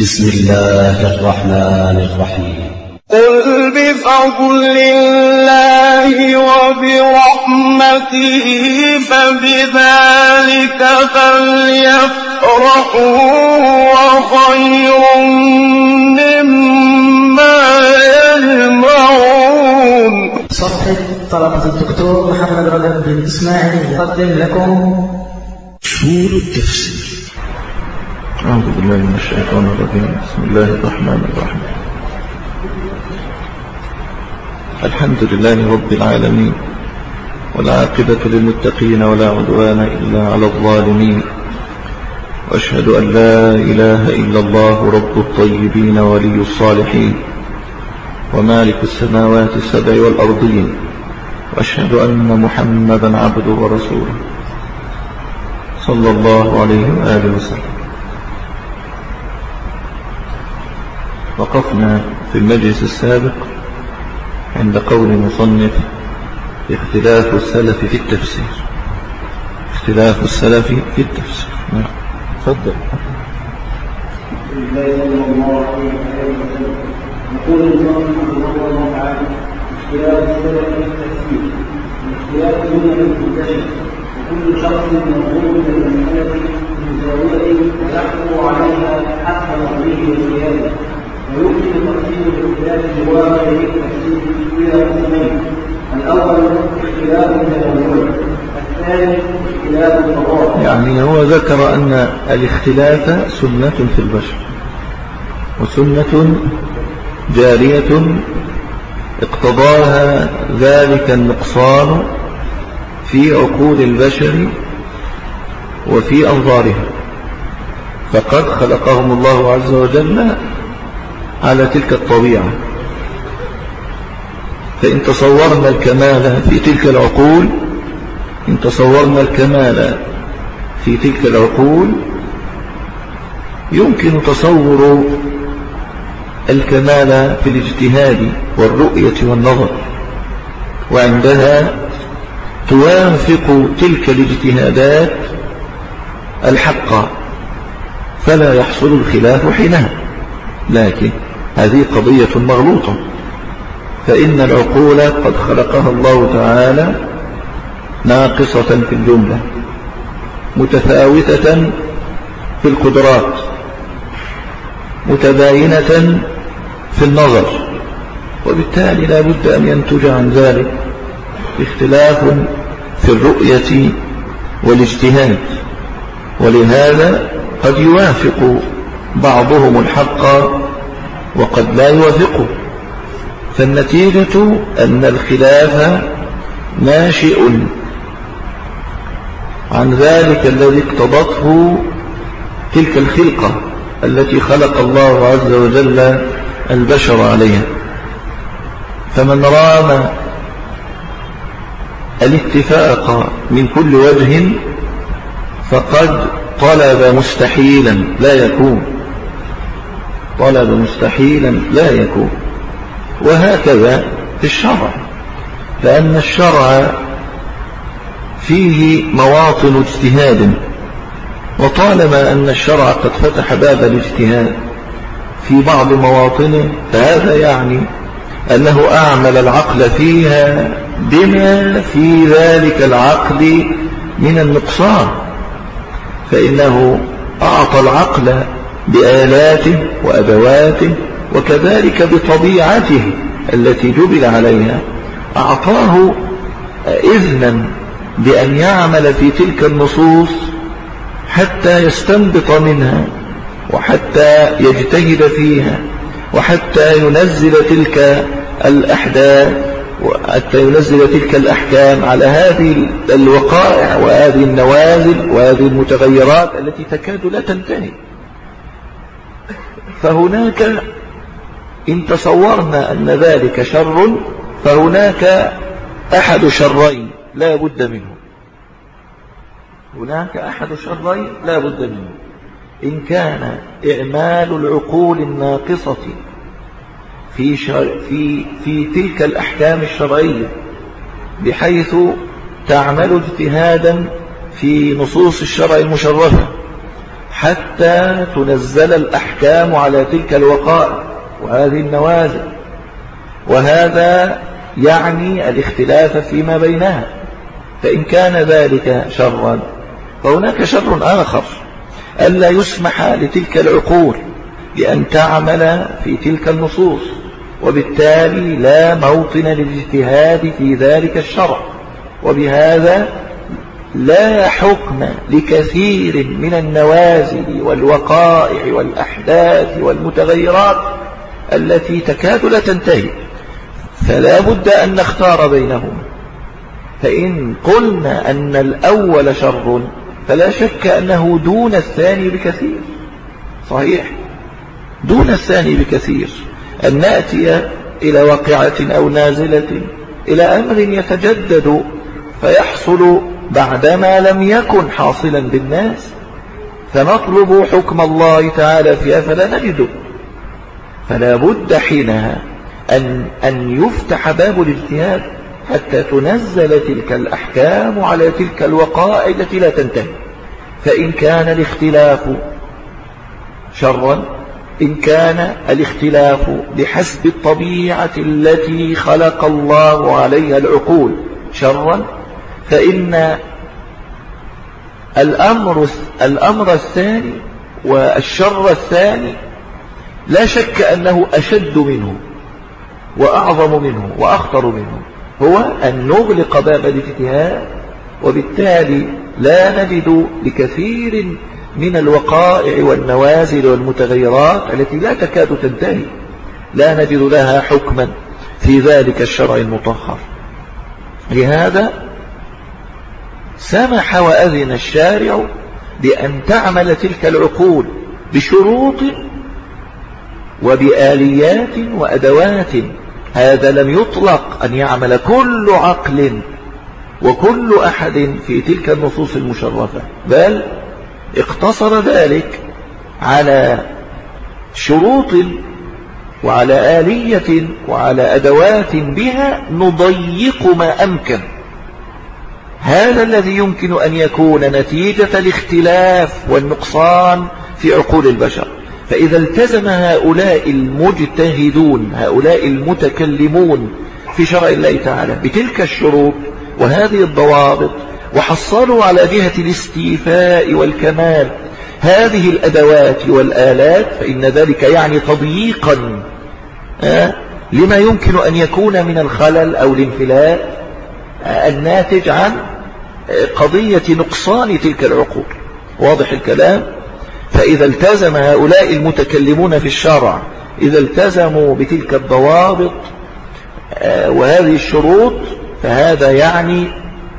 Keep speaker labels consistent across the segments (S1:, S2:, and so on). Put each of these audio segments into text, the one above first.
S1: بسم الله الرحمن الرحيم.
S2: قل بفضل الله وبرحمته فبذلك فليفرحوا وخير مما يجمعون.
S3: صفحة طلبة الدكتور محمد رجب بن إسماعيل يقدم لكم
S1: شهور التفسير.
S4: أعوذ بالله من الشيطان الرجيم. بسم الله الرحمن الرحيم. الحمد لله رب العالمين والعاقبة للمتقين ولا عدوان إلا على الظالمين. وأشهد أن لا إله إلا الله رب الطيبين ولي الصالحين ومالك السماوات السبع والأرضين. وأشهد أن محمدا عبده ورسوله. صلى الله عليه وآله وسلم. وقفنا في المجلس السابق عند قول مصنف اختلاف السلف في التفسير. اختلاف السلف في التفسير. نعم. تفضل.
S5: يقول الله تعالى اختلاف السلف في التفسير. الاختلاف دون المنتشر. وكل شخص من من زاوية يحكم عليها ويمكن تقسيم الاختلاف للتفسير إلى قسمين الأول اختلاف
S4: يعني هو ذكر أن الاختلاف سنة في البشر وسنة جارية اقتضاها ذلك النقصان في عقول البشر وفي أنظارهم فقد خلقهم الله عز وجل على تلك الطبيعة. فإن تصورنا الكمال في تلك العقول إن تصورنا الكمال في تلك العقول يمكن تصور الكمال في الاجتهاد والرؤية والنظر. وعندها توافق تلك الاجتهادات الحق فلا يحصل الخلاف حينها. لكن هذه قضية مغلوطة. فإن العقول قد خلقها الله تعالى ناقصة في الجملة متفاوتة في القدرات متباينة في النظر. وبالتالي لا بد أن ينتج عن ذلك اختلاف في الرؤية والاجتهاد. ولهذا قد يوافق بعضهم الحق وقد لا يوافقه. فالنتيجة أن الخلاف ناشئ. عن ذلك الذي اقتضته تلك الخلقة التي خلق الله عز وجل البشر عليها. فمن رام الاتفاق من كل وجه فقد طلب مستحيلا لا يكون. طلب مستحيلا لا يكون. وهكذا في الشرع. لأن الشرع فيه مواطن اجتهاد. وطالما أن الشرع قد فتح باب الاجتهاد في بعض مواطنه فهذا يعني أنه أعمل العقل فيها بما في ذلك العقل من النقصان. فإنه أعطى العقل بآلاته وأدواته وكذلك بطبيعته التي جبل عليها أعطاه إذنا بأن يعمل في تلك النصوص حتى يستنبط منها وحتى يجتهد فيها وحتى ينزل تلك الأحداث وحتى ينزل تلك الأحكام على هذه الوقائع وهذه النوازل وهذه المتغيرات التي تكاد لا تنتهي. فهناك إن تصورنا أن ذلك شر فهناك أحد شرين لا بد منه. هناك أحد شرين لا بد منه. إن كان إعمال العقول الناقصة في, شر في, في تلك الأحكام الشرعية بحيث تعمل اجتهادا في نصوص الشرع المشرفة. حتى تنزل الأحكام على تلك الوقائع. وهذه النوازل. وهذا يعني الاختلاف فيما بينها. فإن كان ذلك شرا فهناك شر آخر. ألا يسمح لتلك العقول بأن تعمل في تلك النصوص. وبالتالي لا موطن للاجتهاد في ذلك الشرع. وبهذا لا حكم لكثير من النوازل والوقائع والأحداث والمتغيرات التي تكاد لا تنتهي. فلا بد أن نختار بينهما فإن قلنا أن الأول شر فلا شك أنه دون الثاني بكثير. صحيح. دون الثاني بكثير. أن نأتي إلى واقعة أو نازلة إلى أمر يتجدد فيحصل بعدما لم يكن حاصلا بالناس فنطلب حكم الله تعالى فيها فلا نجده. فلا بد حينها أن, أن يفتح باب الاجتهاد حتى تنزل تلك الأحكام على تلك الوقائع التي لا تنتهي. فإن كان الاختلاف شرا إن كان الاختلاف بحسب الطبيعة التي خلق الله عليها العقول شرا فإن الأمر, الأمر الثاني والشر الثاني لا شك أنه أشد منه وأعظم منه وأخطر منه هو أن نغلق باب الاجتهاد وبالتالي لا نجد لكثير من الوقائع والنوازل والمتغيرات التي لا تكاد تنتهي لا نجد لها حكما في ذلك الشرع المطهر. لهذا سمح وأذن الشارع بأن تعمل تلك العقول بشروط وبآليات وأدوات. هذا لم يطلق أن يعمل كل عقل وكل أحد في تلك النصوص المشرفة بل اقتصر ذلك على شروط وعلى آلية وعلى أدوات بها نضيق ما أمكن. هذا الذي يمكن أن يكون نتيجة الاختلاف والنقصان في عقول البشر. فإذا التزم هؤلاء المجتهدون هؤلاء المتكلمون في شرع الله تعالى بتلك الشروط وهذه الضوابط وحصلوا على جهة الاستيفاء والكمال هذه الأدوات والآلات فإن ذلك يعني تضييقا لما يمكن أن يكون من الخلل أو الانفلات الناتج عن قضية نقصان تلك العقول. واضح الكلام؟ فإذا التزم هؤلاء المتكلمون في الشرع إذا التزموا بتلك الضوابط وهذه الشروط فهذا يعني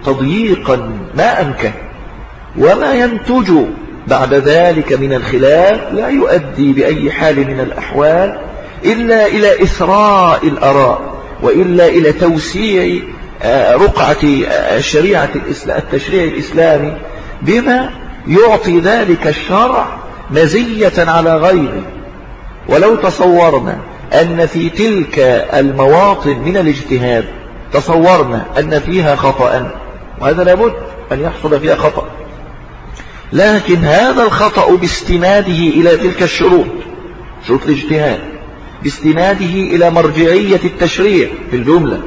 S4: تضييقا ما أمكن. وما ينتج بعد ذلك من الخلاف لا يؤدي بأي حال من الأحوال إلا إلى إثراء الأراء وإلا إلى توسيع رقعة الشريعة التشريع الإسلامي بما يعطي ذلك الشرع مزية على غيره. ولو تصورنا أن في تلك المواطن من الاجتهاد تصورنا أن فيها خطأ وهذا لابد أن يحصل فيها خطأ. لكن هذا الخطأ باستناده إلى تلك الشروط شروط الاجتهاد باستناده إلى مرجعية التشريع في الجملة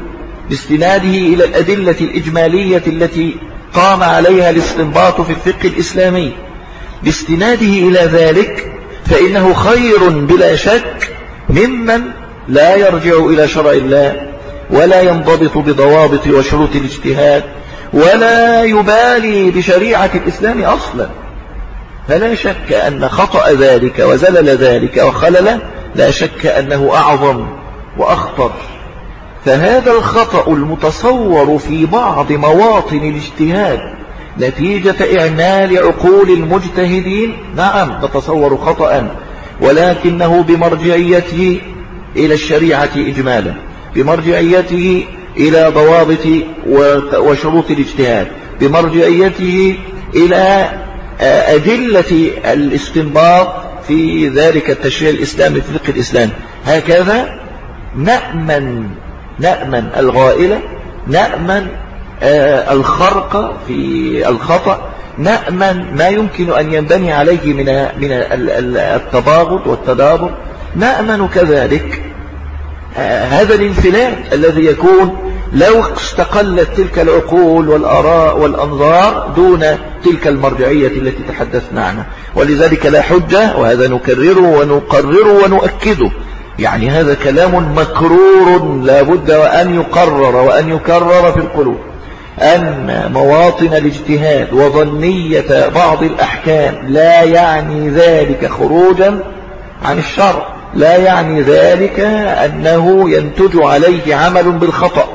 S4: باستناده إلى الأدلة الإجمالية التي قام عليها الاستنباط في الفقه الإسلامي. باستناده إلى ذلك فإنه خير بلا شك ممن لا يرجع إلى شرع الله ولا ينضبط بضوابط وشروط الاجتهاد ولا يبالي بشريعة الإسلام أصلا. فلا شك أن خطأ ذلك وزلل ذلك وخلل لا شك أنه أعظم وأخطر. فهذا الخطأ المتصور في بعض مواطن الاجتهاد نتيجة إعمال عقول المجتهدين. نعم نتصور خطأ ولكنه بمرجعيته إلى الشريعة إجمالا بمرجعيته إلى ضوابط وشروط الاجتهاد بمرجعيته إلى أدلة الاستنباط في ذلك التشريع الإسلامي في الفقه الإسلامي. هكذا نأمن نأمن الغائلة نأمن الخرق في الخطأ نأمن ما يمكن أن ينبني عليه من من التباغض والتدابر نأمن كذلك هذا الانفلات الذي يكون لو استقلت تلك العقول والآراء والأنظار دون تلك المرجعية التي تحدثنا عنها. ولذلك لا حجة وهذا نكرره ونقرره ونؤكده يعني هذا كلام مكرور لا بد وأن يقرر وأن يكرر في القلوب أن مواطن الاجتهاد وظنية بعض الأحكام لا يعني ذلك خروجا عن الشرع لا يعني ذلك أنه ينتج عليه عمل بالخطأ.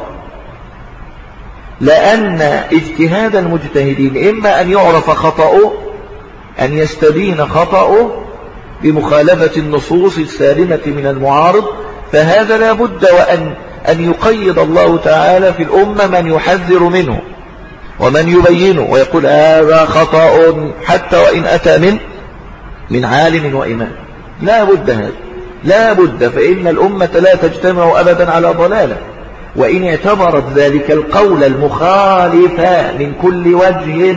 S4: لأن اجتهاد المجتهدين إما أن يعرف خطأه أن يستبين خطأه بمخالفة النصوص السالمة من المعارض فهذا لا بد وأن أن يقيد الله تعالى في الأمة من يحذر منه ومن يبينه ويقول هذا خطأ حتى وإن أتى من من عالم وإمام. لا بد هذا لا بد فإن الأمة لا تجتمع أبدا على ضلالة. وإن اعتبرت ذلك القول المخالف من كل وجه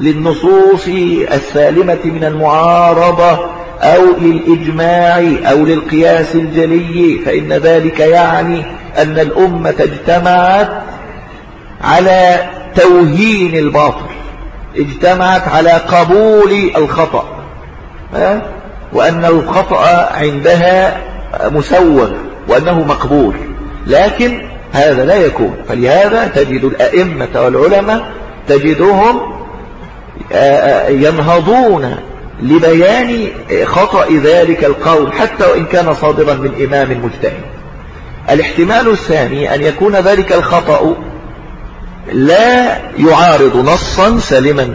S4: للنصوص السالمة من المعارضة أو للإجماع أو للقياس الجلي فإن ذلك يعني أن الأمة اجتمعت على توهين الباطل اجتمعت على قبول الخطأ وأن الخطأ عندها مسوغ وأنه مقبول لكن هذا لا يكون فلهذا تجد الأئمة والعلماء تجدهم ينهضون لبيان خطأ ذلك القول حتى وإن كان صادرا من إمام مجتهد. الاحتمال الثاني أن يكون ذلك الخطأ لا يعارض نصا سلما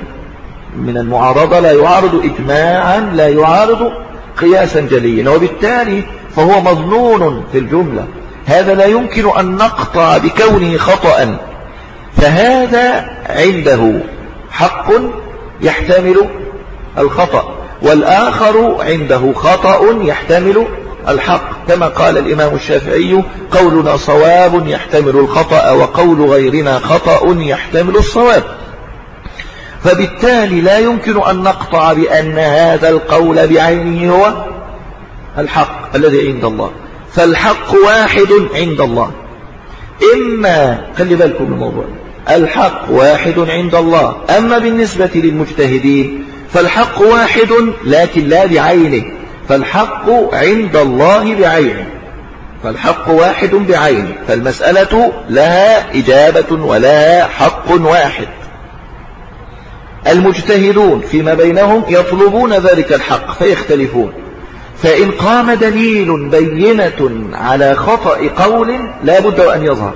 S4: من المعارضة لا يعارض إجماعا لا يعارض قياسا جليا وبالتالي فهو مظنون في الجملة. هذا لا يمكن أن نقطع بكونه خطأ. فهذا عنده حق يحتمل الخطأ. والآخر عنده خطأ يحتمل الحق. كما قال الإمام الشافعي قولنا صواب يحتمل الخطأ وقول غيرنا خطأ يحتمل الصواب. فبالتالي لا يمكن أن نقطع بأن هذا القول بعينه هو الحق الذي عند الله. فالحق واحد عند الله. إما خلي بالكم الموضوع. الحق واحد عند الله. أما بالنسبة للمجتهدين فالحق واحد لكن لا بعينه. فالحق عند الله بعينه. فالحق واحد بعينه. فالمسألة لها إجابة ولها حق واحد. المجتهدون فيما بينهم يطلبون ذلك الحق فيختلفون. فإن قام دليل بينة على خطأ قول لا بد أن يظهر.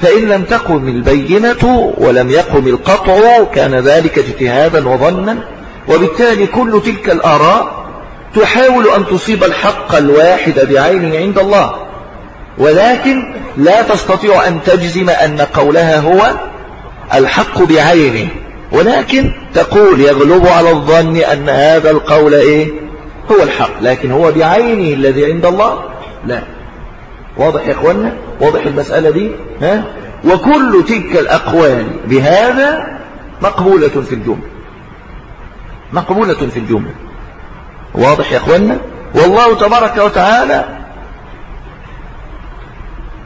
S4: فإن لم تقم البينة ولم يقم القطع كان ذلك اجتهادا وظنا وبالتالي كل تلك الآراء تحاول أن تصيب الحق الواحد بعينه عند الله. ولكن لا تستطيع أن تجزم أن قولها هو الحق بعينه. ولكن تقول يغلب على الظن أن هذا القول إيه؟ هو الحق لكن هو بعينه الذي عند الله؟ لا. واضح يا اخوانا واضح المسألة دي؟ ها؟ وكل تلك الأقوال بهذا مقبولة في الجملة مقبولة في الجملة واضح يا اخوانا والله تبارك وتعالى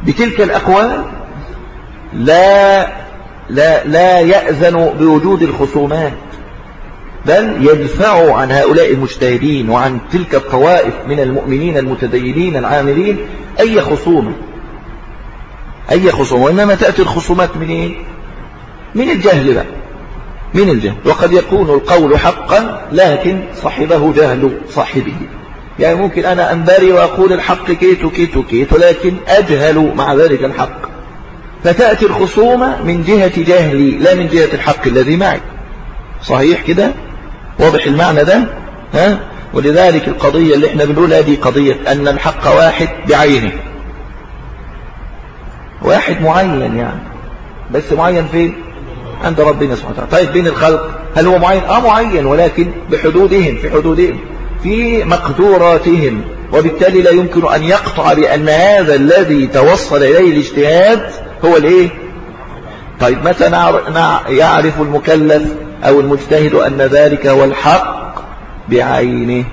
S4: بتلك الأقوال لا لا لا يأذن بوجود الخصومات. بل يدفع عن هؤلاء المجتهدين وعن تلك الطوائف من المؤمنين المتدينين العاملين أي خصومة أي خصومة وإنما تأتي الخصومات من إيه؟ من الجهل بقى. من الجهل. وقد يكون القول حقا لكن صاحبه جهل صاحبه. يعني ممكن أنا أنبري وأقول الحق كيت كيت كيت ولكن أجهل مع ذلك الحق. فتأتي الخصومة من جهة جهلي لا من جهة الحق الذي معي. صحيح كده؟ واضح المعنى ده؟ ها؟ ولذلك القضية اللي إحنا بنقولها دي قضية أن الحق واحد بعينه. واحد معين يعني. بس معين فين عند ربنا سبحانه وتعالى. طيب بين الخلق هل هو معين؟ آه معين ولكن بحدودهم في حدودهم في مقدوراتهم. وبالتالي لا يمكن أن يقطع بأن هذا الذي توصل إليه الاجتهاد هو الإيه؟ طيب متى يعرف المكلف أو المجتهد أن ذلك هو الحق؟ بعينه.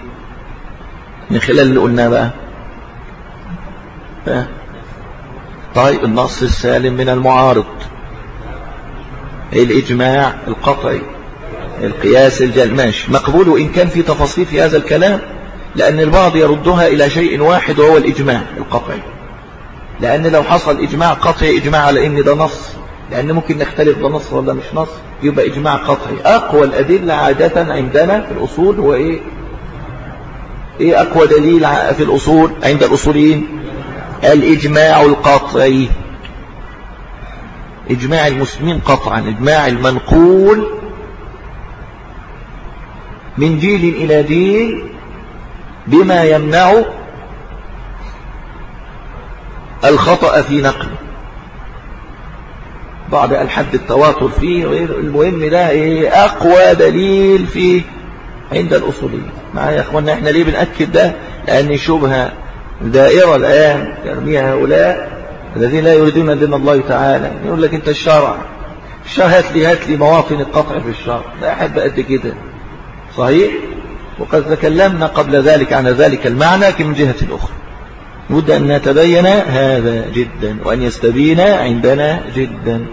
S4: من خلال اللي قلناه بقى؟ طيب النص السالم من المعارض. الإجماع القطعي. القياس الجل ماشي. مقبول إن كان في تفاصيل في هذا الكلام لأن البعض يردها إلى شيء واحد وهو الإجماع القطعي. لأن لو حصل إجماع قطعي إجماع على إن ده نص. لأن ممكن نختلف ده نص ولا مش نص يبقى إجماع قطعي. أقوى الأدلة عادة عندنا في الأصول هو إيه؟ إيه أقوى دليل في الأصول عند الأصوليين؟ الإجماع القطعي. إجماع المسلمين قطعا إجماع المنقول من جيل إلى جيل بما يمنع الخطأ في نقله. بعض الحد التواتر فيه غير المهم ده إيه؟ أقوى دليل فيه عند الأصوليين. معايا يا أخوانا إحنا ليه بنأكد ده؟ لأن شبهة دائرة الآن يرميها هؤلاء الذين لا يريدون دين الله تعالى. يقول لك أنت الشرع الشرع هات لي هات لي مواطن القطع في الشرع. لا أحد قد كده. صحيح؟ وقد تكلمنا قبل ذلك عن ذلك المعنى من جهة أخرى. نود أن نتبين هذا جدا وأن يستبين عندنا جدا.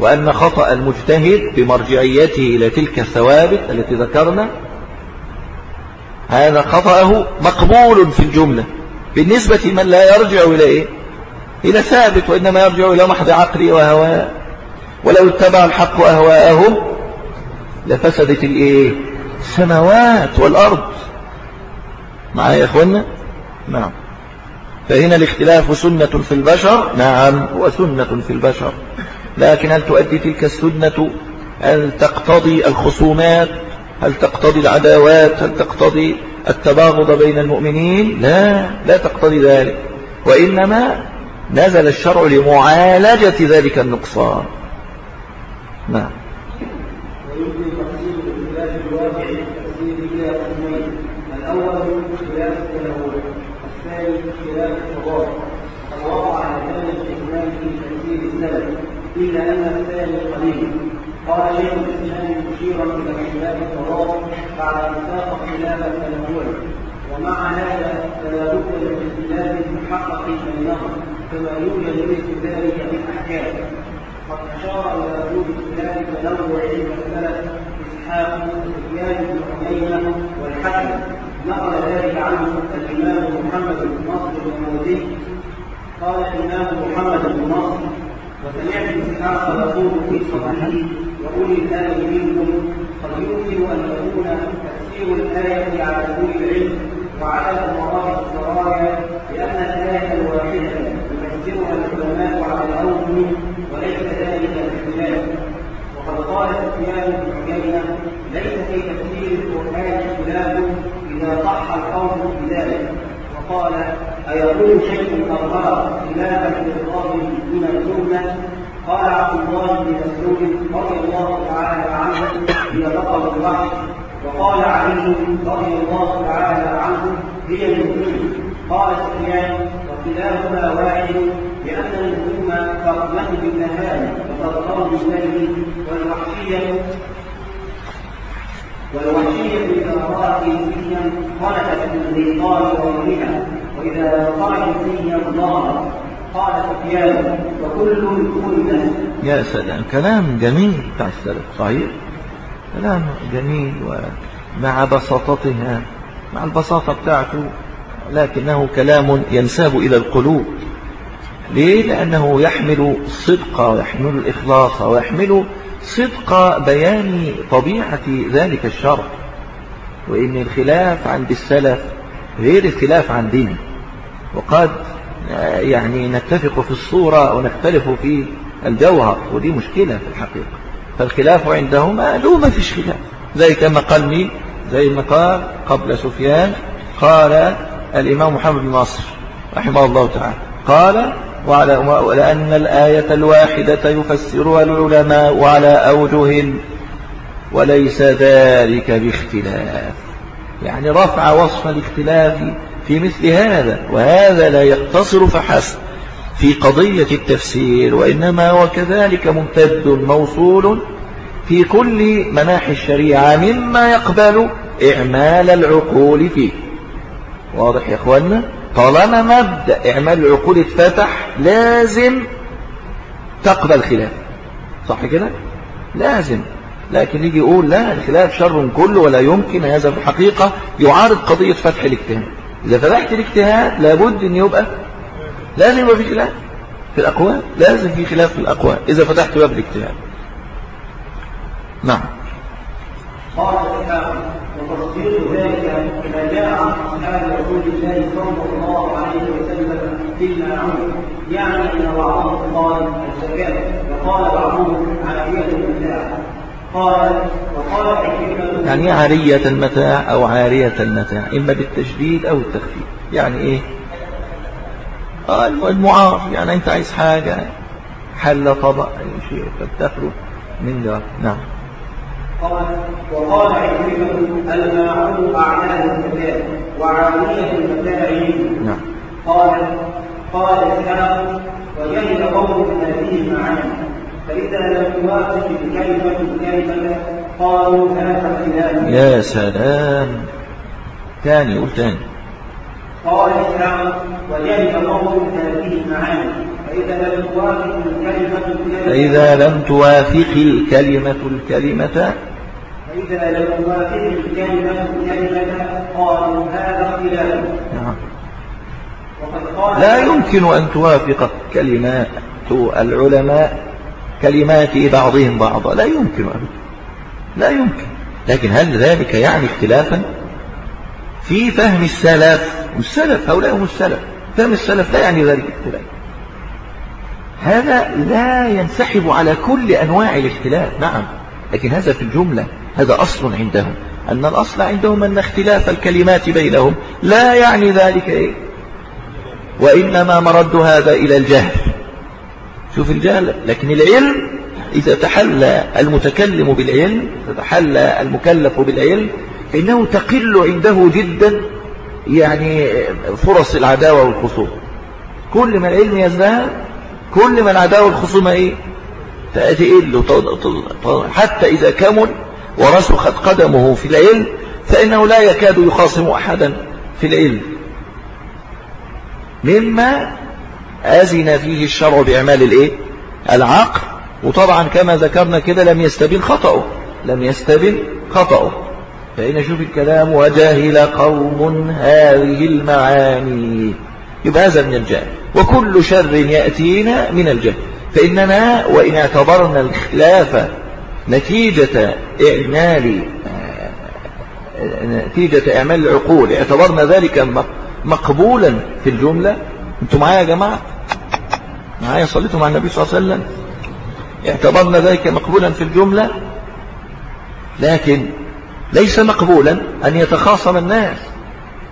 S4: وأن خطأ المجتهد بمرجعيته إلى تلك الثوابت التي ذكرنا هذا خطأه مقبول في الجملة. بالنسبة من لا يرجع إلى إيه؟ إلى ثابت وإنما يرجع إلى محض عقلي وهواه ولو اتبع الحق أهواءهم لفسدت الإيه؟ السماوات والأرض. معايا يا إخوانا نعم. فهنا الاختلاف سنة في البشر. نعم هو سنة في البشر. لكن هل تؤدي تلك السنة هل تقتضي الخصومات؟ هل تقتضي العداوات؟ هل تقتضي التباغض بين المؤمنين؟ لا لا تقتضي ذلك. وإنما نزل الشرع لمعالجة ذلك النقصان. نعم.
S5: ويمكن تقسيم الاختلاف الواقع تقسيم إلى قسمين الأول خلاف التنوع الثاني خلاف التضاد قد وقع هذان القسمان في تفسير إلا ان الثاني قليل قال شيخ الإسلام مشيرا إلى خلاف التضاد بعد أن ساق خلاف التنوع ومع هذا فلا بد من اختلاف محقق بينهم كما يوجد مثل ذلك في الأحكام. قد أشار إلى وجود اختلاف تنوع السلف إسحاق وسفيان بن عيينة والحكم. نقل ذلك عنه الإمام محمد بن نصر المروزي قال الإمام محمد بن نصر وسمعت إسحاق يقول في صحيحه وأولي الآية منكم قد يمكن أن يكون تفسير الآية على أولي العلم وعلى أمراء السرايا لأن الآية الواحدة يفسرها العلماء على الأوجه وليس ذلك باختلاف وقد قال سفيان بن عيينة ليس في تفسير القرآن خلاف إذا صح القول بذلك. وقال أيقول شيء أظهر خلافا للراوي من السنة؟ قال عبد الله بن مسعود رضي الله تعالى عنه هي بقر الوحي وقال علي رضي الله تعالى عنه هي النجوم قال سفيان وكلاهما واحد لأن النجوم ترمه بالنهار وتظهر بالليل والوحشية والوحشية إذا رأت إنسيا خلفت من الريقان وغيرها وإذا رأت إنسيا ظهر قال سفيان وكل كل
S4: يا سلام. كلام جميل بتاع السلف صحيح. كلام جميل ومع بساطتها مع البساطة بتاعته لكنه كلام ينساب إلى القلوب. ليه؟ لأنه يحمل الصدق ويحمل الإخلاص ويحمل صدق بيان طبيعة ذلك الشرع وإن الخلاف عند السلف غير الخلاف عندنا وقد يعني نتفق في الصورة ونختلف في الجوهر ودي مشكلة في الحقيقة. فالخلاف عندهم له ما فيش خلاف. زي كما قال مين؟ زي ما قال قبل سفيان قال الإمام محمد بن ناصر رحمه الله تعالى. قال وعلى لأن الآية الواحدة يفسرها العلماء على أوجه وليس ذلك باختلاف. يعني رفع وصف الاختلاف في مثل هذا وهذا لا يقتصر فحسب في قضية التفسير وإنما هو كذلك ممتد موصول في كل مناحي الشريعة مما يقبل إعمال العقول فيه. واضح يا أخوانا طالما مبدأ إعمال العقول اتفتح لازم تقبل خلاف صح كده؟ لازم. لكن يجي يقول لا الخلاف شر كله ولا يمكن هذا في الحقيقة يعارض قضية فتح الاجتهاد. إذا فتحت الاجتهاد لابد أن يبقى لازم يبقى في خلاف في الأقوال. لازم في خلاف في الأقوال. إذا فتحت باب الاجتهاد. نعم.
S5: قال الإسلام وتصديق ذلك ما جاء عن أصحاب رسول الله صلى الله عليه وسلم يعني أن بعضهم قال الزكاة وقال بعضهم عافية المتاع قال وقال
S4: يعني عارية المتاع أو عارية المتاع إما بالتشديد أو التخفيف يعني إيه؟ المعار يعني أنت عايز حاجة حل طبق أي شيء فبتاخده من ده نعم.
S5: قال وقال عكرمة الماعون أعلاه المتاع وعالية المتاع
S4: نعم.
S5: قال قال إسحاق وجهل قوم هذه المعاني فإذا لم توافق الكلمة الكلمة قالوا هذا خلاف.
S4: يا سلام. تاني قول تاني
S5: قال إسحاق وجهل قوم هذه المعاني فإذا لم توافق الكلمة الكلمة
S4: فإذا لم توافق الكلمة الكلمة
S5: قالوا هذا خلاف.
S4: نعم. لا يمكن أن توافق كلمات العلماء كلمات بعضهم بعضا. لا يمكن. أبدا لا يمكن. لكن هل ذلك يعني اختلافا؟ في فهم السلف والسلف هؤلاء هم السلف. فهم السلف لا يعني ذلك اختلاف. هذا لا ينسحب على كل أنواع الاختلاف. نعم. لكن هذا في الجملة. هذا أصل عندهم. أن الأصل عندهم أن اختلاف الكلمات بينهم لا يعني ذلك إيه؟ وإنما مرد هذا إلى الجهل. شوف الجهل لكن العلم إذا تحلى المتكلم بالعلم تحلى المكلف بالعلم فإنه تقل عنده جدا يعني فرص العداوة والخصوم. كل ما العلم يزداد كل ما العداوة والخصومة إيه؟ تقل حتى إذا كمل ورسخت قدمه في العلم فإنه لا يكاد يخاصم أحدا في العلم. مما أذن فيه الشرع بإعمال الإيه؟ العقل. وطبعا كما ذكرنا كده لم يستبين خطأه. لم يستبين خطأه. فإن شوف الكلام وجاهل قوم هذه المعاني. يبقى هذا من الجهل. وكل شر يأتينا من الجهل. فإننا وإن اعتبرنا الخلاف نتيجة إعمال نتيجة إعمال العقول اعتبرنا ذلك مقبولا في الجملة. أنتوا معايا يا جماعة؟ معايا؟ صليتوا مع النبي صلى الله عليه وسلم. اعتبرنا ذلك مقبولا في الجملة. لكن ليس مقبولا أن يتخاصم الناس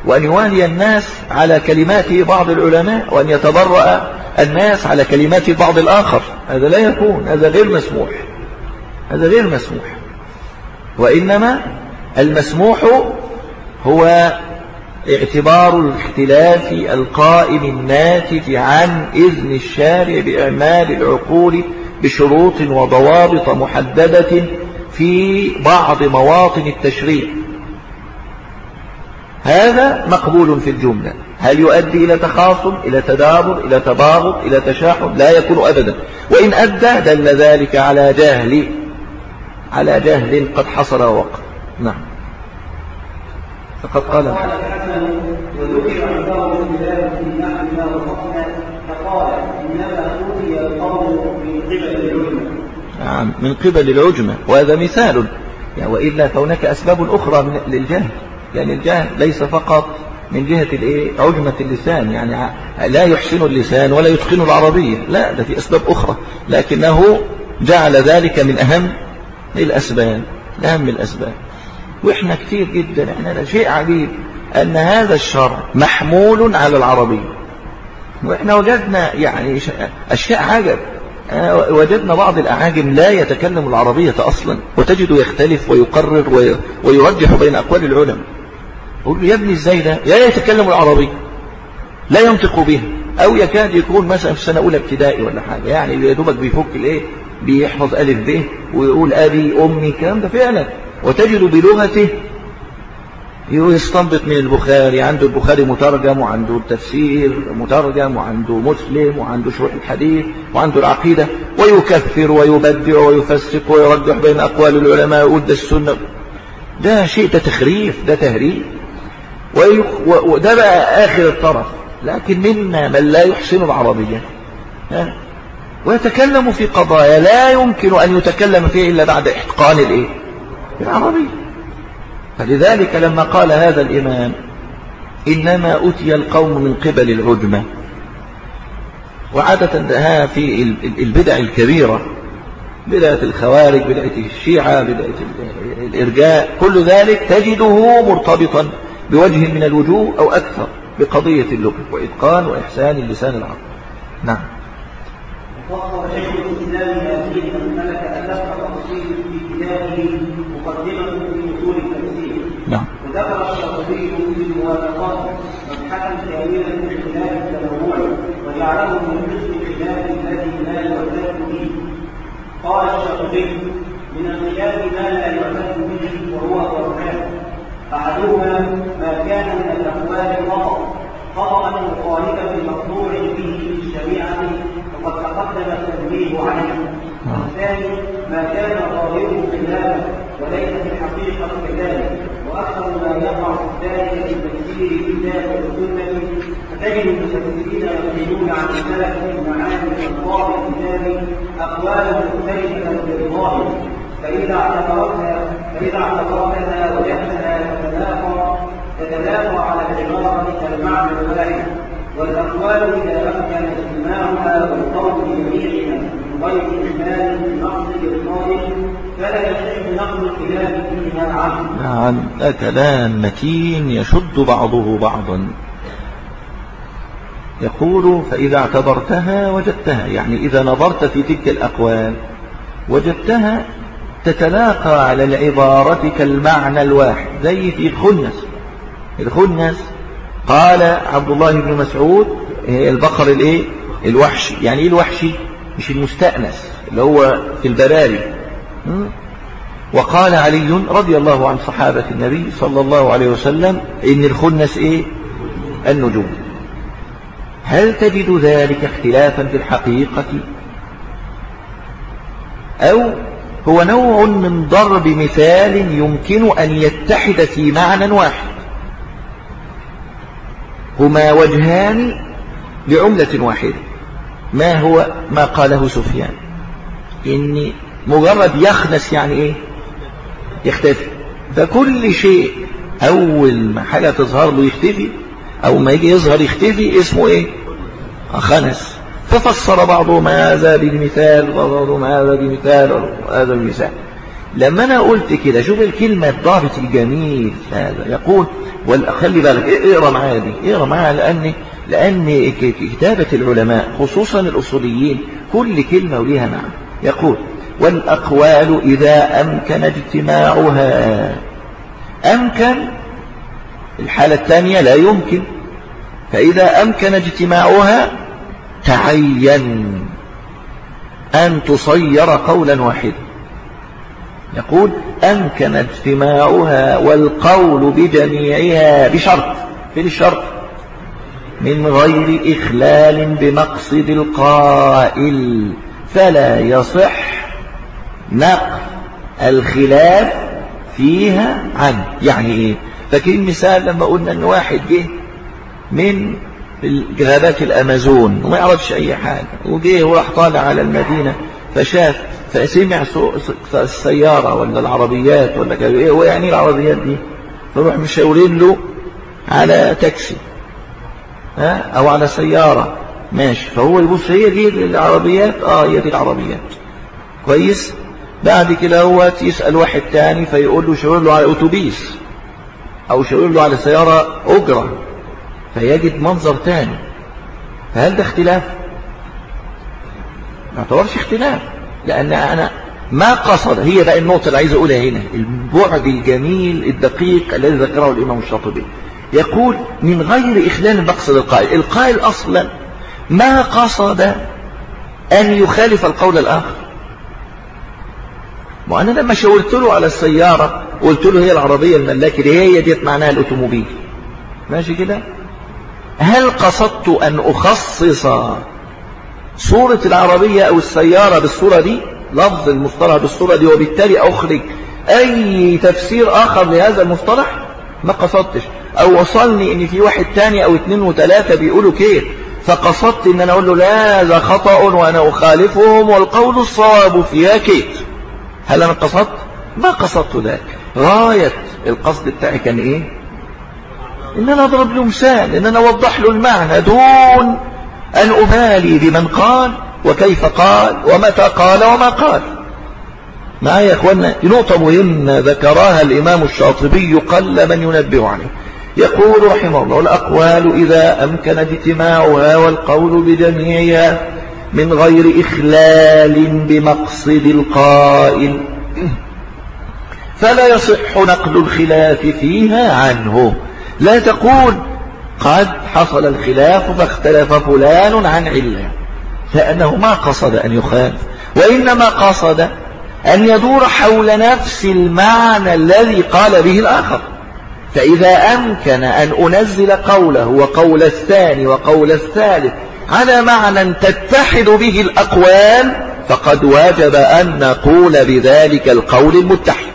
S4: وأن يوالي الناس على كلمات بعض العلماء وأن يتبرأ الناس على كلمات بعض الآخر. هذا لا يكون هذا غير مسموح. هذا غير مسموح. وإنما المسموح هو اعتبار الاختلاف القائم الناتج عن إذن الشارع بإعمال العقول بشروط وضوابط محددة في بعض مواطن التشريع. هذا مقبول في الجملة. هل يؤدي إلى تخاصم إلى تدابر إلى تباغض إلى تشاحن؟ لا يكون أبدا. وإن أدى دل ذلك على جهل على جهل قد حصل وقع نعم. فقد قال.
S5: قال الحسن وذكر عن بعض الكلام في نحو ما وصفنا فقال إنما اوتي من قبل العلم
S4: نعم من قبل العجمة. وهذا مثال. يعني وإلا فهناك أسباب أخرى من للجهل. يعني الجهل ليس فقط من جهة الإيه؟ عجمة اللسان. يعني لا يحسن اللسان ولا يتقن العربية. لا ده في أسباب أخرى. لكنه جعل ذلك من أهم الأسباب أهم الأسباب وإحنا كتير جدا إحنا شيء عجيب أن هذا الشرع محمول على العربية. وإحنا وجدنا يعني أشياء عجب. آه، وجدنا بعض الأعاجم لا يتكلم العربية أصلا وتجده يختلف ويقرر وي- ويرجح بين أقوال العلماء. أقول له يا ابني إزاي ده؟ لا يتكلم العربية لا ينطق بها أو يكاد يكون مثلا في سنة أولى ابتدائي ولا حاجة. يعني يا دوبك بيفك الإيه؟ بيحفظ ألف ب ويقول أبي أمي الكلام ده فعلا. وتجد بلغته يستنبط من البخاري عنده البخاري مترجم وعنده التفسير مترجم وعنده مسلم وعنده شروح الحديث وعنده العقيدة. ويكفر ويبدع ويفسق ويرجح بين أقوال العلماء ويقول ده السنة. ده شيء ده تخريف ده تهريب. وده بقى آخر الطرف. لكن منا من لا يحسن العربية. ها؟ ويتكلم في قضايا لا يمكن أن يتكلم فيها إلا بعد إتقان الإيه؟ العربية فلذلك لما قال هذا الإمام إنما أتي القوم من قبل العجمة. وعادة ده في البدع الكبيرة بدعة الخوارج بدعة الشيعة بدعة الإرجاء كل ذلك تجده مرتبطا بوجه من الوجوه أو أكثر بقضية اللغة وإتقان وإحسان اللسان العربي. نعم.
S5: وفق شيخ الاسلام هذه المساله ادق تفصيل في كتابه مقدمة في أصول التفسير.
S4: نعم.
S5: وذكر الشاطبي في الموافقات مبحثا تاويلا في خلاف التنوع وجعله من حسن الخلاف الذي لا يعتد به. قال الشاطبي من الخلاف ما لا يعتد به وهو قولان أحدهما ما كان من الأقوال خطا خطا مخالفا لمقطوع به في الشريعه وقد تقدم التنبيه عليه الثاني ما كان ظاهره خلافا وليس في الحقيقة كذلك وأكثر ما يقع ذلك في تفسير الكتاب والسنة فتجد المفسرين يقولون عن السلف في معاني الفاظ الكتاب اقوالا مختلفة بالظاهر فإذا اعتبرتها فإذا اعتبرتها وجدتها تتلاقى تتلاقى على العبارة كالمعنى الواحد. والأقوال إذا أمكن اجتماعها والقول بجميعها من غير إجمال بنقص إبطال فلا يصح نقل الخلاف فيها عنه.
S4: نعم كلام متين يشد بعضه بعضا. يقول فإذا اعتبرتها وجدتها. يعني إذا نظرت في تلك الأقوال وجدتها تتلاقى على العبارة كالمعنى الواحد زي في الخنس. الخنس قال عبد الله بن مسعود البقر الإيه؟ الوحشي. يعني إيه الوحشي؟ مش المستأنس اللي هو في البراري. وقال علي رضي الله عن صحابة النبي صلى الله عليه وسلم إن الخنس إيه؟ النجوم. هل تجد ذلك اختلافا في الحقيقة؟ أو هو نوع من ضرب مثال يمكن أن يتحد في معنى واحد. هما وجهان لعملة واحدة. ما هو ما قاله سفيان؟ إن مجرد يخنس يعني إيه؟ يختفي. فكل شيء أول ما حاجة تظهر له يختفي أو ما يجي يظهر يختفي اسمه إيه؟ خنس. ففسر بعضهم هذا بالمثال وبعضهم هذا بمثال وهذا بالمثال. لما أنا قلت كده شوف الكلمة الضابط الجميل هذا يقول خلي بالك اقرأ معايا دي اقرأ معايا لأن لأن كتابة العلماء خصوصا الأصوليين كل كلمة وليها معنى. يقول والأقوال إذا أمكن اجتماعها. أمكن الحالة الثانية لا يمكن. فإذا أمكن اجتماعها تعين. أن تصير قولا واحدا. يقول أمكن اجتماعها والقول بجميعها بشرط فين الشرط؟ من غير إخلال بمقصد القائل فلا يصح نقل الخلاف فيها عنه. يعني إيه؟ فاكرين مثال لما قلنا إن واحد جه من غابات الأمازون وما يعرفش أي حاجة وجه وراح طالع على المدينة فشاف فسمع السيارة ولا العربيات ولا كده إيه ويعني العربيات دي؟ فروح مشاورين له على تاكسي ها؟ أو على سيارة. ماشي. فهو يبص هي دي العربيات؟ آه هي دي العربيات. كويس؟ بعد كده هو يسأل واحد تاني فيقول له شاور له على أتوبيس أو شاور له على سيارة أجرة. فيجد منظر تاني. فهل ده اختلاف؟ ما اعتبرش اختلاف. لأن أنا ما قصد هي بقى النقطة اللي عايز أقولها هنا البعد الجميل الدقيق الذي ذكره الإمام الشاطبي. يقول من غير إخلال مقصد القائل. القائل أصلا ما قصد أن يخالف القول الآخر. وأنا لما شاورت له على السيارة قلت له هي العربية الملاكة دي هي ديت معناها الأوتوموبيل. ماشي كده؟ هل قصدت أن أخصص صورة العربية أو السيارة بالصورة دي لفظ المصطلح بالصورة دي وبالتالي أخرج. أي تفسير آخر لهذا المصطلح؟ ما قصدتش. أو وصلني إن في واحد تاني أو اتنين وتلاتة بيقولوا كيف فقصدت إن أنا أقول له لا هذا خطأ وأنا أخالفهم والقول الصواب فيها كيف هل أنا قصدت؟ ما قصدت ذلك. غاية القصد بتاعي كان إيه؟ إن أنا أضرب له مثال إن أنا أوضح له المعنى دون أن أبالي بمن قال وكيف قال ومتى قال وما قال. معايا يا أخوانا نقطة مهمة ذكرها الإمام الشاطبي قل من ينبه عليه يقول رحمه الله الأقوال إذا أمكن اجتماعها والقول بجميعها من غير إخلال بمقصد القائل. فلا يصح نقل الخلاف فيها عنه. لا تقول قد حصل الخلاف فاختلف فلان عن علة لأنه ما قصد أن يخالف وإنما قصد أن يدور حول نفس المعنى الذي قال به الآخر. فإذا أمكن أن أنزل قوله وقول الثاني وقول الثالث على معنى تتحد به الأقوال فقد وجب أن نقول بذلك القول المتحد.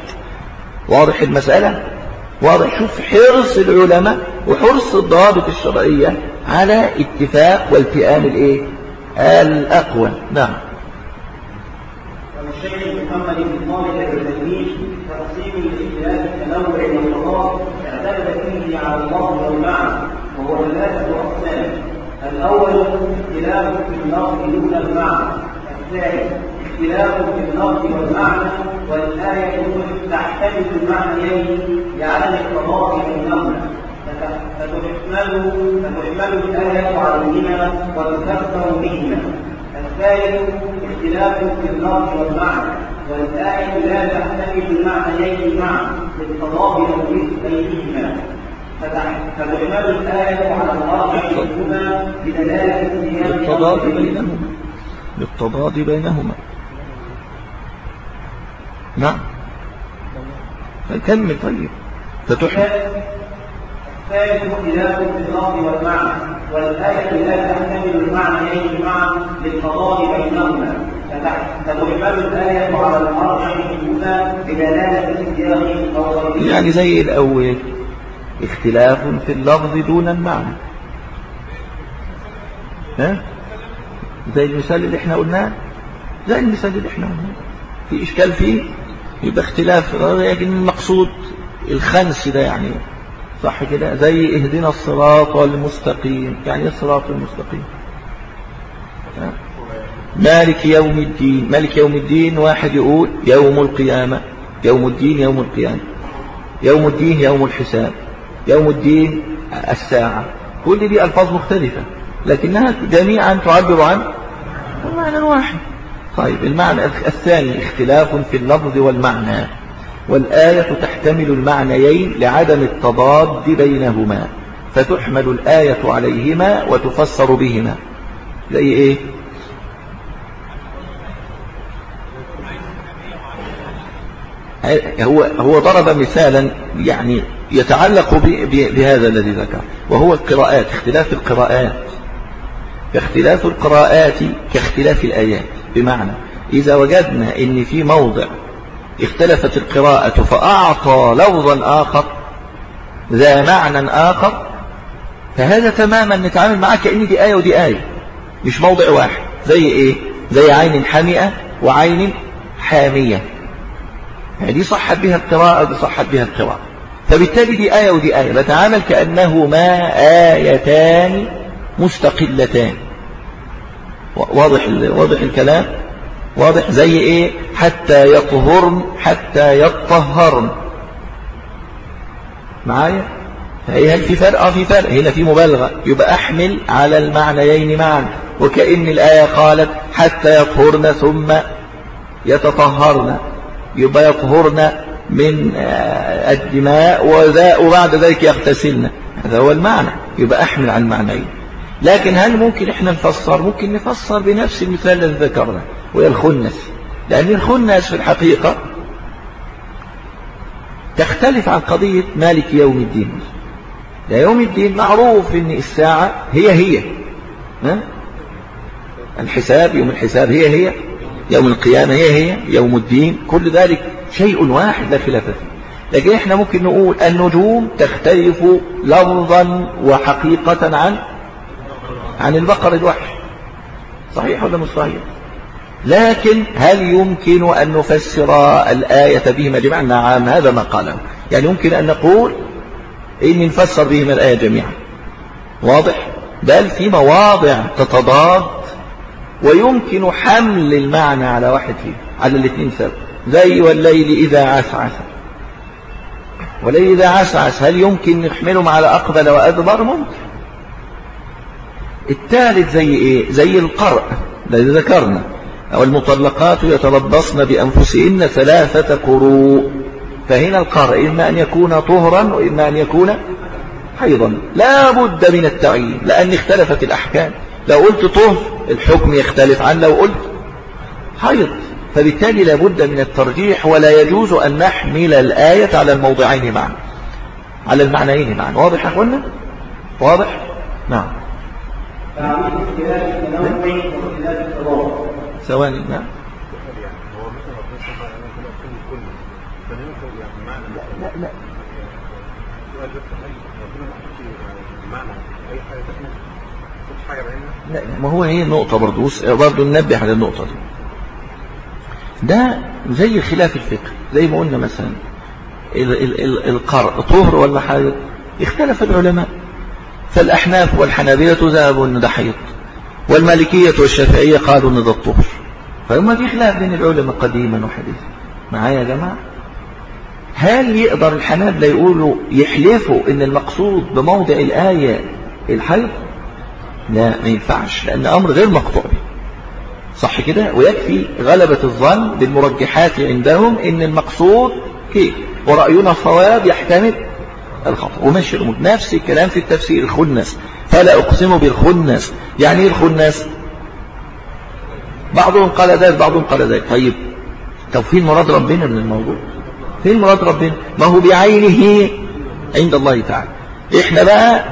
S4: واضح المسألة؟ واضح. شوف حرص العلماء وحرص الضوابط الشرعية على اتفاق والتئام الايه؟ الأقوى. نعم.
S5: والشيخ محمد بن طارق العثيمين تقسيم الاختلاف التنوع والقضاء اعتمد فيه على الله والمعنى وهو ثلاثة أقسام الأول اختلاف في اللفظ دون المعنى الثاني اختلاف في اللفظ والمعنى والآية تحتمل المعنيين لعدم التضاد بينهما فتحمل فتحمل الآية عليهما وتفسر بهما. الثالث اختلاف في اللفظ والمعنى. والآية لا تحتمل المعنيين معا للتضاد بينهما. فتحمل الآية على الواقع منهما بدلالة
S4: للتضاد بينهما. للتضاد بينهما. نعم. كمل طيب.
S5: اللفظ والمعنى والآية للتضاد بينهما الآية على منهما بدلالة
S4: يعني زي الأول. اختلاف في اللفظ دون المعنى. ها؟ زي المثال اللي إحنا قلناه. زي المثال اللي إحنا قلناه. في إشكال فيه يبقى اختلاف. لكن المقصود الخنس ده يعني صح كده؟ زي اهدنا الصراط المستقيم. يعني إيه الصراط المستقيم؟ مالك يوم الدين. مالك يوم الدين؟ واحد يقول يوم القيامة. يوم الدين يوم القيامة. يوم الدين يوم الحساب. يوم الدين الساعة. كل دي ألفاظ مختلفة لكنها جميعا تعبر عن معنى واحد طيب المعنى الثاني اختلاف في اللفظ والمعنى. والآية تحتمل المعنيين لعدم التضاد بينهما فتحمل الآية عليهما وتفسر بهما. زي إيه؟ هو هو ضرب مثالا يعني يتعلق بهذا الذي ذكر وهو القراءات اختلاف القراءات. فاختلاف القراءات كاختلاف الآيات. بمعنى إذا وجدنا إن في موضع اختلفت القراءة فأعطى لفظا آخر ذا معنى آخر فهذا تماما نتعامل معاه كأن دي آية ودي آية مش موضع واحد زي إيه؟ زي عين حمئة وعين حامية. يعني دي صحت بها القراءة ودي صحت بها القراءة. فبالتالي دي آية ودي آية بتعامل كأنهما آيتان مستقلتان. واضح واضح الكلام؟ واضح؟ زي إيه؟ حتى يطهرن حتى يطهرن. معايا؟ فهي هل في فرق؟ آه في فرق. هنا في مبالغة. يبقى أحمل على المعنيين معا. وكأن الآية قالت حتى يطهرن ثم يتطهرن. يبقى يطهرن من الدماء وبعد ذلك يغتسلن. هذا هو المعنى. يبقى أحمل على المعنيين. لكن هل ممكن إحنا نفسر؟ ممكن نفسر بنفس المثال الذي ذكرنا وهي الخنس. لأن الخنس في الحقيقة تختلف عن قضية مالك يوم الدين. لا يوم الدين معروف إن الساعة هي هي ها؟ الحساب يوم الحساب هي هي يوم القيامة هي هي يوم الدين كل ذلك شيء واحد لا خلاف فيه. لكن إحنا ممكن نقول النجوم تختلف لفظا وحقيقة عن عن البقر الوحش. صحيح ولا مش صحيح؟ لكن هل يمكن أن نفسر الآية بهما؟ جميعا نعم هذا ما قاله يعني يمكن أن نقول إن نفسر بهما الآية جميعا. واضح؟ بل في مواضع تتضاد ويمكن حمل المعنى على واحد فيه على الاثنين سبب. زي والليل إذا عسعس. والليل إذا عسعس هل يمكن نحملهم على أقبل وأدبر؟ ممكن. الثالث زي إيه؟ زي القرء الذي ذكرنا. أو المطلقات يتربصن بأنفسهن ثلاثة قروء. فهنا القرء إما أن يكون طهرا وإما أن يكون حيضا. لا بد من التعيين لأن اختلفت الأحكام. لو قلت طهر الحكم يختلف عن لو قلت حيض. فبالتالي لا بد من الترجيح ولا يجوز أن نحمل الآية على الموضعين معا على المعنيين معا. واضح يا أخوانا؟ واضح؟ نعم. ثواني نعم. لا لا
S6: ما
S4: هو هي النقطة برضه بص- برضه ننبه على النقطة دي. ده زي خلاف الفقه زي ما قلنا مثلا ال- ال- ال- القرء طهر ولا حيض اختلف العلماء. فالأحناف والحنابلة ذهبوا أن ده حيض والمالكية والشافعية قالوا أن ده الطهر. فهم في خلاف بين العلماء قديما وحديثا. معايا يا جماعة؟ هل يقدر الحنابلة يقولوا يحلفوا أن المقصود بموضع الآية الحيض لا ما ينفعش لأن أمر غير مقطوع. به صح كده؟ ويكفي غلبة الظن بالمرجحات عندهم إن المقصود كيف؟ ورأينا صواب يحتمل الخطأ. ومشي الأمور. نفس الكلام في التفسير الخنس. فلا أقسم بالخنس. يعني إيه الخنس؟ بعضهم قال ذلك بعضهم قال ذلك. طيب طب فين مراد ربنا من الموضوع؟ فين مراد ربنا؟ ما هو بعينه عند الله تعالى. إحنا بقى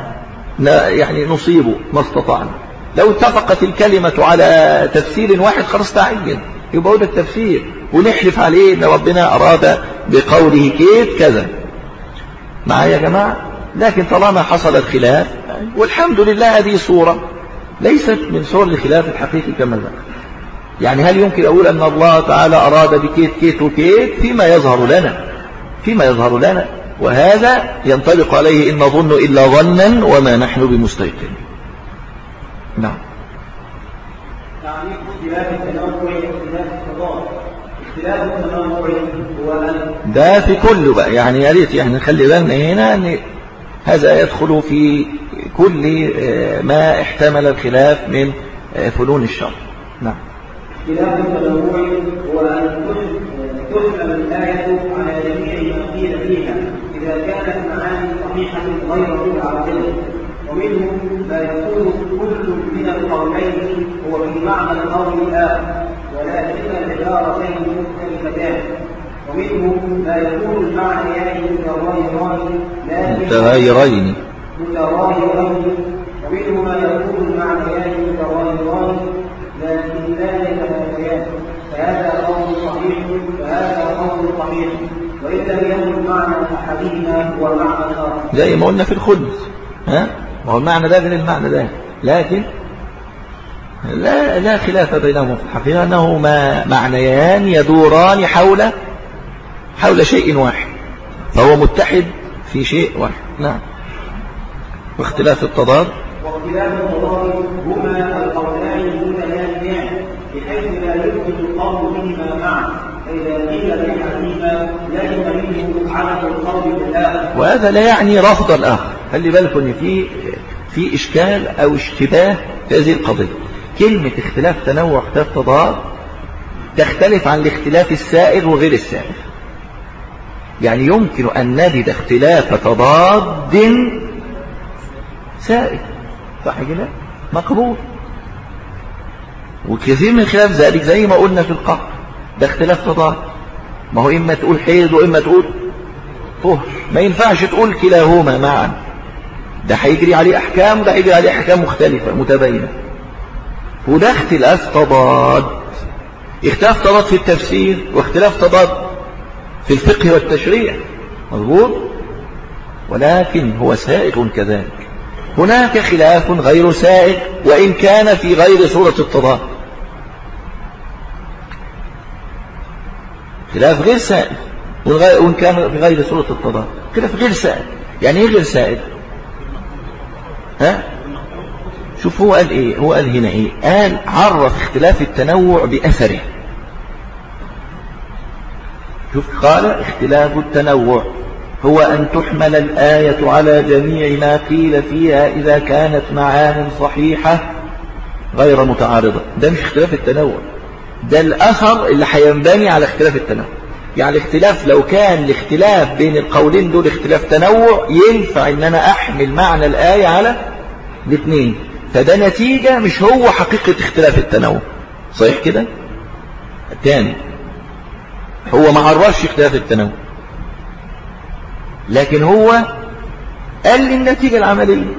S4: يعني نصيبه ما استطعنا. لو اتفقت الكلمة على تفسير واحد خلاص تعين. يبقى هو التفسير. ونحلف عليه إن ربنا أراد بقوله كيف؟ كذا. معايا يا جماعة؟ لكن طالما حصل الخلاف والحمد لله هذه صورة ليست من صور الخلاف الحقيقي كما ذكر. يعني هل يمكن أقول أن الله تعالى أراد بكيت كيت وكيت؟ فيما يظهر لنا. فيما يظهر لنا. وهذا ينطبق عليه إن نظن إلا ظنا وما نحن بمستيقن. نعم.
S5: تعريف اختلاف التنوع اختلاف التنوع هو أن
S4: ده في كله بقى. يعني يا ريت يعني نخلي بالنا هنا إن هذا يدخل في كل آه، ما احتمل الخلاف من آه، فنون الشر نعم.
S5: اختلاف التنوع هو أن تحمل الآية على جميع ما قيل فيها إذا كانت معاني صحيحة غير متعددة ومنهم ما يكون كل من القولين هو في معنى القول الآخر ولكن العبارتين مختلفتان. ومنهم ما يكون المعنيان متغايران لكن
S4: متغايرين
S5: متغايرين ومنه ما يكون المعنيان متغايران لكن لا يتنافيان فهذا قول صحيح فهذا قول صحيح وإن لم يكن معنى أحدهما هو معنى الآخر.
S4: زي ما قلنا في الخبز ها؟ وهو المعنى ده غير المعنى ده لكن لا لا خلاف بينهم. في الحقيقة أنه ما معنيان يدوران حول حول شيء واحد فهو متحد في شيء واحد. نعم. واختلاف التضاد.
S5: واختلاف التضاد هما القولان المتلازمان بحيث لا يمكن القول بهما معا فإذا قيل بأحدهما لزم منه عدم القول بالآخر.
S4: وهذا لا يعني رفض الآخر. خلي بالكم ان في في إشكال أو اشتباه في هذه القضية؟ كلمة اختلاف تنوع اختلاف تضاد تختلف عن الاختلاف السائغ وغير السائغ. يعني يمكن أن نجد اختلاف تضاد سائغ صح كده؟ مقبول. وكثير من خلاف ذلك زي ما قلنا في القهر ده اختلاف تضاد. ما هو إما تقول حيض وإما تقول طهر. ما ينفعش تقول كلاهما معا. ده هيجري عليه أحكام وده هيجري عليه أحكام مختلفة متباينة. وده اختلاف تضاد. اختلاف تضاد في التفسير واختلاف تضاد في الفقه والتشريع مظبوط ولكن هو سائغ كذلك. هناك خلاف غير سائغ وإن كان في غير صورة التضاد. خلاف غير سائغ وإن كان في غير صورة التضاد. خلاف غير سائغ يعني إيه غير سائغ ها؟ شوف هو قال إيه؟ هو قال هنا إيه؟ قال عرف اختلاف التنوع بأثره. شوف قال اختلاف التنوع. هو أن تحمل الآية على جميع ما قيل فيها إذا كانت معان صحيحة غير متعارضة. ده مش اختلاف التنوع. ده الأثر اللي هينبني على اختلاف التنوع. يعني الاختلاف لو كان الاختلاف بين القولين دول اختلاف تنوع ينفع إن أنا أحمل معنى الآية على الاثنين. فده نتيجة مش هو حقيقة اختلاف التنوع. صحيح كده؟ الثاني هو ما عرفش اختلاف التنوع. لكن هو قال لي النتيجة العملية.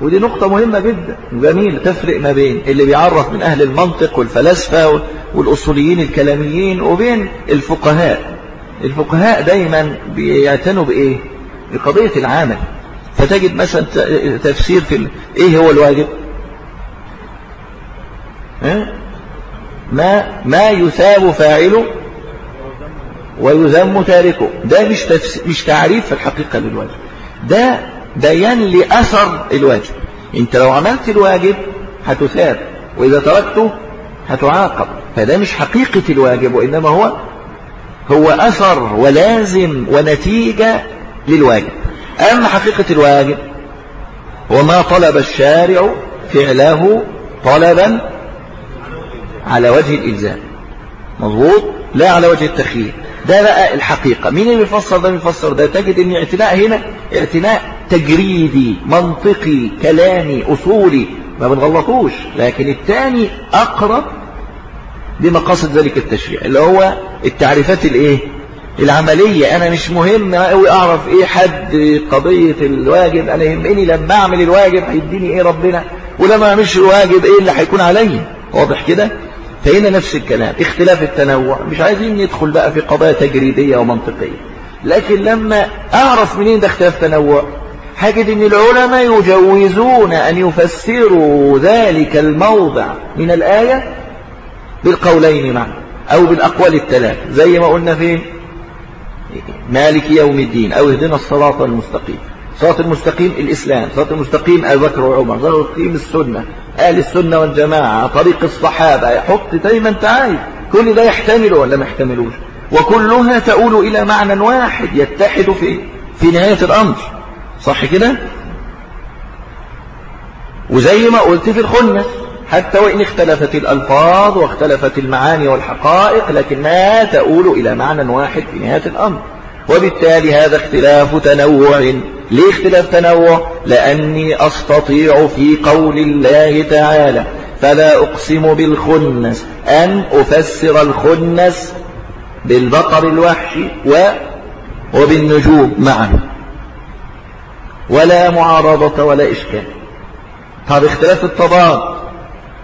S4: ودي نقطة مهمة جدا وجميلة تفرق ما بين اللي بيعرف من أهل المنطق والفلاسفة والأصوليين الكلاميين وبين الفقهاء. الفقهاء دايما بيعتنوا بإيه؟ بقضية العمل. فتجد مثلا تفسير في. إيه هو الواجب؟ ما ما يثاب فاعله ويذم تاركه. ده مش. مش تعريف في الحقيقة للواجب. ده بيان لأثر الواجب. انت لو عملت الواجب هتثاب وإذا تركته هتعاقب. فده مش حقيقة الواجب وإنما هو هو أثر ولازم ونتيجة للواجب. أما حقيقة الواجب وما طلب الشارع فعله طلبا على وجه الإلزام. مظبوط؟ لا على وجه التخيير. ده بقى الحقيقة. مين اللي بيفسر ده؟ بيفسر ده تجد إن اعتناء هنا اعتناء تجريدي منطقي كلامي أصولي. ما بنغلطوش. لكن الثاني أقرب بمقاصد ذلك التشريع اللي هو التعريفات الإيه؟ العملية. أنا مش مهم أوي أعرف إيه حد قضية الواجب. أنا يهمني لما أعمل الواجب هيديني إيه ربنا؟ ولما أعملش الواجب إيه اللي هيكون عليا واضح كده؟ فهنا نفس الكلام اختلاف التنوع مش عايزين ندخل بقى في قضايا تجريدية ومنطقية لكن لما أعرف منين ده اختلاف تنوع؟ حاجد إن العلماء يجوزون أن يفسروا ذلك الموضع من الآية بالقولين معا أو بالأقوال الثلاث زي ما قلنا فين مالك يوم الدين أو اهدنا الصراط المستقيم. صراط المستقيم الإسلام صراط المستقيم أبو بكر وعمر صراط المستقيم السنة أهل السنة والجماعة طريق الصحابة يحط دايما تعايز كل ده يحتمله ولا ما يحتملوش؟ وكلها تؤول إلى معنى واحد يتحد في في نهاية الأمر. صح كده؟ وزي ما قلت في الخنس حتى وإن اختلفت الألفاظ واختلفت المعاني والحقائق لكنها تؤول إلى معنى واحد في نهاية الأمر. وبالتالي هذا اختلاف تنوع. ليه اختلاف تنوع لأني أستطيع في قول الله تعالى فلا أقسم بالخنس أن أفسر الخنس بالبقر الوحشي و وبالنجوم معا. ولا معارضة ولا إشكال. طب اختلاف التضاد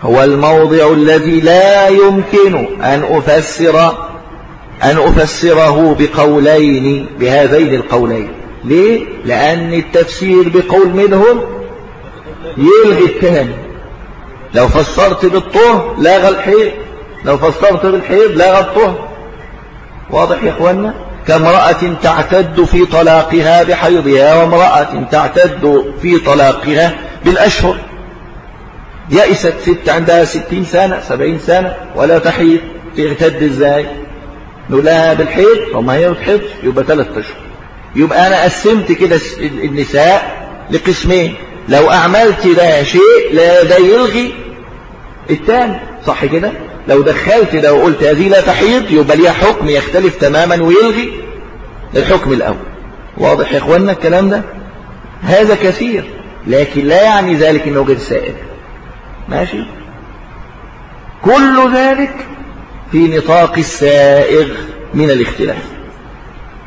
S4: هو الموضع الذي لا يمكن أن أفسر أن أفسره بقولين بهذين القولين. ليه؟ لأن التفسير بقول منهم يلغي الثاني لو فسرت بالطهر لغى الحيض. لو فسرت بالحيض لغى الطهر واضح يا اخوانا كامرأة تعتد في طلاقها بحيضها وامرأة تعتد في طلاقها بالأشهر. يئست ست عندها ستين سنة سبعين سنة ولا تحيض. تعتد إزاي؟ نقول لها بالحيض؟ وما هي بتحيض يبقى ثلاث أشهر. يبقى أنا قسمت كده النساء لقسمين. لو أعملت ده شيء لا ده يلغي الثاني صح كده؟ لو دخلت ده وقلت هذه لا تحيض يبقى ليها حكم يختلف تماما ويلغي الحكم الأول. واضح يا اخوانا الكلام ده؟ هذا كثير لكن لا يعني ذلك إنه غير سائر ماشي؟ كل ذلك في نطاق السائغ من الاختلاف.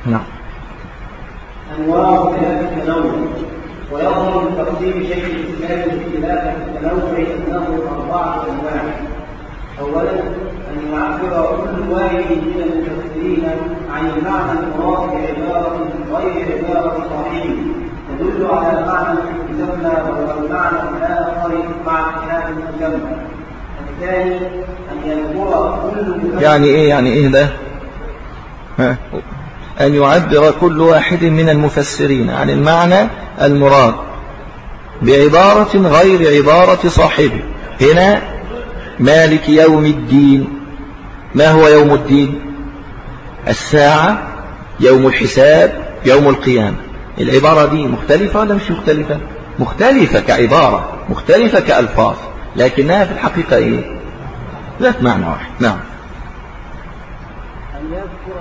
S4: نعم.
S5: أنواع خلاف التنوع. ويظهر من تقسيم شيخ الإسلام اختلاف التنوع أنه أربعة أنواع. أولا أن يعبر كل واحد من المفسرين عن المعنى المراد بعبارة غير عبارة صاحبه تدل على معنى وهو المعنى الآخر مع اختلاف المسمى الثاني أن كل
S4: يعني إيه؟ يعني إيه ده؟ ها؟ أن يعبر كل واحد من المفسرين عن المعنى المراد بعبارة غير عبارة صاحبه. هنا مالك يوم الدين. ما هو يوم الدين؟ الساعة يوم الحساب يوم القيامة. العبارة دي مختلفة ولا مش مختلفة؟ مختلفة كعبارة مختلفة كألفاظ. لكنها في الحقيقة إيه؟ ذات معنى واحد. نعم.
S5: أن يذكر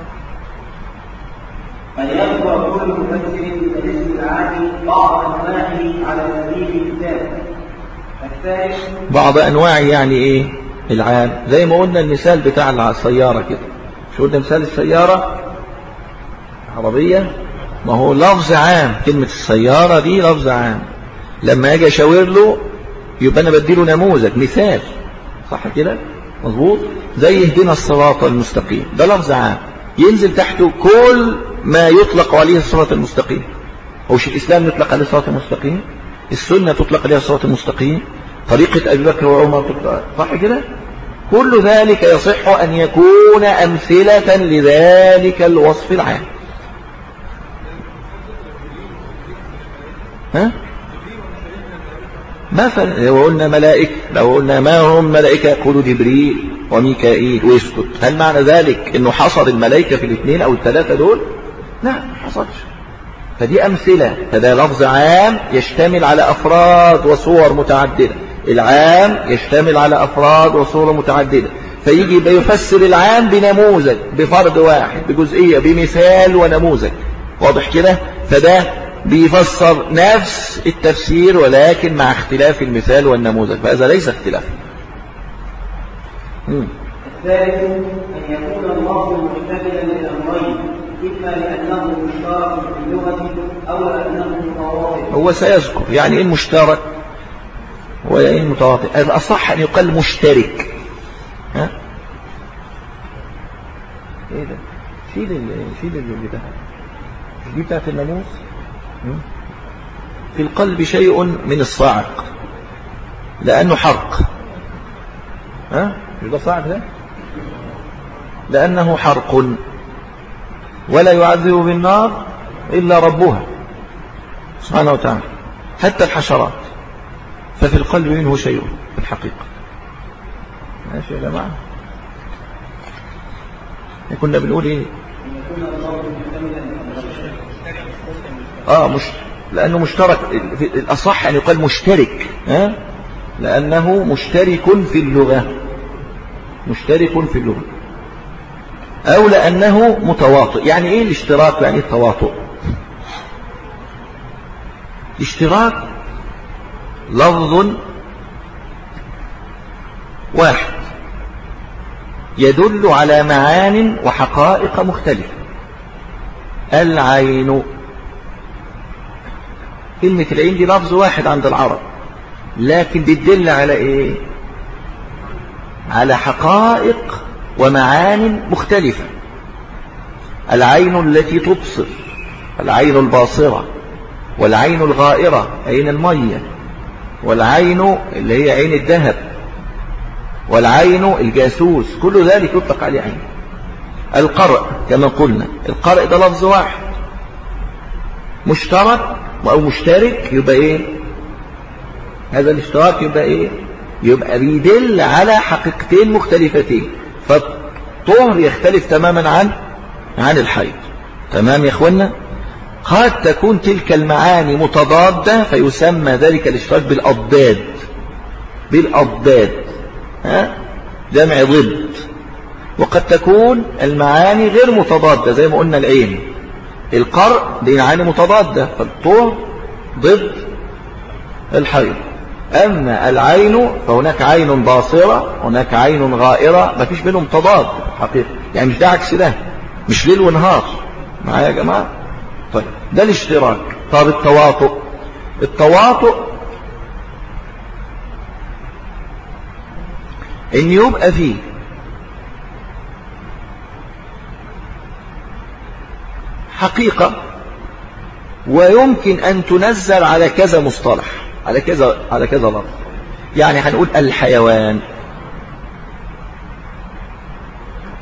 S5: أن يذكر كل مفسر بالاسم العام بعض أنواعه على سبيل الكتاب الثالث
S4: بعض أنواع يعني إيه؟ العام زي ما قلنا المثال بتاع السيارة كده. شو قلنا مثال السيارة؟ عربية. ما هو لفظ عام. كلمة السيارة دي لفظ عام. لما أجي أشاور له يبقى أنا بديله نموذج مثال. صح كده؟ مظبوط؟ زي اهدنا الصراط المستقيم. ده لفظ عام. ينزل تحته كل ما يطلق عليه الصراط المستقيم. هو شيء الإسلام يطلق عليه الصراط المستقيم؟ السنة تطلق عليها الصراط المستقيم. طريقة أبي بكر وعمر تطلق صح كده؟ كل ذلك يصح أن يكون أمثلة لذلك الوصف العام. ها؟ مثلا لو قلنا ملائكة لو قلنا ما هم ملائكة يقولوا جبريل وميكائيل ويسكت. هل معنى ذلك إنه حصر الملائكة في الاثنين أو الثلاثة دول؟ لا ما حصلش. فدي أمثلة. فده لفظ عام يشتمل على أفراد وصور متعددة. العام يشتمل على أفراد وصور متعددة. فيجي يبقى يفسر العام بنموذج بفرد واحد بجزئية بمثال ونموذج. واضح كده؟ فده بيفسر نفس التفسير ولكن مع اختلاف المثال والنموذج. فهذا ليس اختلاف.
S5: الثالث أن يكون اللفظ محتملا للأمرين إما لأنه مشترك في اللغة أو لأنه متواطئ
S4: هو سيذكر. يعني إيه المشترك ويعني إيه المتواطئ الأصح أن يقال مشترك. ها؟ إيه ده؟ شيل شيل ال بتاع دي بتاعت الناموس? في القلب شيء من الصاعق لأنه حرق. ها؟ مش ده صاعق ده؟ لأنه حرق. ولا يعذب بالنار إلا ربها سبحانه وتعالى حتى الحشرات. ففي القلب منه شيء في الحقيقة. ماشي يا جماعة. كنا بنقول إيه؟ آه مش لأنه مشترك في الأصح أن يقال مشترك ها؟ لأنه مشترك في اللغة مشترك في اللغة أو لأنه متواطئ. يعني إيه الاشتراك؟ يعني إيه التواطؤ؟ الاشتراك لفظ واحد يدل على معان وحقائق مختلفة. العين كلمة العين دي لفظ واحد عند العرب. لكن بتدل على إيه؟ على حقائق ومعان مختلفة. العين التي تبصر العين الباصرة والعين الغائرة عين المية والعين اللي هي عين الذهب والعين الجاسوس كل ذلك يطلق عليه عين. القرء كما قلنا القرء ده لفظ واحد. مشترك أو مشترك يبقى إيه؟ هذا الاشتراك يبقى إيه؟ يبقى بيدل على حقيقتين مختلفتين. فالطهر يختلف تماما عن عن الحيض. تمام يا اخوانا قد تكون تلك المعاني متضادة فيسمى ذلك الاشتراك بالأضداد. بالأضداد. ها؟ جمع ضد. وقد تكون المعاني غير متضادة زي ما قلنا العين. القرء دي معاني متضادة فالطهر ضد الحيض. أما العين فهناك عين باصرة هناك عين غائرة ما فيش بينهم تضاد حقيقة يعني مش ده عكس ده مش ليل ونهار. معايا يا جماعة؟ طيب ده الاشتراك. طب التواطؤ. التواطؤ إن يبقى فيه حقيقة ويمكن أن تنزل على كذا مصطلح على كذا على كذا لفظ. يعني هنقول الحيوان.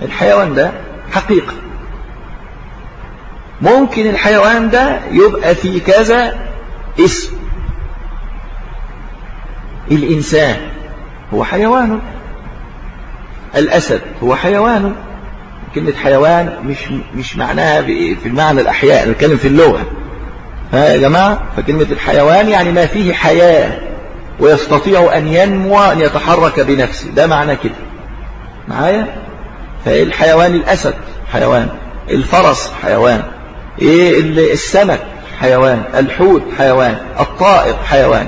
S4: الحيوان ده حقيقة. ممكن الحيوان ده يبقى في كذا اسم. الإنسان هو حيوان. الأسد هو حيوان. كلمة حيوان مش مش معناها في المعنى الأحياء نتكلم في اللغة. ها يا جماعة؟ فكلمة الحيوان يعني ما فيه حياة ويستطيع أن ينمو أن يتحرك بنفسه. ده معنى كده. معايا؟ فالحيوان الأسد حيوان الفرس حيوان إيه السمك حيوان الحوت حيوان الطائر حيوان.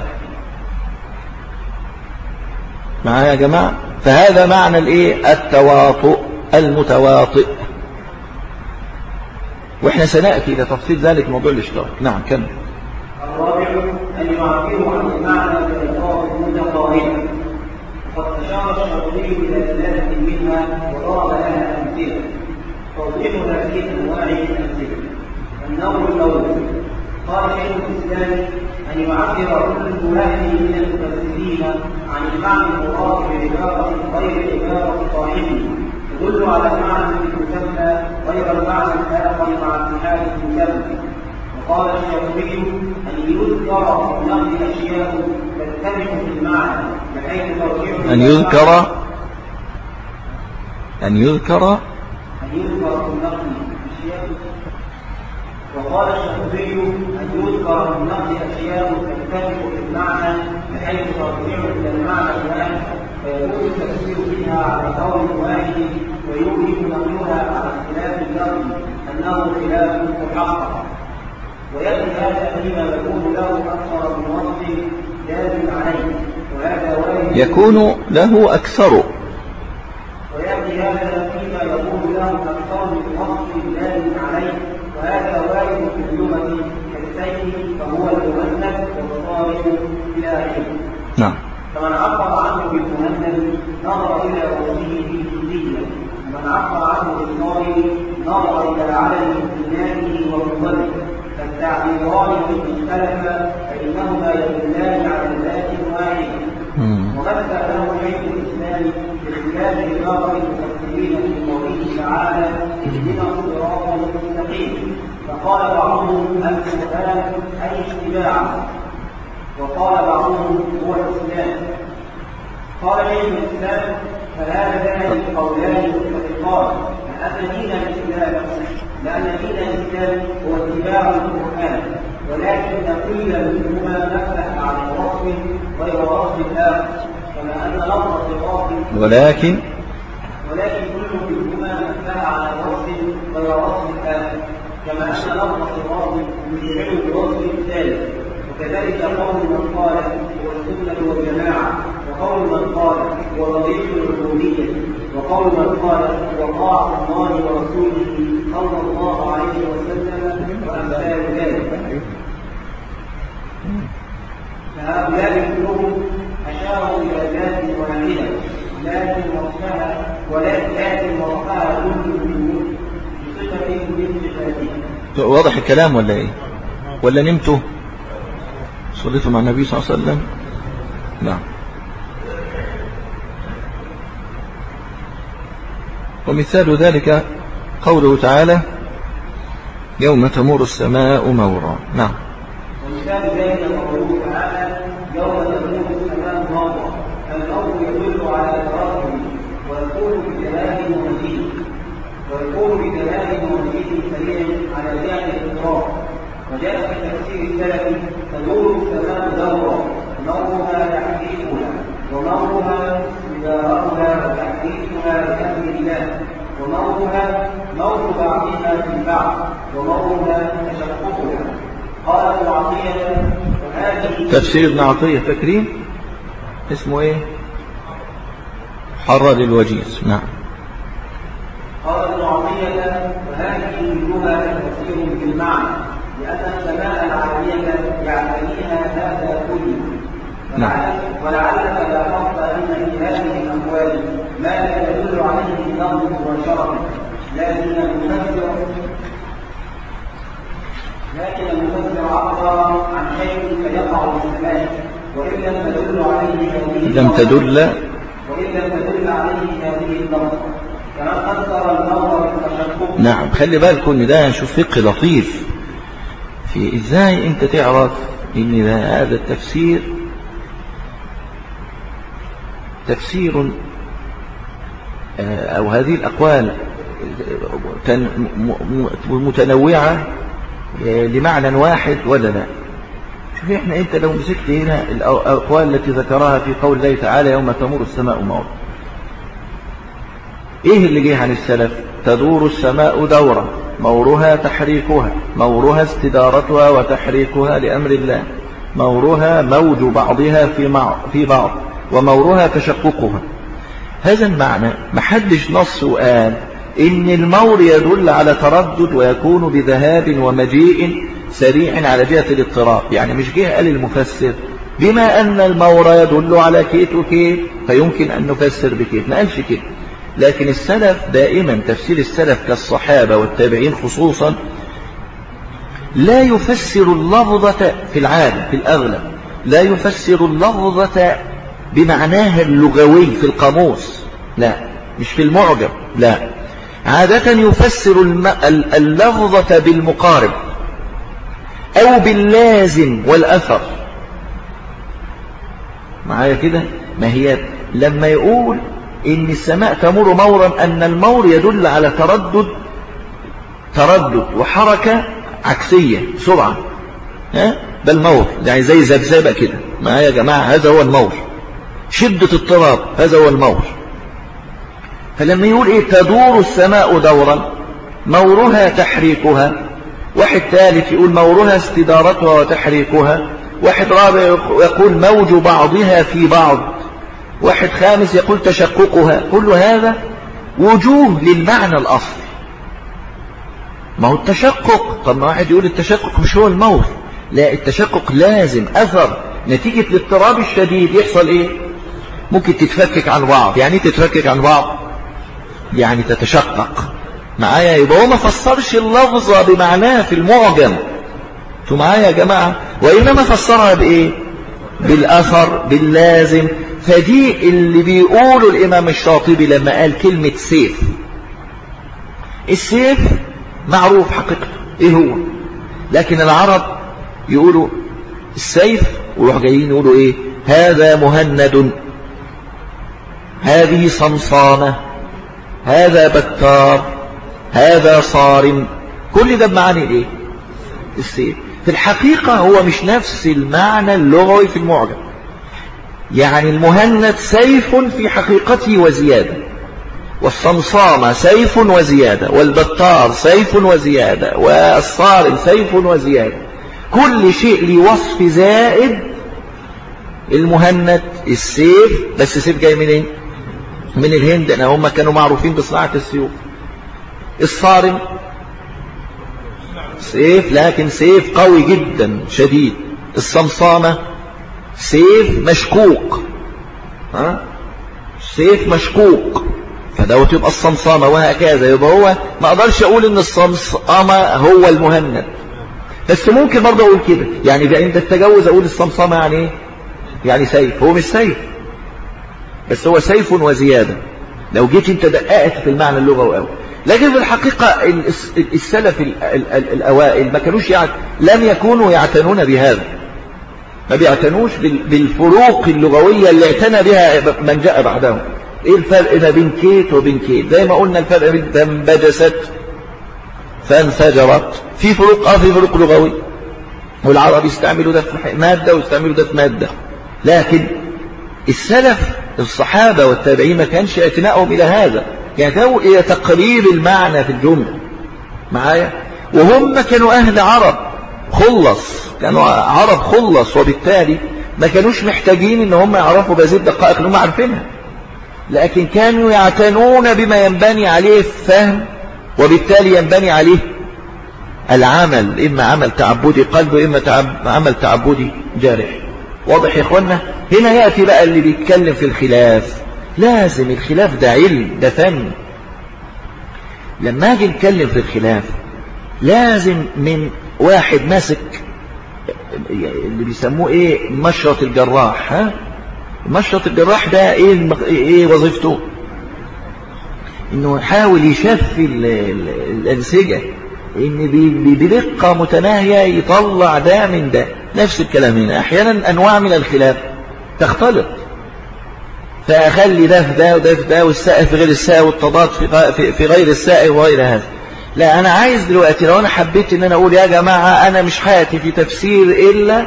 S4: معايا يا جماعة؟ فهذا معنى الإيه؟ التواطؤ. المتواطئ. وإحنا سنأتي إلى تفصيل ذلك موضوع الاشتراك. نعم كمل.
S5: الرابع أن يعبروا عن المعنى بألفاظ متقاربة وقد أشار الشاطبي إلى ثلاثة منها وضرب لها أمثلة. توضيحها في أنواع الأمثلة. النوع الأول قال شيخ الإسلام أن يعبر كل واحد من المفسرين عن المعنى المراد بعبارة غير عبارة صاحبه تدل على معنى المسمى غير المعنى الآخر مع اتحاد المسمى وقال الشافعي أن يذكر في النقل أشياء تتفق في المعنى بحيث ترجع
S4: أن يذكر أن يذكر
S5: أن يذكر في النقل أشياء وقال الشافعي أن يذكر في النقل أشياء تتفق في المعنى بحيث ترجع إلى المعنى. الواحد فيكون التفسير فيها على قول واحد ويمكن نقلها على اختلاف اللفظ أنه خلاف محقق ويأتي هذا فيما يكون له أكثر من وصف لازم عليه. وهذا وارد
S4: يكون له أكثر.
S5: ويأتي هذا فيما يكون له أكثر من وصف لازم عليه. وهذا وارد في اللغة كالسيف فهو المؤنث والصالح إلى آخره
S4: نعم.
S5: فمن عبر عنه بالمهند نظر إلى وجهه عبر عنه بالصالح نظر إلى علم إيمانه وقوته فالتعبيران إن اختلفا فإنهما يدلان على ذات واحدة
S4: مم.
S5: ومثل له شيخ الإسلام باختلاف عبارة المفسرين في قوله تعالى اهدنا الصراط المستقيم فقال بعضهم القرآن أي اتباعا وقال بعضهم هو الإسلام. قال شيخ الإسلام فهذان قولان متفقان أن دين الإسلام لأن دين الإسلام هو اتباع القرآن. ولكن كل منهما مفتح على وصف غير وصف الآخر كما أن لفظ الصراط
S4: ولكن
S5: ولكن كل منهما مفتح على وصف غير وصف الآخر كما أن لفظ الصراط يشعر بوصف الثالث. وكذلك قول من قال هو السنة والجماعة وقول من قال هو رضيت العبودية وقول من قال هو طاعة الله ورسوله صلى الله عليه وسلم وأمثال ذلك. فهؤلاء كلهم أشاروا إلى ذات واحدة لكن وصفها ولكن لكن وصفها كل من بصفة من صفاتها
S4: واضح الكلام ولا إيه؟ ولا نمتوا؟ صليتوا مع النبي صلى الله عليه وسلم؟ نعم. ومثال ذلك قوله تعالى يوم تمور السماء مورا. نعم.
S5: ومثال ذلك قوله تعالى يوم تكون السماء مورا. فالأرض يدل على تراكم ويكون بكلام ومجيد ويكون بكلام ومجيد سريع على جهة الإضرار وجاء في تفسير السلف تدور السماء دورا نورها تحديثها ومرها إدارتها وتحديثها بأمر الله ومرها موت بعضها في بعض ومرها تشققها قال ابن عطية وهذه
S4: تفسير ابن عطية فاكرين اسمه إيه؟ حرر الوجيز نعم.
S5: قال ابن عطية وهذه كلها تفسير بالمعنى لأن السماء العالية يعتنيها هذا كله.
S4: نعم.
S5: ولعلك لاحظت أن في هذه الأقوال ما لا يدل عليه اللفظ مباشرة لكن المفسر لكن المفسر عبر عن شيء فيقع في السماء. وإن لم تدل عليه هذه
S4: لم تدل
S5: وإن لم تدل عليه هذه اللفظة كما فسر النظر بالتشقق.
S4: نعم. خلي بالكم إن ده شوف فقه لطيف. في إزاي أنت تعرف إن هذا التفسير تفسير آه، أو هذه م- متنوعة آه، لمعنى واحد ولا لا؟ شوف إحنا أنت لو مسكت هنا الأقوال التي ذكرها في قول الله تعالى يوم تمر السماء مورا. إيه اللي جه عن السلف؟ تدور السماء دورة مورها تحريكها مورها استدارتها وتحريكها لأمر الله مورها موج بعضها في, في بعض. ومورها تشققها. هذا المعنى محدش نص وقال إن المور يدل على تردد ويكون بذهاب ومجيء سريع على جهة الاضطراب. يعني مش جه قال المفسر. بما أن المور يدل على كيت وكيت فيمكن أن نفسر بكيت. ما قالش كده. لكن السلف دائما تفسير السلف كالصحابة والتابعين خصوصا لا يفسر اللفظة في العادة في الأغلب. لا يفسر اللفظة بمعناها اللغوي في القاموس. لا مش في المعجم. لا. عادة يفسر اللفظة بالمقارب أو باللازم والأثر. معايا كده؟ ما هي لما يقول إن السماء تمر مورا أن المور يدل على تردد تردد وحركة عكسية سرعة ها؟ ده المور يعني زي ذبذبة كده. معايا يا جماعة؟ هذا هو المور شدة اضطراب هذا هو المور فلما يقول إيه تدور السماء دورا مورها تحريكها واحد ثالث يقول مورها استدارتها وتحريكها واحد رابع يقول موج بعضها في بعض. واحد خامس يقول تشققها. كل هذا وجوه للمعنى الأصلي ما هو التشقق؟ طب ما واحد يقول التشقق مش هو الموت. لا التشقق لازم أثر. نتيجة الاضطراب الشديد يحصل إيه؟ ممكن تتفكك عن بعض يعني إيه تتفكك عن بعض يعني تتشقق. معايا؟ يبقى هو ما فسرش اللفظة بمعناها في المعجم. أنتوا معايا يا جماعة؟ وإنما فسرها بإيه؟ بالأثر باللازم. فدي اللي بيقوله الإمام الشاطبي لما قال كلمة سيف. السيف معروف حقيقته إيه هو؟ لكن العرب يقولوا السيف ويروح جايين يقولوا إيه؟ هذا مهند. هذه صمصانة هذا بتار هذا صارم. كل ده بمعنى إيه؟ السيف في الحقيقة هو مش نفس المعنى اللغوي في المعجم. يعني المهند سيف في حقيقته وزيادة والصمصامة سيف وزيادة والبتار سيف وزيادة والصارم سيف وزيادة. كل شيء لوصف زائد المهند السيف بس السيف جاي منين؟ من الهند لأنهم كانوا معروفين بصناعة السيوف. الصارم سيف لكن سيف قوي جدا شديد. الصمصامة سيف مشكوك. ها؟ سيف مشكوك. فدوت يبقى الصمصامة وهكذا. يبقى هو ما أقدرش أقول إن الصمصامة هو المهند. بس ممكن برضه أقول كده. يعني انت التجوز أقول الصمصامة يعني إيه؟ يعني سيف. هو مش سيف. بس هو سيف وزيادة. لو جيت انت دققت في المعنى اللغوي قوي لكن في الحقيقة السلف الأوائل ما كانوش يعت... لم يكونوا يعتنون بهذا. ما بيعتنوش بالفروق اللغوية اللي اعتنى بها من جاء بعدهم. إيه الفرق ما بين كيت وبين كيت؟ زي ما قلنا الفرق بين تنبجست فانفجرت. في فروق آه في فروق لغوية والعرب يستعملوا ده في مادة ويستعملوا ده في مادة. لكن السلف الصحابة والتابعين ما كانش اعتنائهم إلى هذا. يدعو إلى تقرير المعنى في الجملة. معايا؟ وهم كانوا أهل عرب. خلص. كانوا عرب خلص وبالتالي ما كانوش محتاجين إن هم يعرفوا بهذه الدقائق اللي هم عارفينها. لكن كانوا يعتنون بما ينبني عليه الفهم وبالتالي ينبني عليه العمل إما عمل تعبدي قلب وإما عمل تعبدي جارح واضح يا إخوانا هنا يأتي بقى اللي بيتكلم في الخلاف. لازم الخلاف ده علم ده فن. لما أجي نتكلم في الخلاف لازم من واحد ماسك اللي بيسموه إيه؟ مشرط الجراح ها؟ مشرط الجراح ده إيه. إيه وظيفته؟ إنه يحاول يشفي ال- ال- الأنسجة. إن ب- بدقة متناهية يطلع ده من ده. نفس الكلام هنا. أحيانا أنواع من الخلاف تختلط. فأخلي ده في ده وده في ده والسائل في غير السائل والتضاد في في- غير السائل وغير هذا. لا أنا عايز دلوقتي لو أنا حبيت إن أنا أقول يا جماعة أنا مش حياتي في تفسير إلا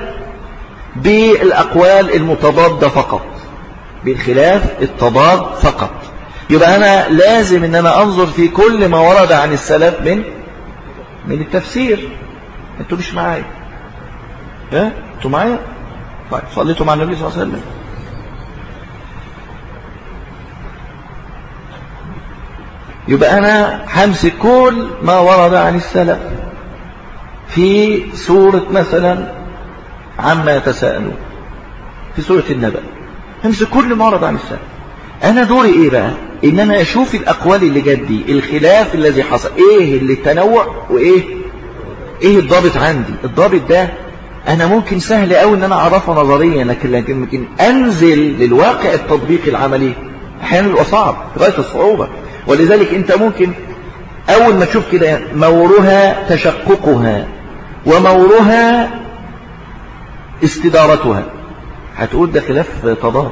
S4: بالأقوال المتضادة فقط. بالخلاف التضاد فقط. يبقى أنا لازم أن أنا أنظر في كل ما ورد عن السلف من من التفسير. أنتوا مش معايا. ها؟ أنتوا معايا؟ طيب صليتوا مع النبي صلى الله عليه وسلم. يبقى أنا همسك كل ما ورد عن السلف في سورة مثلا عما يتساءلون في سورة النبأ. همسك كل ما ورد عن السلف. أنا دوري إيه بقى؟ إن أنا أشوف الأقوال اللي جت دي الخلاف الذي حصل إيه اللي التنوع وإيه؟ إيه الضابط عندي؟ الضابط ده أنا ممكن سهل قوي إن أنا أعرفه نظريا لكن لكن ممكن أنزل للواقع التطبيقي العملي. أحيانا بيبقى صعب غاية الصعوبة. ولذلك أنت ممكن أول ما تشوف كده مورها تشققها ومورها استدارتها. هتقول ده خلاف تضاد؟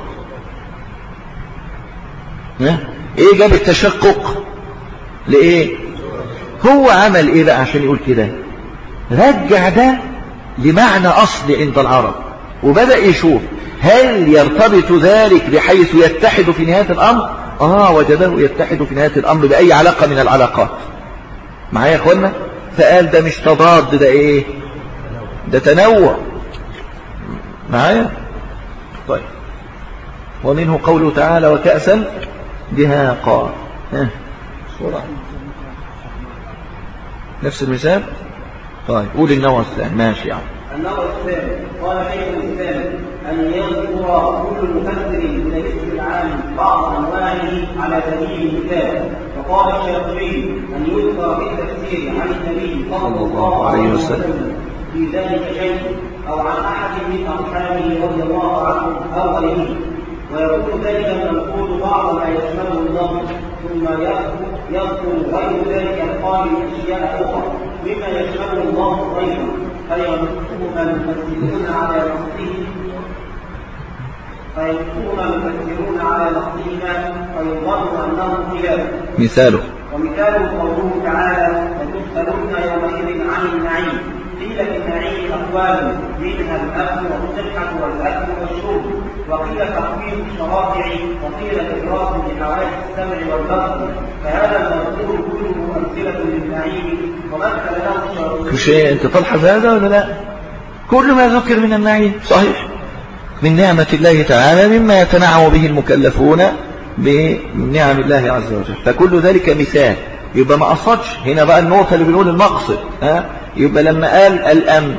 S4: إيه جاب التشقق؟ لإيه؟ هو عمل إيه بقى عشان يقول كده؟ رجع ده لمعنى اصلي عند العرب وبدأ يشوف هل يرتبط ذلك بحيث يتحد في نهاية الأمر؟ آه وجده يتحد في نهاية الأمر بأي علاقة من العلاقات. معايا يا اخوانا فقال ده مش تضاد ده إيه؟ ده تنوع. معايا؟ طيب. ومنه قوله تعالى وكأسا دهاقا ها. بسرعة نفس المثال؟ طيب قول النوع الثاني. ماشي يعني
S5: النظر الثاني. قال شيخ الاسلام أن يذكر كل مفسر من الاسم العام بعض أنواعه على سبيل المثال. وقال الشافعي أن يذكر في التفسير عن النبي صلى الله عليه وسلم في ذلك شيء أو عن أحد من اصحابه رضي الله عنه أو غيره. ويكون ذلك المنقول بعض ما يشمله النظر ثم يذكر غير ذلك القائل إشياء أخرى. مما يشمله الله غيره. فينقصهما المفسرون على نصه فينقصهما المفسرون على نصهما فيظن انه خلاف
S4: مثاله.
S5: ومثاله قوله تعالى لتسألن يومئذ عن النعيم. قيل في النعيم أقوال منها الأكل والصحة والأكل والشرب وقيل تخفيف الشرائع وقيل إدراك لحوادث السمع والبصر. فهذا المذكور كله أمثلة للنعيم ومثل له
S4: كل شيء أنت تلحظ هذا ولا لا؟ كل ما ذكر من النعيم صحيح. من نعمة الله تعالى مما يتنعم به المكلفون بنعم الله عز وجل. فكل ذلك مثال. يبقى ما قصدش هنا بقى النقطة اللي بنقول المقصد. ها؟ يبقى لما قال الأمن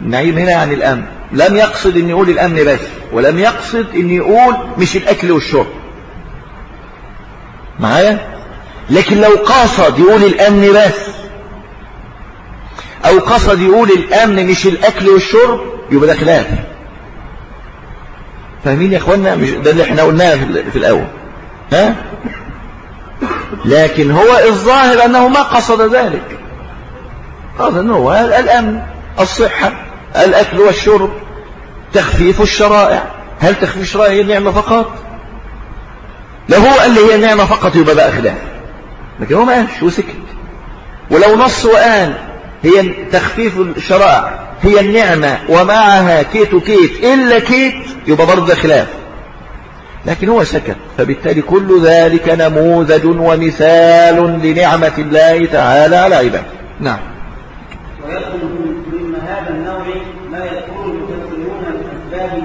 S4: النعيم هنا يعني الأمن لم يقصد ان يقول الأمن بس ولم يقصد ان يقول مش الأكل والشرب. معايا؟ لكن لو قصد يقول الأمن بس أو قصد يقول الأمن مش الأكل والشرب يبقى ده خلاف. فاهمين يا اخوانا مش ده اللي إحنا قلناه في, الأول. ها؟ لكن هو الظاهر أنه ما قصد ذلك. انه هو الأمن الصحة الأكل والشرب تخفيف الشرائع. هل تخفيف الشرائع هي النعمة فقط؟ لو هو قال لي هي النعمة فقط يبقى بقى خلاف. لكن هو ما قالش وسكت ولو نص وقال هي تخفيف الشرائع هي النعمة ومعها كيت وكيت إلا كيت يبقى برضه خلاف. لكن هو سكت. فبالتالي كل ذلك نموذج ومثال لنعمة الله تعالى على عباده. نعم.
S5: ويدخل ضمن هذا النوع ما يذكر المفسرون من اسباب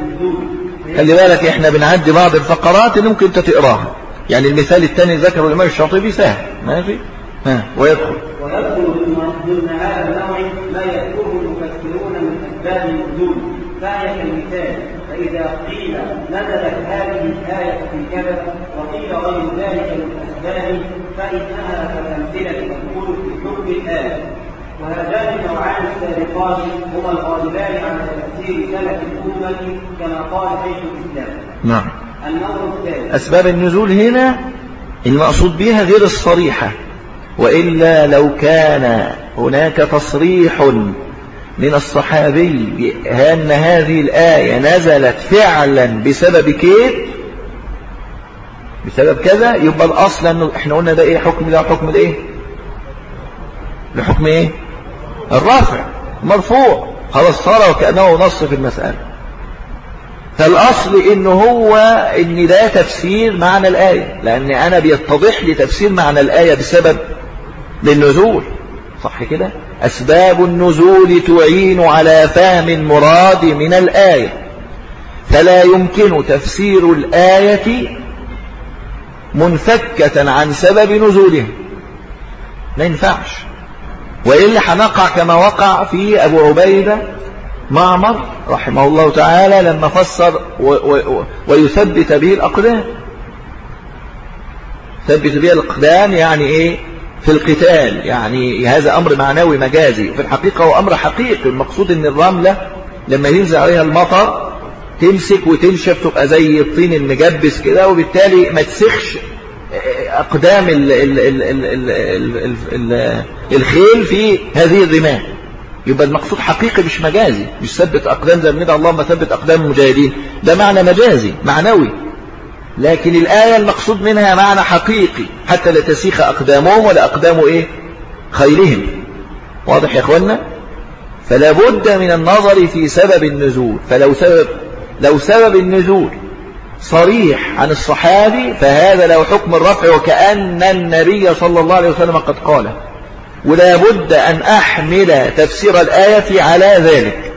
S4: خلي بالك إحنا بنعدي بعض الفقرات اللي ممكن انت تقراها. يعني المثال الثاني ذكره الإمام الشاطبي سهل ماشي ها ويدخل.
S5: ويدخل ضمن هذا النوع ما يذكره المفسرون من اسباب النزول فهي كالمثال فإذا قيل نزلت هذه الآية في كذا وقيل غير ذلك من اسباب فإنها كالامثله تدخل في حكم الآية. وهذان النوعان السابقان هما الغالبان على تفسير سلف الأمة كما قال شيخ الإسلام.
S4: نعم.
S5: النوع الثالث
S4: أسباب النزول هنا المقصود بها غير الصريحة وإلا لو كان هناك تصريح من الصحابي بأن هذه الآية نزلت فعلا بسبب كيد بسبب كذا؟ يبقى الأصل أنه إحنا قلنا ده إيه؟ حكم ده حكم الإيه لحكم إيه؟ الرافع مرفوع. خلاص صار وكأنه نص في المسألة. فالأصل إن هو إن ده تفسير معنى الآية لأن أنا بيتضح لي تفسير معنى الآية بسبب للنزول. صح كده؟ أسباب النزول تعين على فهم المراد من الآية. فلا يمكن تفسير الآية منفكة عن سبب نزولها. لا ينفعش. وإلا هنقع كما وقع في أبو عبيدة معمر رحمه الله تعالى لما فسر ويثبت به الأقدام ثبت به الأقدام يعني إيه؟ في القتال. يعني هذا أمر معنوي مجازي. في الحقيقة هو أمر حقيقي. المقصود أن الرملة لما ينزل عليها المطر تمسك وتنشف تبقى زي الطين المجبس كده وبالتالي ما تسخش أقدام ال ال ال ال ال ال ال ال الخيل في هذه الرمال يبقى المقصود حقيقي مش مجازي مش ثبت أقدام زي ما ندعو اللهم ثبت أقدام المجاهدين. ده معنى مجازي معنوي. لكن الآية المقصود منها معنى حقيقي حتى لا تسيخ أقدامهم ولا أقدام إيه؟ خيرهم واضح يا أخوانا فلا بد من النظر في سبب النزول. فلو سبب لو سبب النزول صريح عن الصحابي فهذا له حكم الرفع وكأن النبي صلى الله عليه وسلم قد قاله. ولا بد أن أحمل تفسير الآية على ذلك.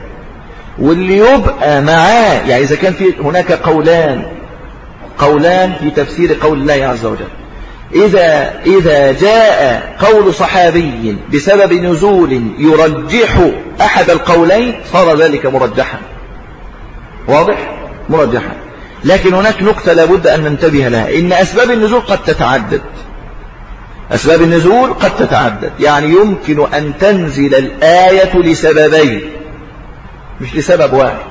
S4: واللي يبقى معاه يعني إذا كان في هناك قولان قولان في تفسير قول الله عز وجل. إذا, إذا جاء قول صحابي بسبب نزول يرجح أحد القولين صار ذلك مرجحا. واضح؟ مرجحا. لكن هناك نقطة لابد أن ننتبه لها. إن أسباب النزول قد تتعدد. أسباب النزول قد تتعدد. يعني يمكن أن تنزل الآية لسببين. مش لسبب واحد.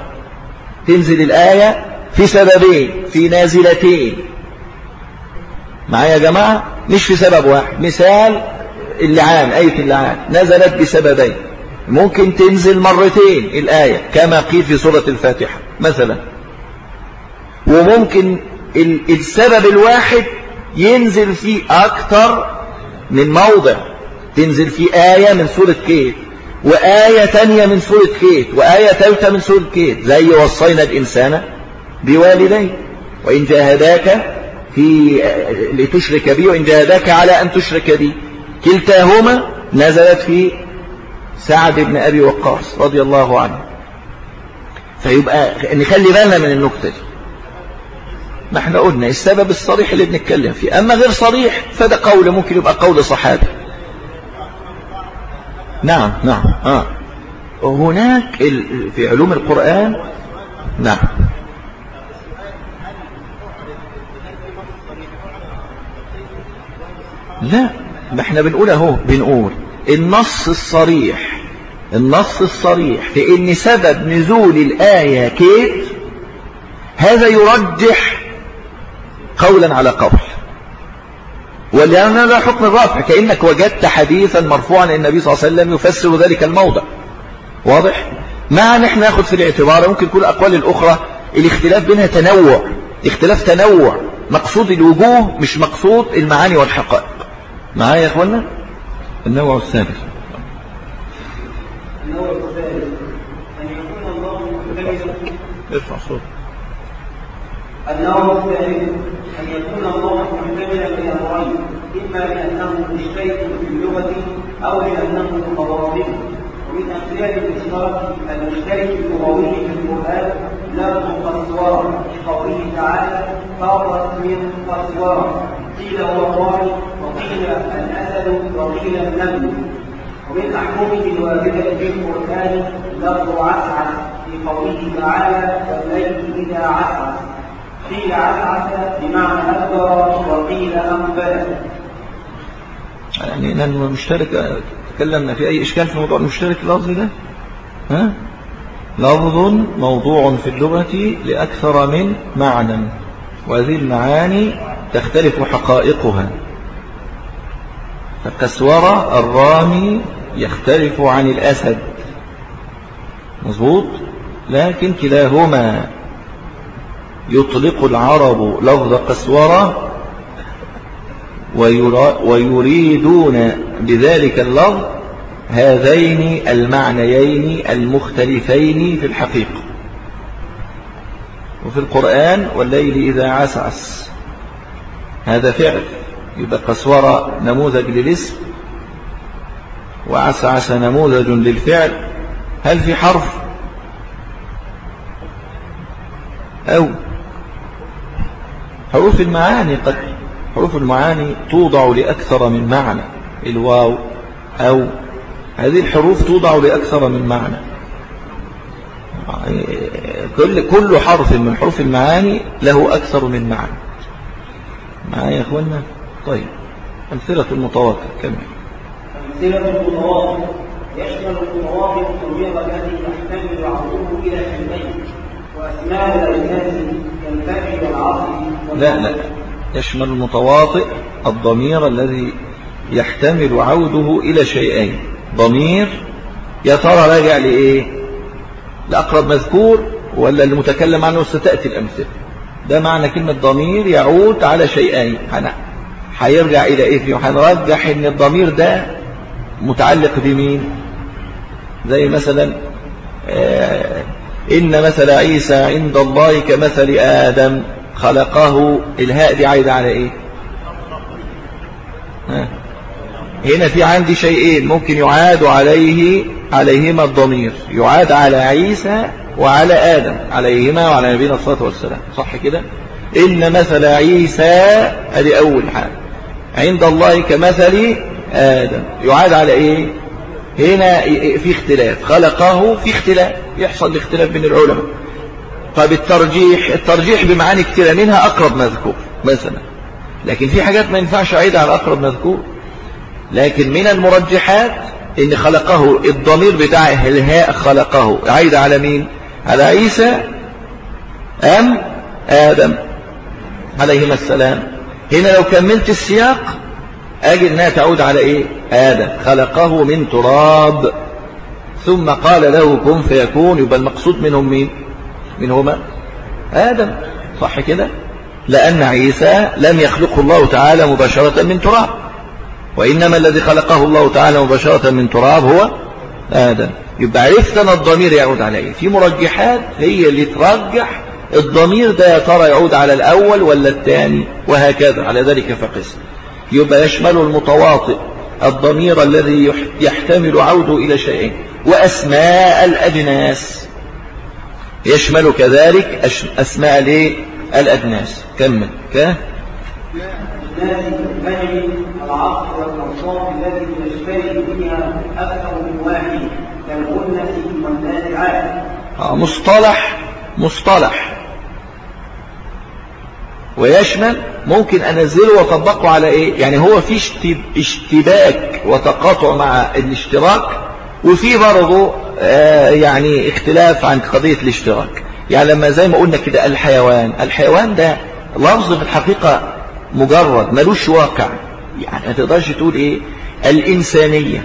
S4: تنزل الآية في سببين في نازلتين. معايا يا جماعة؟ مش في سبب واحد. مثال اللعان آية اللعان. نزلت بسببين. ممكن تنزل مرتين الآية كما قيل في سورة الفاتحة مثلا. وممكن السبب الواحد ينزل فيه أكثر من موضع. تنزل في آية من سورة كيت وآية تانية من سورة كيت وآية ثالثة من سورة كيت زي وصينا الإنسان بوالديه وإن جاهداك في لتشرك بي وإن جاهداك على أن تشرك بي. كلتاهما نزلت في سعد بن أبي وقاص رضي الله عنه. فيبقى نخلي بالنا من النقطة دي. ما إحنا قلنا السبب الصريح اللي بنتكلم فيه. أما غير صريح فده قول ممكن يبقى قول صحابي. نعم نعم آه. هناك ال... في علوم القرآن نعم. لا ما إحنا بنقول أهو بنقول النص الصريح النص الصريح في إن سبب نزول الآية كيف؟ هذا يرجح قولا على قول ولأن لا حكم الرافع كأنك وجدت حديثا مرفوعا النبي صلى الله عليه وسلم يفسر ذلك الموضع. واضح؟ مع ان إحنا ناخد في الاعتبار ممكن كل الأقوال الأخرى الاختلاف بينها تنوع اختلاف تنوع. مقصود الوجوه مش مقصود المعاني والحقائق. معايا يا اخوانا النوع الثالث
S5: النوع الثالث أن يكون الله
S4: ارفع صوت.
S5: النوع الثالث أن يكون الله محتملا لأمرين إما لأنه مشترك في اللغة أو لأنه متضاد. ومن أمثلة الاشتراك المشترك اللغوي في القرآن لفظ في قوله تعالى فرت من قسورة قيل الراعي وقيل الأسد وقيل النمل. ومن أحكامه الواردة في القرآن لفظ عسعس في قوله تعالى والليل إذا عسعس قيل عسعس بمعنى أدبر وقيل أقبل
S4: يعني إن المشترك تكلمنا في أي إشكال في موضوع المشترك اللفظي ده؟ ها؟ لفظ موضوع في اللغة لأكثر من معنى وهذه المعاني تختلف حقائقها. فالكسورة الرامي يختلف عن الأسد. مظبوط؟ لكن كلاهما يطلق العرب لفظ قسورة ويريدون بذلك اللفظ هذين المعنيين المختلفين في الحقيقة. وفي القرآن والليل إذا عسعس. هذا فعل. يبقى قسورة نموذج للاسم وعسعس نموذج للفعل. هل في حرف؟ أو حروف المعاني قد حروف المعاني توضع لأكثر من معنى الواو أو. هذه الحروف توضع لأكثر من معنى. كل كل حرف من حروف المعاني له أكثر من معنى. معايا يا أخوانا؟ طيب. أمثلة المتواطئ كمل.
S5: أمثلة المتواطئ يشمل المتواطئ التنوير الذي يحتمل عرضه إلى شيئين وأسماء الأجناس
S4: لا لا. يشمل المتواطئ الضمير الذي يحتمل عوده إلى شيئين. ضمير يا ترى راجع لإيه؟ لأقرب مذكور ولا المتكلم عنه ستأتي الأمثلة؟ ده معنى كلمة ضمير يعود على شيئين. هيرجع إلى إيه فيه هنرجح إن الضمير ده متعلق بمين؟ زي مثلا آه إن مثل عيسى عند الله كمثل آدم. خلقه. الهاء دي عايدة على إيه؟ هنا في عندي شيئين ممكن يعاد عليه عليهما الضمير. يعاد على عيسى وعلى آدم عليهما وعلى نبينا الصلاة والسلام. صح كده؟ إن مثل عيسى هذه أول حاجة عند الله كمثل آدم. يعاد على إيه؟ هنا في اختلاف. خلقه في اختلاف. يحصل الاختلاف بين العلماء. طب الترجيح بمعاني كثيرة منها أقرب مذكور مثلا. لكن في حاجات ما ينفعش أعيد على أقرب مذكور. لكن من المرجحات إن خلقه الضمير بتاع الهاء خلقه. عايد على مين؟ على عيسى أم آدم. عليهما السلام. هنا لو كملت السياق أجد أنها تعود على إيه؟ آدم. خلقه من تراب. ثم قال له كن فيكون. يبقى المقصود منهم مين؟ منهما؟ آدم. صح كده؟ لأن عيسى لم يخلقه الله تعالى مباشرة من تراب. وإنما الذي خلقه الله تعالى مباشرة من تراب هو آدم. يبقى عرفت أن الضمير يعود على إيه؟ في مرجحات هي اللي ترجح الضمير ده يا ترى يعود على الأول ولا الثاني؟ وهكذا. على ذلك فقس. يبقى يشمل المتواطئ الضمير الذي يحتمل عوده إلى شيئين وأسماء الأجناس يشمل كذلك أسماء الأجناس كمل.
S5: والأوصاف التي فيها أكثر من واحد
S4: آه، مصطلح مصطلح. ويشمل ممكن أنزله وأطبقه على إيه؟ يعني هو في اشتباك وتقاطع مع الاشتراك وفي برضه آه يعني اختلاف عن قضية الاشتراك. يعني لما زي ما قلنا كده الحيوان الحيوان ده لفظ في الحقيقة مجرد ملوش واقع. يعني ما تقدرش تقول إيه؟ الإنسانية.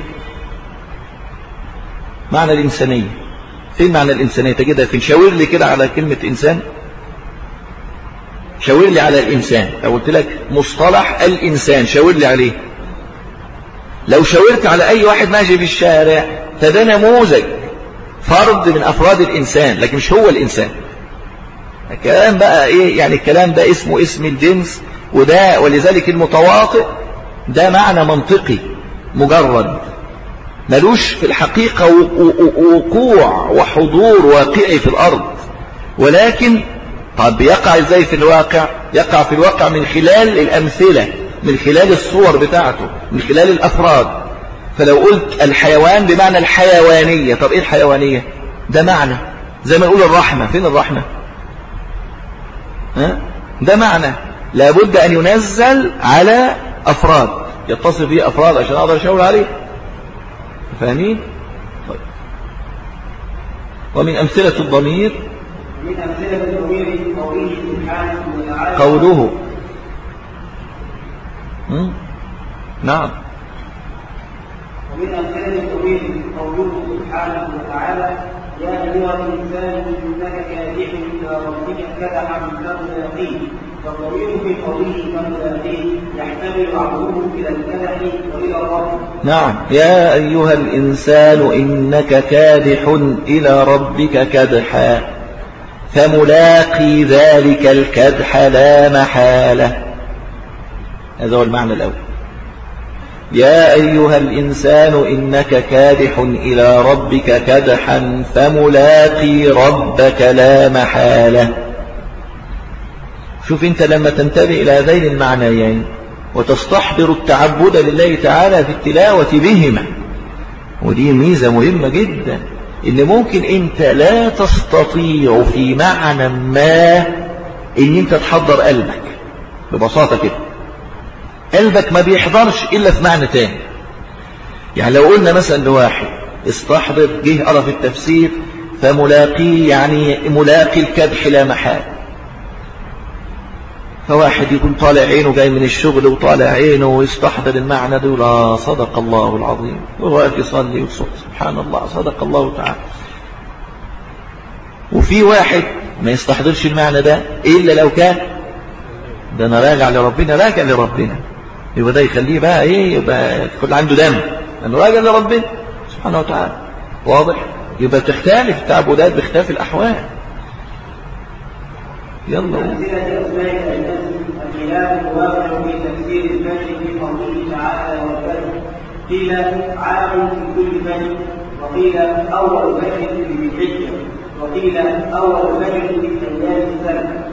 S4: معنى الإنسانية. فين معنى الإنسانية؟ تجدها فين شاور لي كده على كلمة إنسان. شاور لي على الإنسان. لو قلت لك مصطلح الإنسان شاور لي عليه. لو شاورت على أي واحد ماشي في الشارع فده نموذج فرد من أفراد الإنسان لكن مش هو الإنسان. الكلام بقى إيه؟ يعني الكلام ده اسمه اسم الجنس وده ولذلك المتواطئ ده معنى منطقي مجرد. ملوش في الحقيقة وقوع وحضور واقعي في الأرض. ولكن طب يقع إزاي في الواقع؟ يقع في الواقع من خلال الأمثلة من خلال الصور بتاعته من خلال الأفراد. فلو قلت الحيوان بمعنى الحيوانية طب إيه الحيوانية؟ ده معنى. زي ما نقول الرحمة. فين الرحمة؟ ها؟ ده معنى. لابد أن ينزل على أفراد. يتصل به أفراد عشان أقدر أشاور عليه. فاهمين؟ طيب. ومن أمثلة الضمير
S5: قوله. سبحانه وتعالى
S4: قوله؟ نعم.
S5: ومن أمثلة الضمير قوله سبحانه وتعالى يا أيها الإنسان إنك كادح إلى ربك كدحا فملاقيه فالضمير في قوله فملاقيه يحتمل بعضه إلى الكدح وإلى الرب
S4: نعم. يا أيها الإنسان إنك كادح إلى ربك كدحا. فملاقي ذلك الكدح لا محالة. هذا هو المعنى الأول. يا أيها الإنسان إنك كادح إلى ربك كدحا فملاقي ربك لا محالة. شوف أنت لما تنتبه إلى هذين المعنيين وتستحضر التعبد لله تعالى في التلاوة بهما. ودي ميزة مهمة جدا. إن ممكن أنت لا تستطيع في معنى ما إن أنت تحضر قلبك. ببساطة كده. قلبك ما بيحضرش إلا في معنى تاني. يعني لو قلنا مثلا لواحد استحضر جه قرأ في التفسير فملاقيه يعني ملاقي الكدح لا محال. فواحد يكون طالع عينه جاي من الشغل وطالع عينه ويستحضر المعنى ده يقول آه صدق الله العظيم. وهو واقف يصلي ويصلي سبحان الله صدق الله تعالى. وفي واحد ما يستحضرش المعنى ده إلا لو كان ده أنا راجع لربنا راجع لربنا. يبقى ده يخليه بقى إيه يبقى كل عنده دم. أنه راجع لربنا. سبحانه وتعالى. واضح؟ يبقى تختلف. التعبدات باختلاف الأحوال. يلا.
S5: الخلاف الواقع في تفسير الفجر في قوله تعالى والفجر قيل عام في كل فجر وقيل أول فجر في الحجة وقيل أول فجر في أيام السنة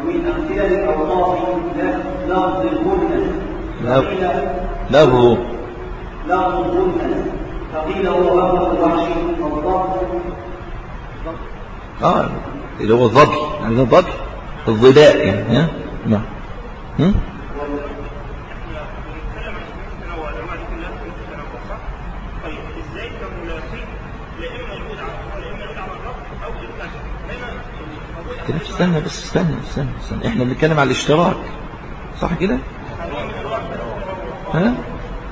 S5: ومن أمثلة الأوصاف لفظ الغنى وقيل
S4: لفظ
S5: لفظ الغنى فقيل هو أفضل الوحش. والضبط
S4: آه اللي هو الضبي يعني ده الضبي الضباء يعني نعم؟ كده استنى بس استنى استنى استنى. إحنا بنتكلم على الاشتراك. صح كده؟ ها؟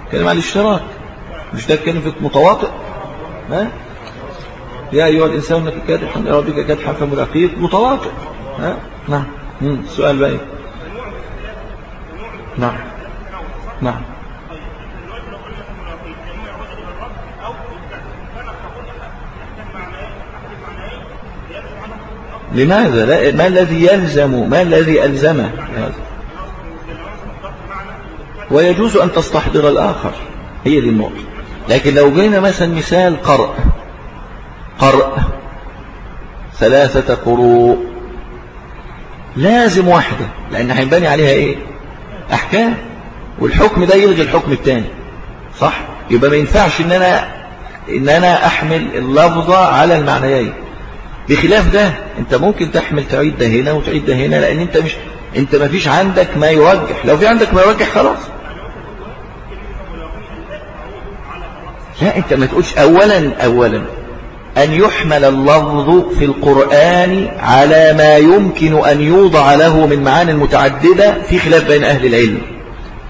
S4: نتكلم على الاشتراك. مش ده اتكلم في متواطئ ها؟ يا أيها الإنسان إنك كادح إلى ربك كادحا فملاقيه متواطئ نعم. السؤال بقى إيه؟ نعم. نعم. لماذا؟ لا ما الذي يلزم ما الذي ألزمه ويجوز أن تستحضر الآخر. هي دي النقطة. لكن لو جينا مثلا مثال قرأ. قرأ ثلاثة قروء. لازم واحدة لأن هينبني عليها إيه؟ أحكام. والحكم ده يلغي الحكم الثاني صح؟ يبقى ما ينفعش إن أنا إن أنا أحمل اللفظة على المعنيين. بخلاف ده أنت ممكن تحمل تعيد ده هنا وتعيد ده هنا لأن أنت مش أنت ما فيش عندك ما يرجح لو في عندك ما يرجح خلاص. لا أنت ما تقولش أولا أولا. أن يحمل اللفظ في القرآن على ما يمكن أن يوضع له من معان متعددة في خلاف بين أهل العلم.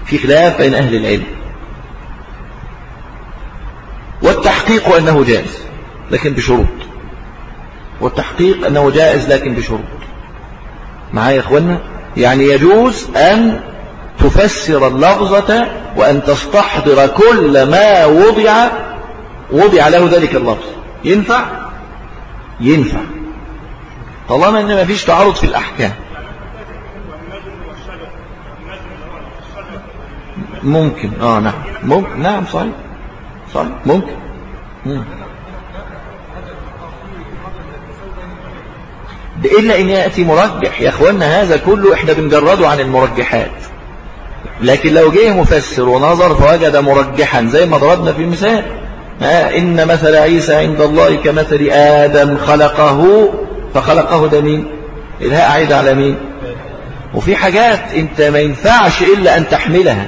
S4: في خلاف بين أهل العلم. والتحقيق أنه جائز لكن بشروط. والتحقيق أنه جائز لكن بشروط. معايا يا أخوانا يعني يجوز أن تفسر اللفظة وأن تستحضر كل ما وضع وضع له ذلك اللفظ. ينفع؟ ينفع. طالما ان ما فيش تعارض في الأحكام. ممكن. آه نعم. ممكن. نعم صحيح. صح ممكن. مم. إلا إن يأتي مرجح. يا أخوانا هذا كله إحنا بنجرده عن المرجحات. لكن لو جه مفسر ونظر فوجد مرجحا زي ما ضربنا في المثال إن مثل عيسى عند الله كمثل آدم خلقه فخلقه ده مين؟ الهاء عايد على مين؟ وفي حاجات أنت ما ينفعش إلا أن تحملها.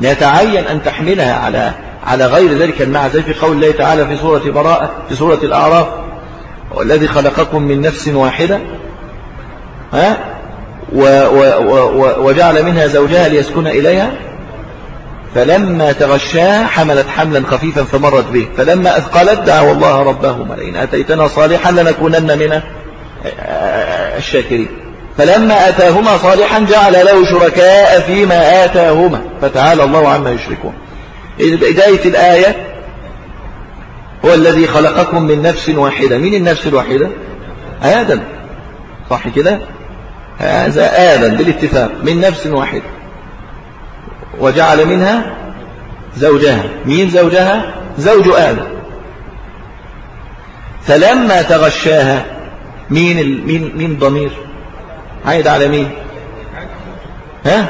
S4: يتعين أن تحملها على على غير ذلك المعنى زي في قول الله تعالى في سورة براءة في سورة الأعراف. والذي خلقكم من نفس واحدة ها و و و وجعل منها زوجها ليسكن إليها. فلما تغشاها حملت حملا خفيفا فمرت به. فلما أثقلت دعوا الله ربهما. لئن أتيتنا صالحا لنكونن من الشاكرين. فلما أتاهما صالحا جعل له شركاء فيما آتاهما. فتعالى الله عما يشركون. بداية الآية هو الذي خلقكم من نفس واحدة. مين النفس الواحدة آدم. صح كده؟ هذا آدم بالاتفاق. من نفس واحدة. وجعل منها زوجها. مين زوجها؟ زوج آدم. فلما تغشاها مين. مين مين ضمير؟ عايد على مين؟ ها؟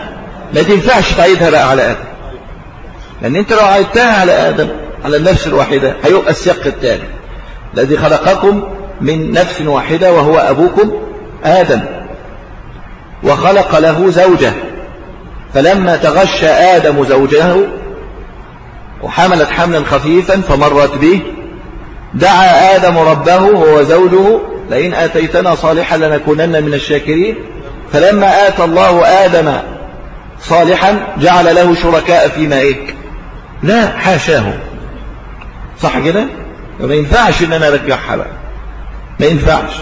S4: ما تنفعش تعيدها بقى على آدم. لأن أنت لو عيدتها على آدم على النفس الواحدة هيبقى السياق التالي. الذي خلقكم من نفس واحدة وهو أبوكم آدم. وخلق له زوجة. فلما تغشى آدم زوجه وحملت حملا خفيفا فمرت به دعا آدم ربه هو زوجه لئن آتيتنا صالحا لنكونن من الشاكرين. فلما آتى الله آدم صالحا جعل له شركاء فيما إيه لا حاشاه. صح كده؟ ما ينفعش إن أنا أرجعها بقى. ما ينفعش.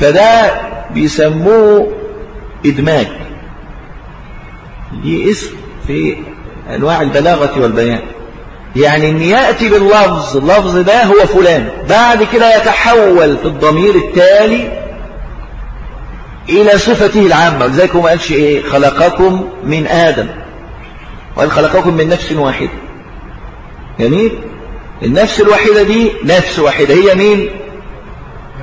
S4: فده بيسموه إدماج. دي اسم في أنواع البلاغة والبيان. يعني إن يأتي باللفظ اللفظ ده هو فلان. بعد كده يتحول في الضمير التالي إلى صفته العامة. ولذلك هو ما قالش إيه؟ خلقكم من آدم. وقال خلقكم من نفس واحدة. جميل؟ النفس الواحدة دي نفس واحدة. هي مين؟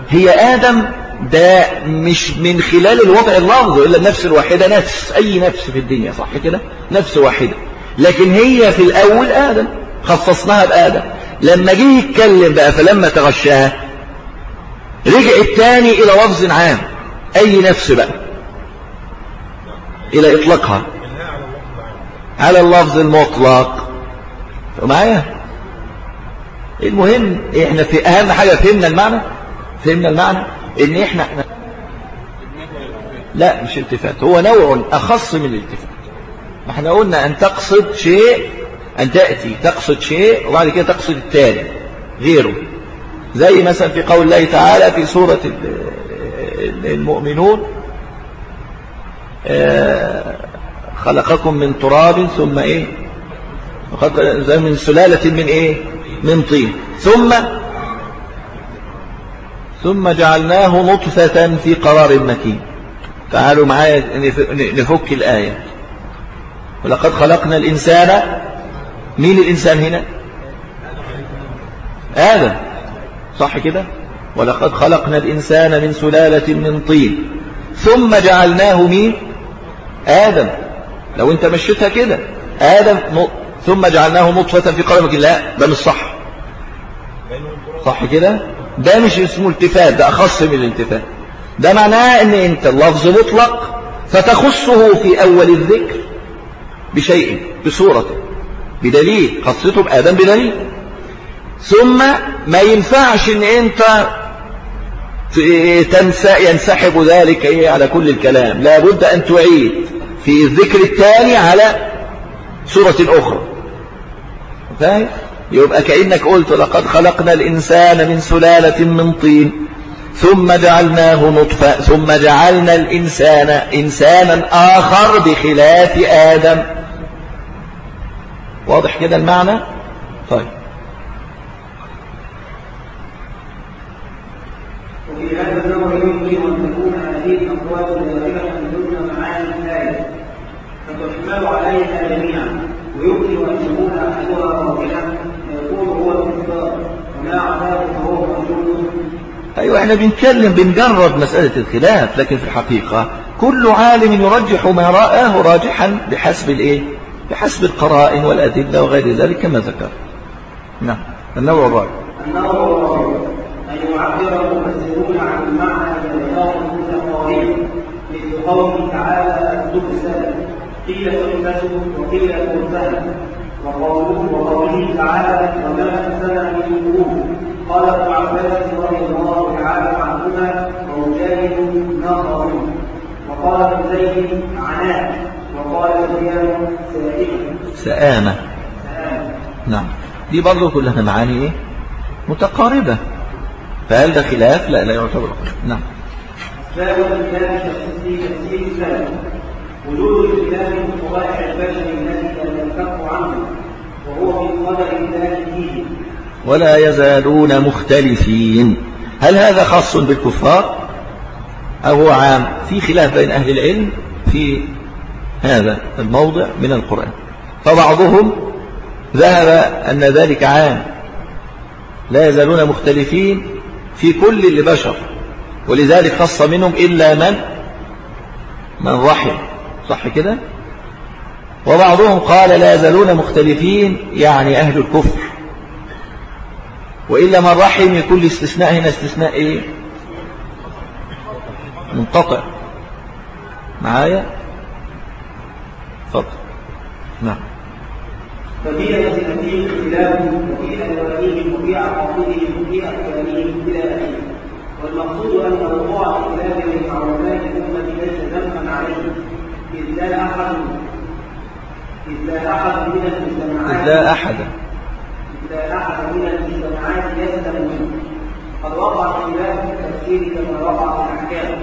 S4: هي آدم ده مش من خلال الوضع اللفظ إلا النفس الواحدة نفس أي نفس في الدنيا صح كده؟ نفس واحدة. لكن هي في الأول آدم خصصناها بآدم. لما جه يتكلم بقى فلما تغشاها رجع الثاني إلى لفظ عام. أي نفس بقى؟ إلى إطلاقها. على اللفظ المطلق. معايا؟ المهم إحنا في أهم حاجة فهمنا المعنى؟ فهمنا المعنى؟ إن إحنا, إحنا لا مش التفات. هو نوع أخص من الالتفات. ما إحنا قلنا أن تقصد شيء أن تأتي. تقصد شيء وبعد كده تقصد التالي غيره. زي مثلا في قول الله تعالى في سورة المؤمنون خلقكم من تراب ثم إيه؟ من سلالة من إيه؟ من طين. ثم ثم جعلناه نطفة في قرار مكين. تعالوا معايا نفك الآية. ولقد خلقنا الإنسان. مين الإنسان هنا؟ آدم. صح كده؟ ولقد خلقنا الإنسان من سلالة من طين. ثم جعلناه مين؟ آدم. لو انت مشيتها كده. آدم ثم جعلناه نطفة في قرار مكين. لا ده مش صح. صح كده؟ ده مش اسمه التفات ده أخص من الالتفات ده معناه إن أنت اللفظ مطلق فتخصه في أول الذكر بشيء بصورة بدليل خصته بآدم بدليل. ثم ما ينفعش إن أنت تنسى ينسحب ذلك إيه على كل الكلام. لابد أن تعيد في الذكر التالي على سورة أخرى. فاهم؟ يبقى كأنك قلت لقد خلقنا الإنسان من سلالة من طين ثم جعلناه نطفة ثم جعلنا الإنسان إنسانا آخر بخلاف آدم. واضح كده المعنى؟ طيب.
S5: وفي هذا النظر يمكن أن تكون هذه الأقوال الواردة ضمن معاني الآية. فتحمل عليها جميعا ويمكن أن يكون أحدها راجحا
S4: أيوة إحنا بنتكلم بنجرد مسألة الخلاف لكن في الحقيقة كل عالم يرجح ما رآه راجحا بحسب الإيه؟ بحسب القرائن والأدلة وغير ذلك كما ذكر. نعم النوع الرابع.
S5: النوع الرابع أن يعبر المفسرون عن المعنى بألفاظ متقاربة مثل قوله تعالى تبسل قيل تلبس وقيل تنسل وقوله وقوله تعالى وما أنزلنا من قلوب قال ابن عباس رضي الله تعالى عنهما ومجاهد ناظر وقال ابن زيد عناء. وقال سفيان سائل.
S4: سآمة. نعم. دي برضه كلها معاني إيه؟ متقاربة. فهل ده خلاف؟ لا لا يعتبر نعم.
S5: باب الكتاب في تفسير السلف وجود الكتاب من فضائح البشر التي لا ينفك عنه وهو من قدر الله فيه
S4: ولا يزالون مختلفين. هل هذا خاص بالكفار؟ أو هو عام؟ في خلاف بين أهل العلم في هذا الموضع من القرآن. فبعضهم ذهب أن ذلك عام. لا يزالون مختلفين في كل البشر. ولذلك خص منهم إلا من؟ من رحم. صح كده؟ وبعضهم قال لا يزالون مختلفين يعني أهل الكفر. وإلا من رحم يكون الاستثناء هنا استثناء إيه؟ منقطع. معايا؟ فضل نعم.
S5: ففي أسئلتهم اختلاف وفي ألوانهم وفي عقائدهم وفي أحكامهم إلى آخره والمقصود أن وقوع اختلاف بين علماء الأمة ليس ذنبا عليه. إذ لا أحد. إذ لا أحد من
S4: إذ
S5: المجتمعات.
S4: لا أحد.
S5: إذ لا أحد من المجتمعات يسلم منه قد وقع اختلاف في التفسير كما وقع في الأحكام.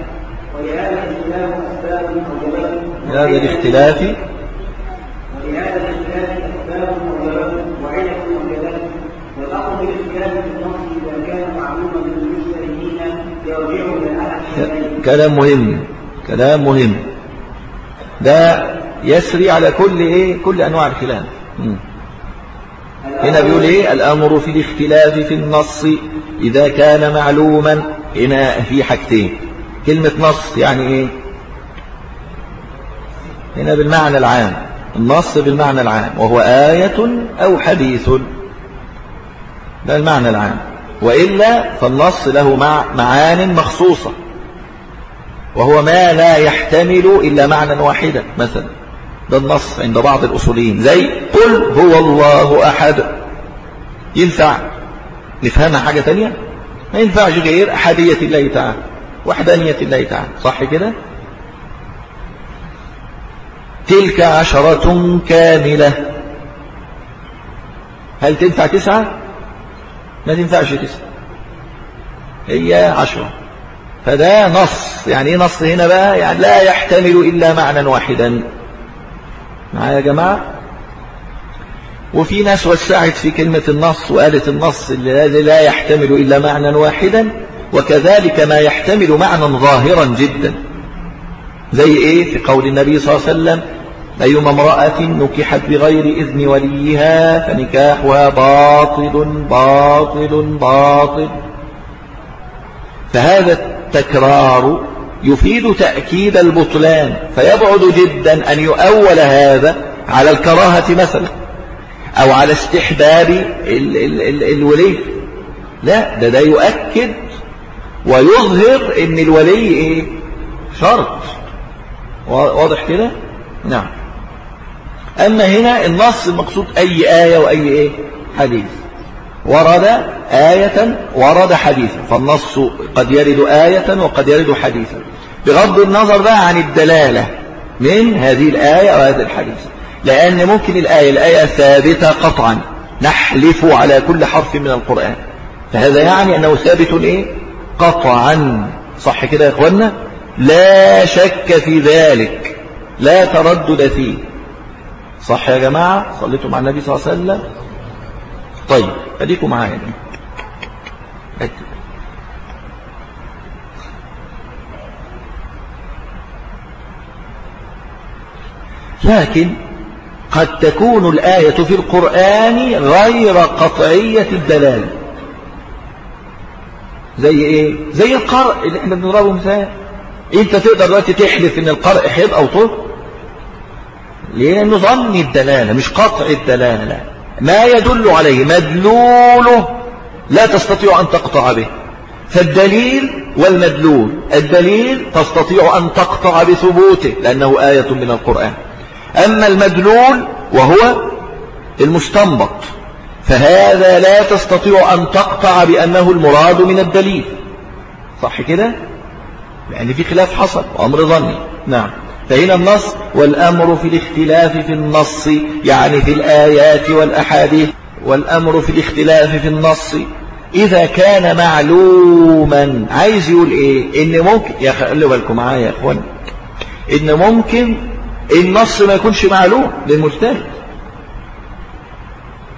S5: ولهذا الاختلاف أسباب أوجبته
S4: هذا الاختلاف.
S5: ولهذا الاختلاف أسباب موجبته وعلم موجبته والأمر بالإختلاف في النص إذا كان معلوما للمجتهدين يرجع إلى أحد
S4: كلام مهم. كلام مهم. ده يسري على كل إيه؟ كل أنواع الخلاف. هنا بيقول إيه؟ الأمر في الاختلاف في النص. إذا كان معلوما هنا في حاجتين. كلمة نص يعني إيه؟ هنا بالمعنى العام. النص بالمعنى العام. وهو آية أو حديث. ده المعنى العام. وإلا فالنص له مع معان مخصوصة. وهو ما لا يحتمل إلا معنى واحدا مثلا ده النص عند بعض الأصوليين زي قل هو الله أحد. ينفع نفهمها حاجة تانية؟ ما ينفعش غير أحدية الله تعالى وحدانية الله تعالى صح كده؟ تلك عشرة كاملة. هل تنفع تسعة؟ ما تنفعش تسعة. هي عشرة. فده نص. يعني إيه نص هنا بقى؟ يعني لا يحتمل إلا معنى واحدا. معايا يا جماعة؟ وفي ناس وسعت في كلمة النص وقالت النص الذي لا يحتمل إلا معنى واحدا وكذلك ما يحتمل معنى ظاهرا جدا. زي إيه؟ في قول النبي صلى الله عليه وسلم أيما امرأة نكحت بغير إذن وليها فنكاحها باطل باطل باطل. فهذا التكرار يفيد تأكيد البطلان فيبعد جدا أن يؤول هذا على الكراهة مثلا أو على استحباب ال ال ال الولي. لا ده ده يؤكد ويظهر إن الولي إيه شرط واضح كده؟ نعم. أما هنا النص المقصود أي آية وأي إيه؟ حديث. ورد آية ورد حديثا فالنص قد يرد آية وقد يرد حديثا بغض النظر بقى عن الدلالة من هذه الآية أو هذا الحديث. لأن ممكن الآية الآية ثابتة قطعا. نحلف على كل حرف من القرآن. فهذا يعني أنه ثابت إيه؟ قطعا. صح كده يا إخوانا لا شك في ذلك. لا تردد فيه. صح يا جماعة؟ صليتوا مع النبي صلى الله عليه وسلم. طيب خليكم معايا. لكن قد تكون الآية في القرآن غير قطعية الدلالة زي إيه؟ زي القرء. اللي إحنا بنضربه مثال. أنت تقدر دلوقتي تحلف إن القرء حيض أو طهر لأنه ظني الدلالة مش قطع الدلالة. ما يدل عليه مدلوله لا تستطيع أن تقطع به. فالدليل والمدلول الدليل تستطيع أن تقطع بثبوته لأنه آية من القرآن. أما المدلول وهو المستنبط فهذا لا تستطيع أن تقطع بأنه المراد من الدليل. صح كده؟ يعني في خلاف حصل وأمر ظني. نعم. فهنا النص والأمر في الاختلاف في النص يعني في الآيات والأحاديث والأمر في الاختلاف في النص. إذا كان معلوما عايز يقول إيه؟ إن ممكن يا خلي بالكم معايا يا إخوان إن ممكن النص ما يكونش معلوم للمجتهد.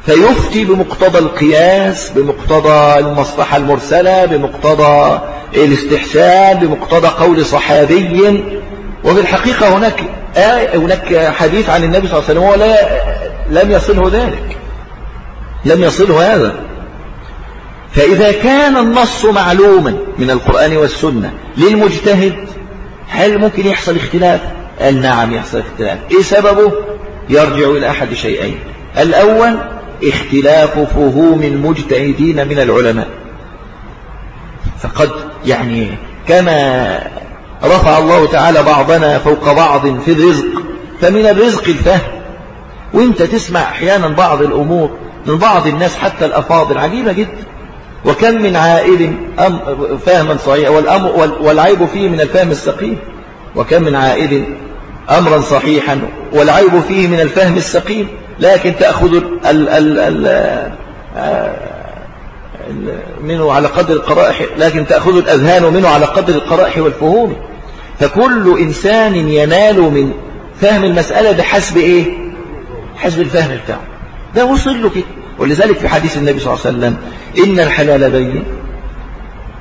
S4: فيفتي بمقتضى القياس بمقتضى المصلحة المرسلة بمقتضى الاستحسان بمقتضى قول صحابي وفي الحقيقة هناك آية هناك حديث عن النبي صلى الله عليه وسلم ولا لم يصله ذلك. لم يصله هذا. فإذا كان النص معلوما من القرآن والسنة للمجتهد هل ممكن يحصل اختلاف؟ قال نعم يحصل اختلاف. إيه سببه؟ يرجع إلى أحد شيئين. الأول اختلاف فهوم المجتهدين من العلماء. فقد يعني كما رفع الله تعالى بعضنا فوق بعض في الرزق فمن الرزق الفهم. وانت تسمع أحيانا بعض الأمور من بعض الناس حتى الأفاضل عجيبة جدا. وكم من عائل فهما صحيحا والعيب فيه من الفهم السقيم. وكم من عائل أمرا صحيحا والعيب فيه من الفهم السقيم. لكن تأخذ ال ال ال منه على قدر القرائح لكن تأخذ الأذهان منه على قدر القرائح والفهوم. فكل إنسان ينال من فهم المسألة بحسب إيه؟ حسب الفهم بتاعه. ده وصل له كده. ولذلك في حديث النبي صلى الله عليه وسلم إن الحلال بين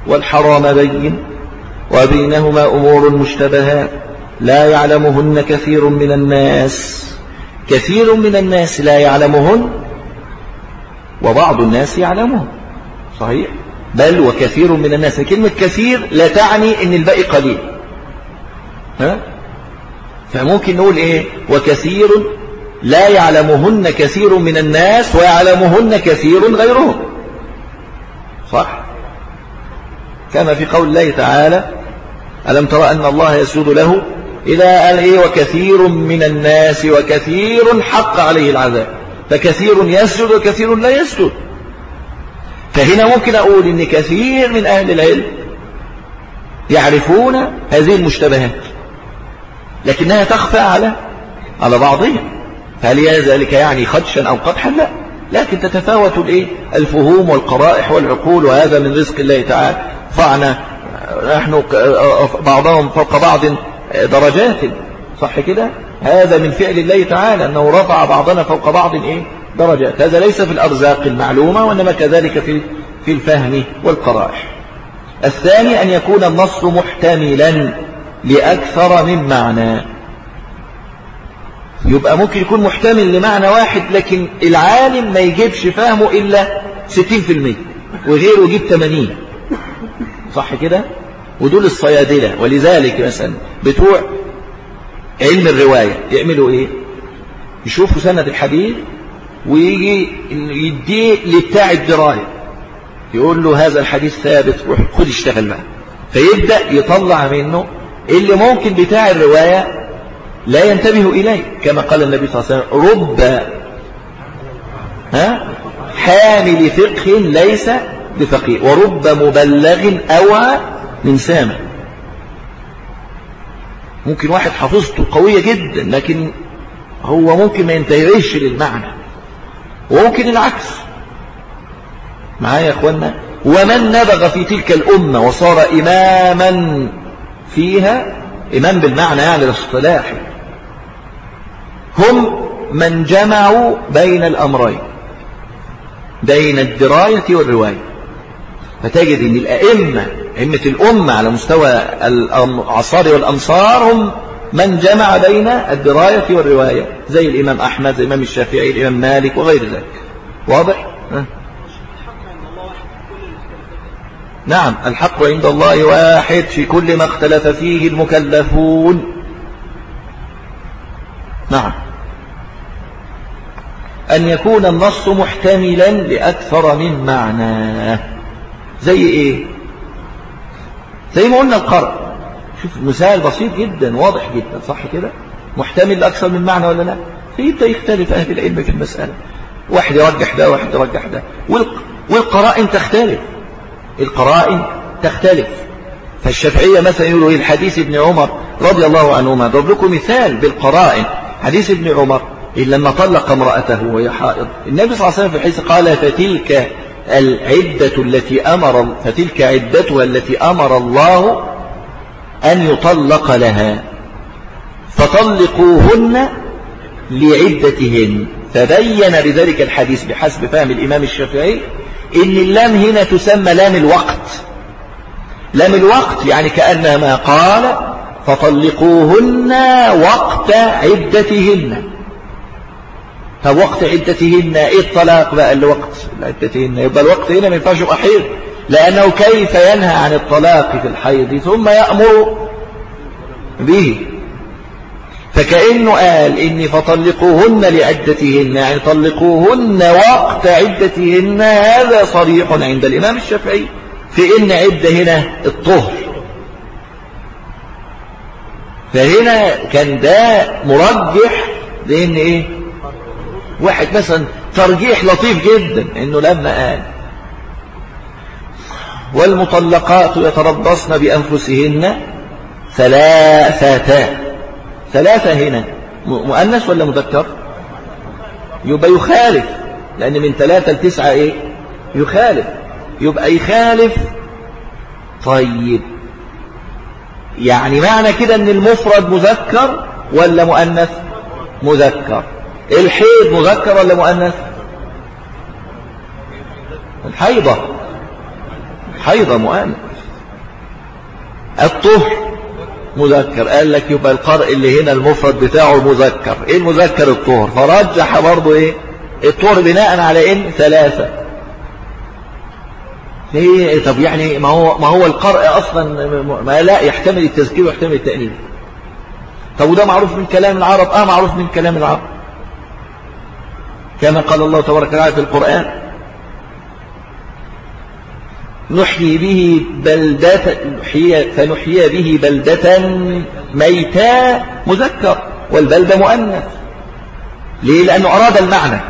S4: والحرام بين وبينهما أمور مشتبهات لا يعلمهن كثير من الناس. كثير من الناس لا يعلمهن وبعض الناس يعلمهن صحيح؟ بل وكثير من الناس. كلمة كثير لا تعني إن الباقي قليل. ها؟ فممكن نقول إيه؟ وكثير لا يعلمهن كثير من الناس ويعلمهن كثير غيرهم. صح؟ كما في قول الله تعالى ألم ترى أن الله يسجد له إلى قال إيه وكثير من الناس وكثير حق عليه العذاب. فكثير يسجد وكثير لا يسجد. فهنا ممكن أقول إن كثير من أهل العلم يعرفون هذه المشتبهات. لكنها تخفى على على بعضهم هل ذلك يعني خدشا أو قدحا؟ لا. لكن تتفاوت الإيه؟ الفهوم والقرائح والعقول وهذا من رزق الله تعالى. فعنا نحن بعضهم فوق بعض درجات. صح كده؟ هذا من فعل الله تعالى أنه رفع بعضنا فوق بعض إيه درجات. هذا ليس في الأرزاق المعلومة وإنما كذلك في في الفهم والقرائح. الثاني أن يكون النص محتملا. لأكثر من معنى. يبقى ممكن يكون محتمل لمعنى واحد لكن العالم ما يجيبش فهمه إلا 60% وغيره يجيب 80 صح كده؟ ودول الصيادلة. ولذلك مثلا بتوع علم الرواية يعملوا إيه؟ يشوفوا سند الحديث ويجي يديه لبتاع الدراية. يقول له هذا الحديث ثابت خد اشتغل بقى فيبدأ يطلع منه اللي ممكن بتاع الرواية لا ينتبه إليه كما قال النبي صلى الله عليه وسلم رب ها؟ حامل فقه ليس بفقيه ورب مبلغ أوعى من سامع ممكن واحد حفظته قوية جدا لكن هو ممكن ما ينتهيش للمعنى. وممكن العكس. معايا يا اخوانا ومن نبغ في تلك الأمة وصار إماما فيها إمام بالمعنى يعني الاصطلاحي هم من جمعوا بين الأمرين بين الدراية والرواية. فتجد أن الأئمة أئمة الأمة على مستوى الأعصار والأمصار هم من جمع بين الدراية والرواية زي الإمام أحمد زي الإمام الشافعي الإمام مالك وغير ذلك. واضح؟ ها؟ نعم الحق عند الله واحد في كل ما اختلف فيه المكلفون. نعم. أن يكون النص محتملا لأكثر من معناه زي إيه؟ زي ما قلنا القرء شوف مثال بسيط جدا واضح جدا صح كده؟ محتمل لأكثر من معنى ولا لا؟ فيبدأ يختلف أهل العلم في المسألة. واحد يرجح ده واحد يرجح ده. والقرائن تختلف. القرائن تختلف. فالشافعية مثلا يقولوا إيه؟ الحديث ابن عمر رضي الله عنهما. ضرب لكم مثال بالقرائن. حديث ابن عمر لما طلق امرأته وهي حائض النبي صلى الله عليه وسلم في الحديث قال فتلك العدة التي أمر فتلك عدتها التي أمر الله أن يطلق لها. فطلقوهن لعدتهن. فبين بذلك الحديث بحسب فهم الإمام الشافعي إن اللام هنا تسمى لام الوقت. لام الوقت يعني كأنما قال فطلقوهن وقت عدتهن. فوقت عدتهن إيه الطلاق بقى؟ الوقت عدتهن. يبقى الوقت هنا ما ينفعش يبقى حيض. لأنه كيف ينهى عن الطلاق في الحيض؟ ثم يأمر به. فكأنه قال إني فطلقوهن لعدتهن يعني طلقوهن وقت عدتهن هذا صريح عند الإمام الشافعي. في إن عدة هنا الطهر. فهنا كان ده مرجح لأن إيه؟ واحد مثلا ترجيح لطيف جدا إنه لما قال والمطلقات يتربصن بأنفسهن ثلاثة ثلاثة هنا. مؤنث ولا مذكر؟ يبقى يخالف لأن من ثلاثة لتسعة إيه؟ يخالف. يبقى يخالف. طيب. يعني معنى كده إن المفرد مذكر ولا مؤنث؟ مذكر. الحيض مذكر ولا مؤنث؟ الحيضة. الحيضة مؤنث. الطهر. مذكر. قال لك يبقى القرء اللي هنا المفرد بتاعه مذكر. إيه المذكر؟ الطهر فرجح برضه إيه؟ الطهر بناء على ان ثلاثة. ليه طب يعني ما هو ما هو القرء أصلا ما لا يحتمل التذكير ويحتمل التأنيب. طب وده معروف من كلام العرب؟ آه معروف من كلام العرب. كما قال الله تبارك وتعالى في القرآن نحيي به بلدة نحيي فنحيي به بلدة ميتا مذكر والبلدة مؤنث. ليه؟ لأنه أراد المعنى.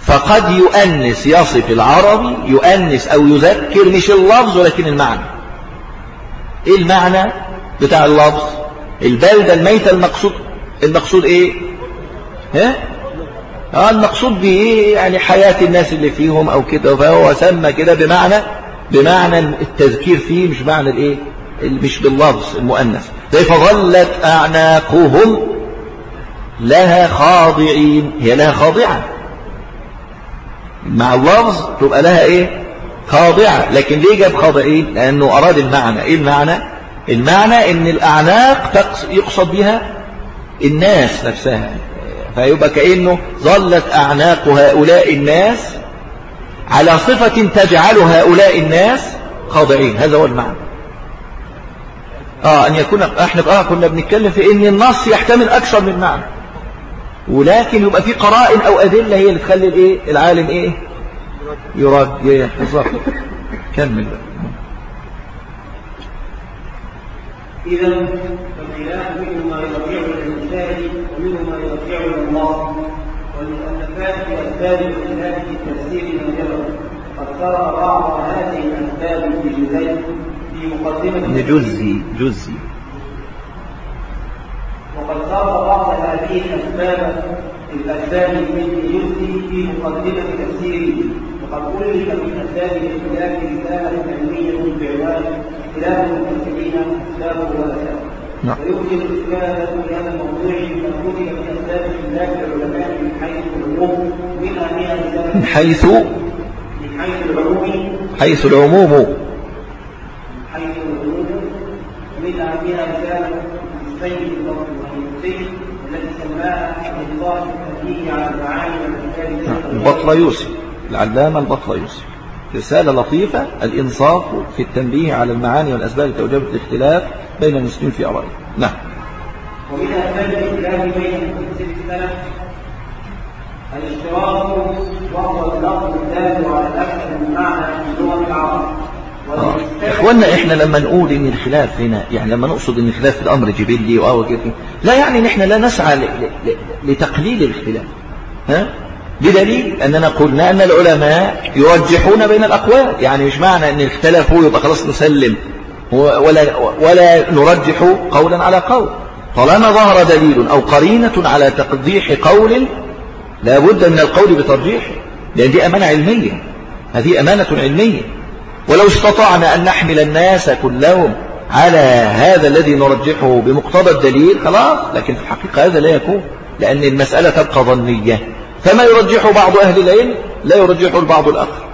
S4: فقد يؤنس يصف العربي يؤنس أو يذكر مش اللفظ ولكن المعنى. إيه المعنى بتاع اللفظ؟ البلدة الميتة المقصود. المقصود إيه؟ ها؟ آه المقصود بإيه؟ يعني حياة الناس اللي فيهم أو كده. فهو سمى كده بمعنى بمعنى التذكير فيه مش معنى الإيه؟ مش باللفظ المؤنث. زي فظلت أعناقهم لها خاضعين؟ هي لها خاضعة. مع اللفظ تبقى لها إيه؟ خاضعة. لكن ليه جاب خاضعين؟ لأنه أراد المعنى. إيه المعنى؟ المعنى إن الأعناق يقصد بها الناس نفسها. فيبقى كأنه ظلت أعناق هؤلاء الناس على صفة تجعل هؤلاء الناس خاضعين. هذا هو المعنى. آه أن يكون إحنا آه كنا بنتكلم في إن النص يحتمل أكثر من معنى. ولكن يبقى في قرائن أو أدلة هي اللي تخلي الإيه؟ العالم إيه؟ يرجح بالظبط. كمل
S5: إذا فالخلاف منه ما يرجع إلى ومنه ما يرجع إلى الله. في أسباب الخلاف في التفسير نادرة قد ترى بعض هذه الأسباب في جزئين في مقدمة
S4: جزي جزي.
S5: وقد صار بعض هذه الأسباب الأسباب من جزء في مقدمة تفسيره وقد ألف من أسباب الاختلاف رسالة علمية بعنوان اختلاف المفسرين أسبابه وأسبابه
S4: نعم.
S5: ويمكن لهذا الموضوع ما كتب من أسباب العلماء من حيث العموم.
S4: من حيث؟
S5: من حيث العموم.
S4: حيث العموم.
S5: حيث العموم. رسالة السيد الإنصاف التنبيه على المعاني والأشكال
S4: البطليوسي العلامة البطليوسي رسالة لطيفة الإنصاف في التنبيه على المعاني والأسباب لتوجب الاختلاف بين المسلمين في آرائهم نعم.
S5: ومن أسباب الإسلام بين السلف الاشتراك وهو اللفظ الدال على الأكثر من معنى في لغة العرب.
S4: آه. إخوانا إحنا لما نقول إن الخلاف هنا يعني لما نقصد إن الخلاف في الأمر جبلي كده لا يعني إن إحنا لا نسعى لتقليل الاختلاف. ها؟ بدليل أننا قلنا أن العلماء يرجحون بين الأقوال. يعني مش معنى أن اختلفوا؟ يبقى خلاص نسلم. ولا, ولا نرجح قولا على قول. طالما ظهر دليل أو قرينة على تقديح قول لا بد من القول بترجيحه لأن دي أمانة علمية. هذه أمانة علمية. ولو استطعنا أن نحمل الناس كلهم على هذا الذي نرجحه بمقتضى الدليل خلاص. لكن في الحقيقة هذا لا يكون لأن المسألة تبقى ظنية. فما يرجحه بعض أهل العلم لا يرجحه البعض الآخر.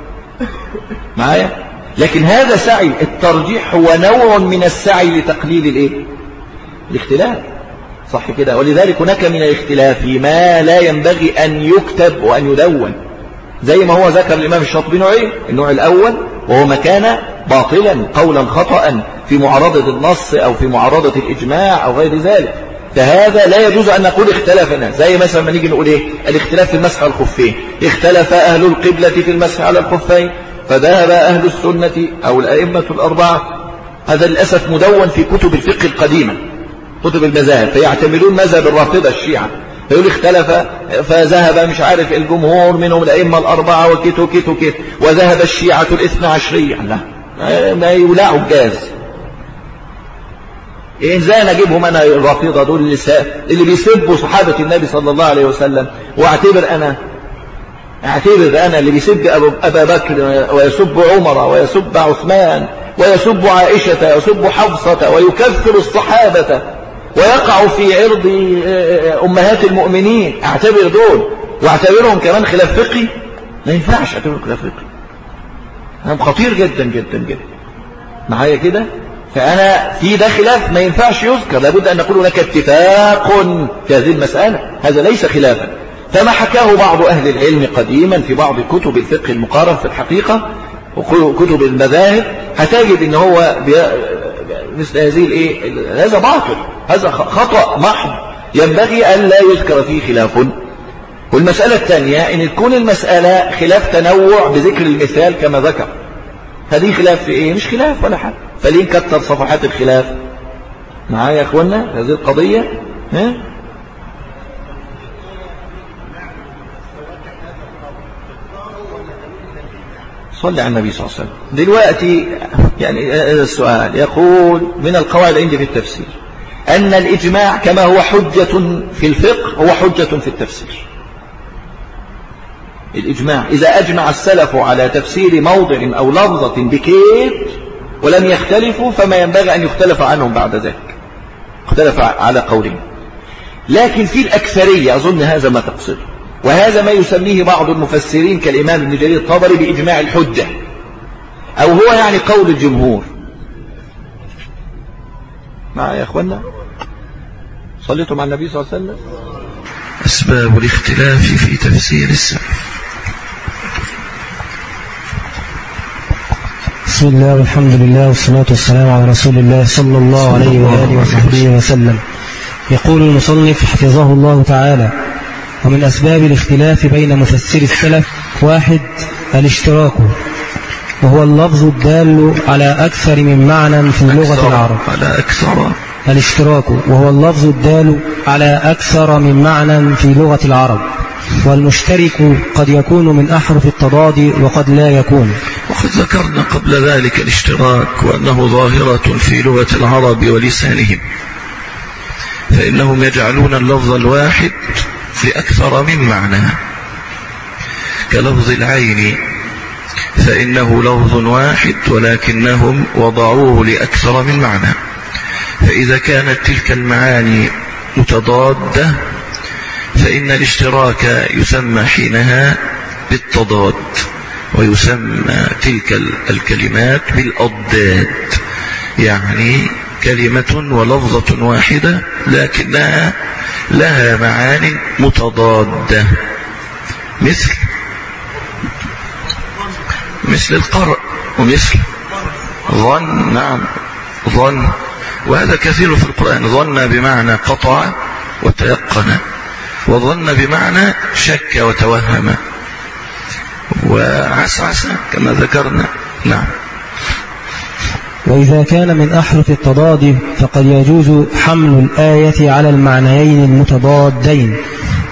S4: معايا؟ لكن هذا سعي الترجيح هو نوع من السعي لتقليل الإيه؟ الاختلاف. صح كده؟ ولذلك هناك من الاختلاف ما لا ينبغي أن يكتب وأن يدون. زي ما هو ذكر الإمام الشاطبي نوعين النوع الأول وهو ما كان باطلا قولا خطأ في معارضة النص أو في معارضة الإجماع أو غير ذلك. فهذا لا يجوز أن نقول اختلف الناس زي مثلا ما نيجي نقول إيه؟ الاختلاف في المسح على الخفين. اختلف أهل القبلة في المسح على الخفين. فذهب أهل السنة أو الأئمة الأربعة. هذا للأسف مدون في كتب الفقه القديمة كتب المذاهب. فيعتمدون مذهب الرافضة الشيعة. فيقول اختلف فذهب مش عارف الجمهور منهم الأئمة الأربعة وكتو كتو كتو وذهب الشيعة الاثنى عشرية. لا ما يولعوا الجاز إزاي أنا اجيبهم أنا الرافضة دول اللي, اللي بيسبوا صحابة النبي صلى الله عليه وسلم؟ وأعتبر أنا أعتبر أنا اللي بيسب أبا بكر ويسب عمر ويسب عثمان ويسب عائشة ويسب حفصة ويكفر الصحابة ويقع في عرض أمهات المؤمنين. أعتبر دول. وأعتبرهم كمان خلاف فقهي. ما ينفعش أعتبرهم خلاف فقهي. خطير جدا جدا جدا. معايا كده؟ فأنا في ده خلاف ما ينفعش يذكر. لابد أن نقول هناك اتفاق في هذه المسألة. هذا ليس خلافا. فما حكاه بعض أهل العلم قديما في بعض كتب الفقه المقارن في الحقيقة وكتب المذاهب. هتجد إن هو. مثل هذه الإيه؟ هذا باطل. هذا خطأ محض. ينبغي أن لا يذكر فيه خلاف. والمسألة الثانية إن تكون المسألة خلاف تنوع بذكر المثال كما ذكر. هذه خلاف في إيه؟ مش خلاف ولا حاجة. فليه نكتر صفحات الخلاف؟ معايا يا اخوانا هذه القضية ها؟ صلي على النبي صلى الله عليه وسلم. دلوقتي يعني هذا السؤال يقول من القواعد عندي في التفسير أن الإجماع كما هو حجة في الفقه هو حجة في التفسير. الإجماع. إذا أجمع السلف على تفسير موضع أو لفظة بكيت ولم يختلفوا فما ينبغي أن يختلف عنهم بعد ذلك. اختلف على قولهم. لكن في الأكثرية أظن هذا ما تقصده. وهذا ما يسميه بعض المفسرين كالإمام ابن جرير الطبري بإجماع الحجة. أو هو يعني قول الجمهور. معي يا أخوانا صليتم على النبي صلى الله عليه وسلم.
S7: أسباب الاختلاف في تفسير السلف.
S8: بسم الله والحمد لله والصلاة والسلام على رسول الله صلى الله عليه وآله وصحبه وسلم. يقول المصنف حفظه الله تعالى ومن أسباب الاختلاف بين مفسر السلف واحد الاشتراك وهو اللفظ الدال على أكثر من معنى في لغة العرب.
S7: على أكثر.
S8: الاشتراك وهو اللفظ الدال على أكثر من معنى في لغة العرب. والمشترك قد يكون من أحرف التضاد وقد لا يكون.
S7: وقد ذكرنا قبل ذلك الاشتراك وأنه ظاهرة في لغة العرب ولسانهم فإنهم يجعلون اللفظ الواحد لأكثر من معنى. كلفظ العين فإنه لفظ واحد ولكنهم وضعوه لأكثر من معنى. فإذا كانت تلك المعاني متضادة فإن الاشتراك يسمى حينها بالتضاد. ويسمى تلك الكلمات بالأضداد. يعني كلمة ولفظة واحدة لكنها
S4: لها معان متضادة. مثل مثل القرء ومثل ظن. نعم ظن. وهذا كثير في القرآن. ظن بمعنى قطع وتيقن وظن بمعنى شك وتوهم. وعسعس كما ذكرنا. نعم.
S8: وإذا كان من أحرف التضاد فقد يجوز حمل الآية على المعنيين المتضادين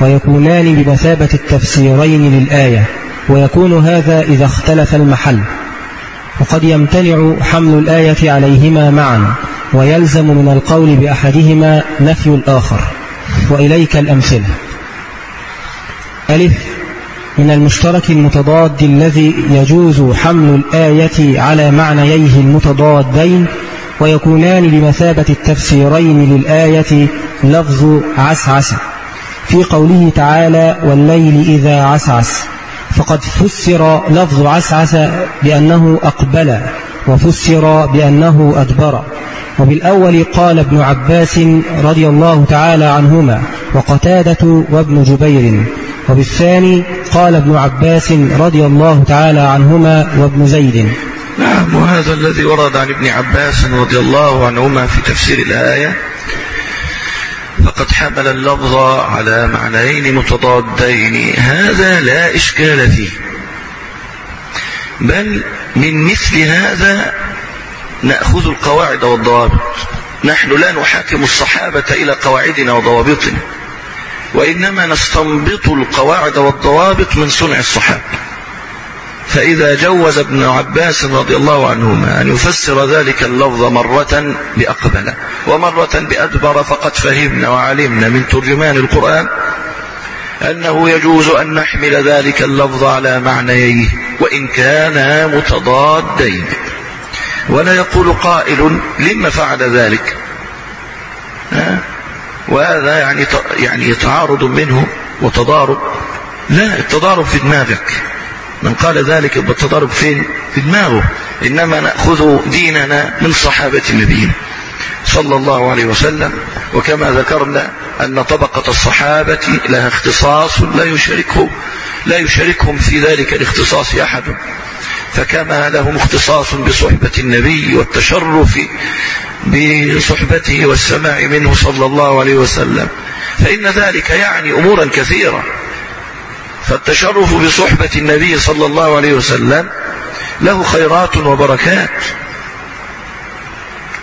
S8: ويكونان بمثابة التفسيرين للآية ويكون هذا إذا اختلف المحل. وقد يمتنع حمل الآية عليهما معا ويلزم من القول بأحدهما نفي الآخر. وإليك الأمثلة. ألف. من المشترك المتضاد الذي يجوز حمل الآية على معنييه المتضادين ويكونان بمثابة التفسيرين للآية لفظ عسعس. في قوله تعالى والليل إذا عسعس فقد فسر لفظ عسعس بأنه أقبل وفسر بأنه أدبر. وبالأول قال ابن عباس رضي الله تعالى عنهما وقتادة وابن جبير وبالثاني قال ابن عباس رضي الله تعالى عنهما وابن زيد.
S4: نعم وهذا الذي ورد عن ابن عباس رضي الله عنهما في تفسير الآية. فقد حمل اللفظ على معنيين متضادين. هذا لا إشكال فيه. بل من مثل هذا نأخذ القواعد والضوابط. نحن لا نحاكم الصحابة إلى قواعدنا وضوابطنا. وإنما نستنبط القواعد والضوابط من صنع الصحابة. فإذا جوز ابن عباس رضي الله عنهما أن يفسر ذلك اللفظ مرة بأقبل ومرة بأدبر فقد فهمنا وعلمنا من ترجمان القرآن أنه يجوز أن نحمل ذلك اللفظ على معنييه وإن كانا متضادين. ولا يقول قائل لما فعل ذلك. وهذا يعني يعني تعارض منه وتضارب. لا التضارب في دماغك. من قال ذلك بالتضارب فين؟ في دماغه. إنما نأخذ ديننا من صحابة النبيين صلى الله عليه وسلم. وكما ذكرنا أن طبقة الصحابة لها اختصاص لا يشاركه لا يشاركهم في ذلك الاختصاص أحد. فكما لهم اختصاص بصحبة النبي والتشرف بصحبته والسماع منه صلى الله عليه وسلم. فإن ذلك يعني أمورا كثيرة. فالتشرف بصحبة النبي صلى الله عليه وسلم له خيرات وبركات.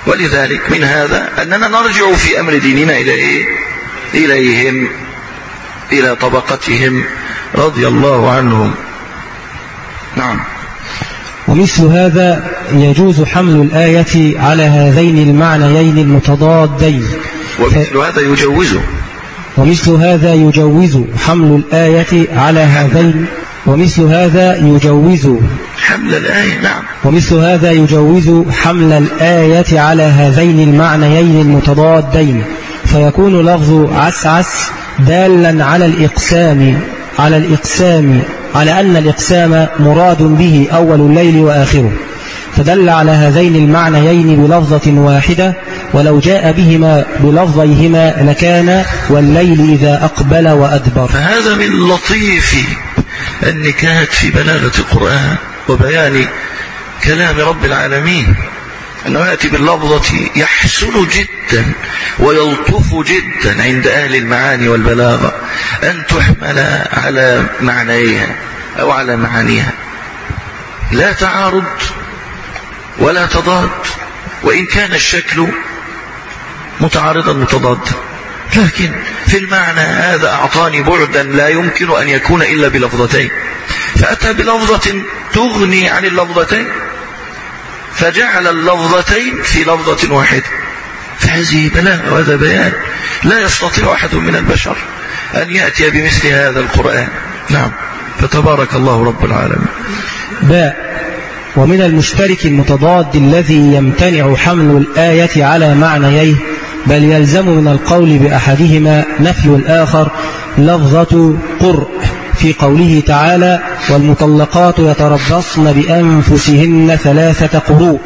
S4: ولذلك من هذا أننا نرجع في أمر ديننا إلى إيه؟ إليهم إلى طبقتهم رضي الله عنهم. نعم.
S8: ومثل هذا يجوز حمل الآية على هذين المعنيين المتضادين.
S4: ومثل هذا يجوزه
S8: ومثل هذا يجوز حمل الآية على هذين ومثل هذا يجوز
S4: حمل الآية نعم.
S8: ومثل هذا يجوز حمل الآية على هذين المعنيين المتضادين. فيكون لفظ عسعس دالا على الإقسام. على الإقسام على أن الإقسام مراد به أول الليل وآخره. فدل على هذين المعنيين بلفظة واحدة ولو جاء بهما بلفظيهما لكان والليل إذا أقبل وأدبر.
S4: فهذا من لطيف النكات في بلاغة القرآن وبيان كلام رب العالمين. أنه يأتي باللفظة يحسن جدا ويلطف جدا عند أهل المعاني والبلاغة أن تحمل على معنيها أو على معانيها. لا تعارض ولا تضاد وإن كان الشكل متعارضا متضادا. لكن في المعنى هذا أعطاني بعدا لا يمكن أن يكون إلا بلفظتين. فأتى بلفظة تغني عن اللفظتين فجعل اللفظتين في لفظة واحدة. فهذه بلاغة وهذا بيان. لا يستطيع أحد من البشر أن يأتي بمثل هذا القرآن. نعم. فتبارك الله رب العالمين.
S8: باء. ومن المشترك المتضاد الذي يمتنع حمل الآية على معنييه بل يلزم من القول بأحدهما نفي الآخر لفظة قرء. في قوله تعالى والمطلقات يتربصن بأنفسهن ثلاثة قروء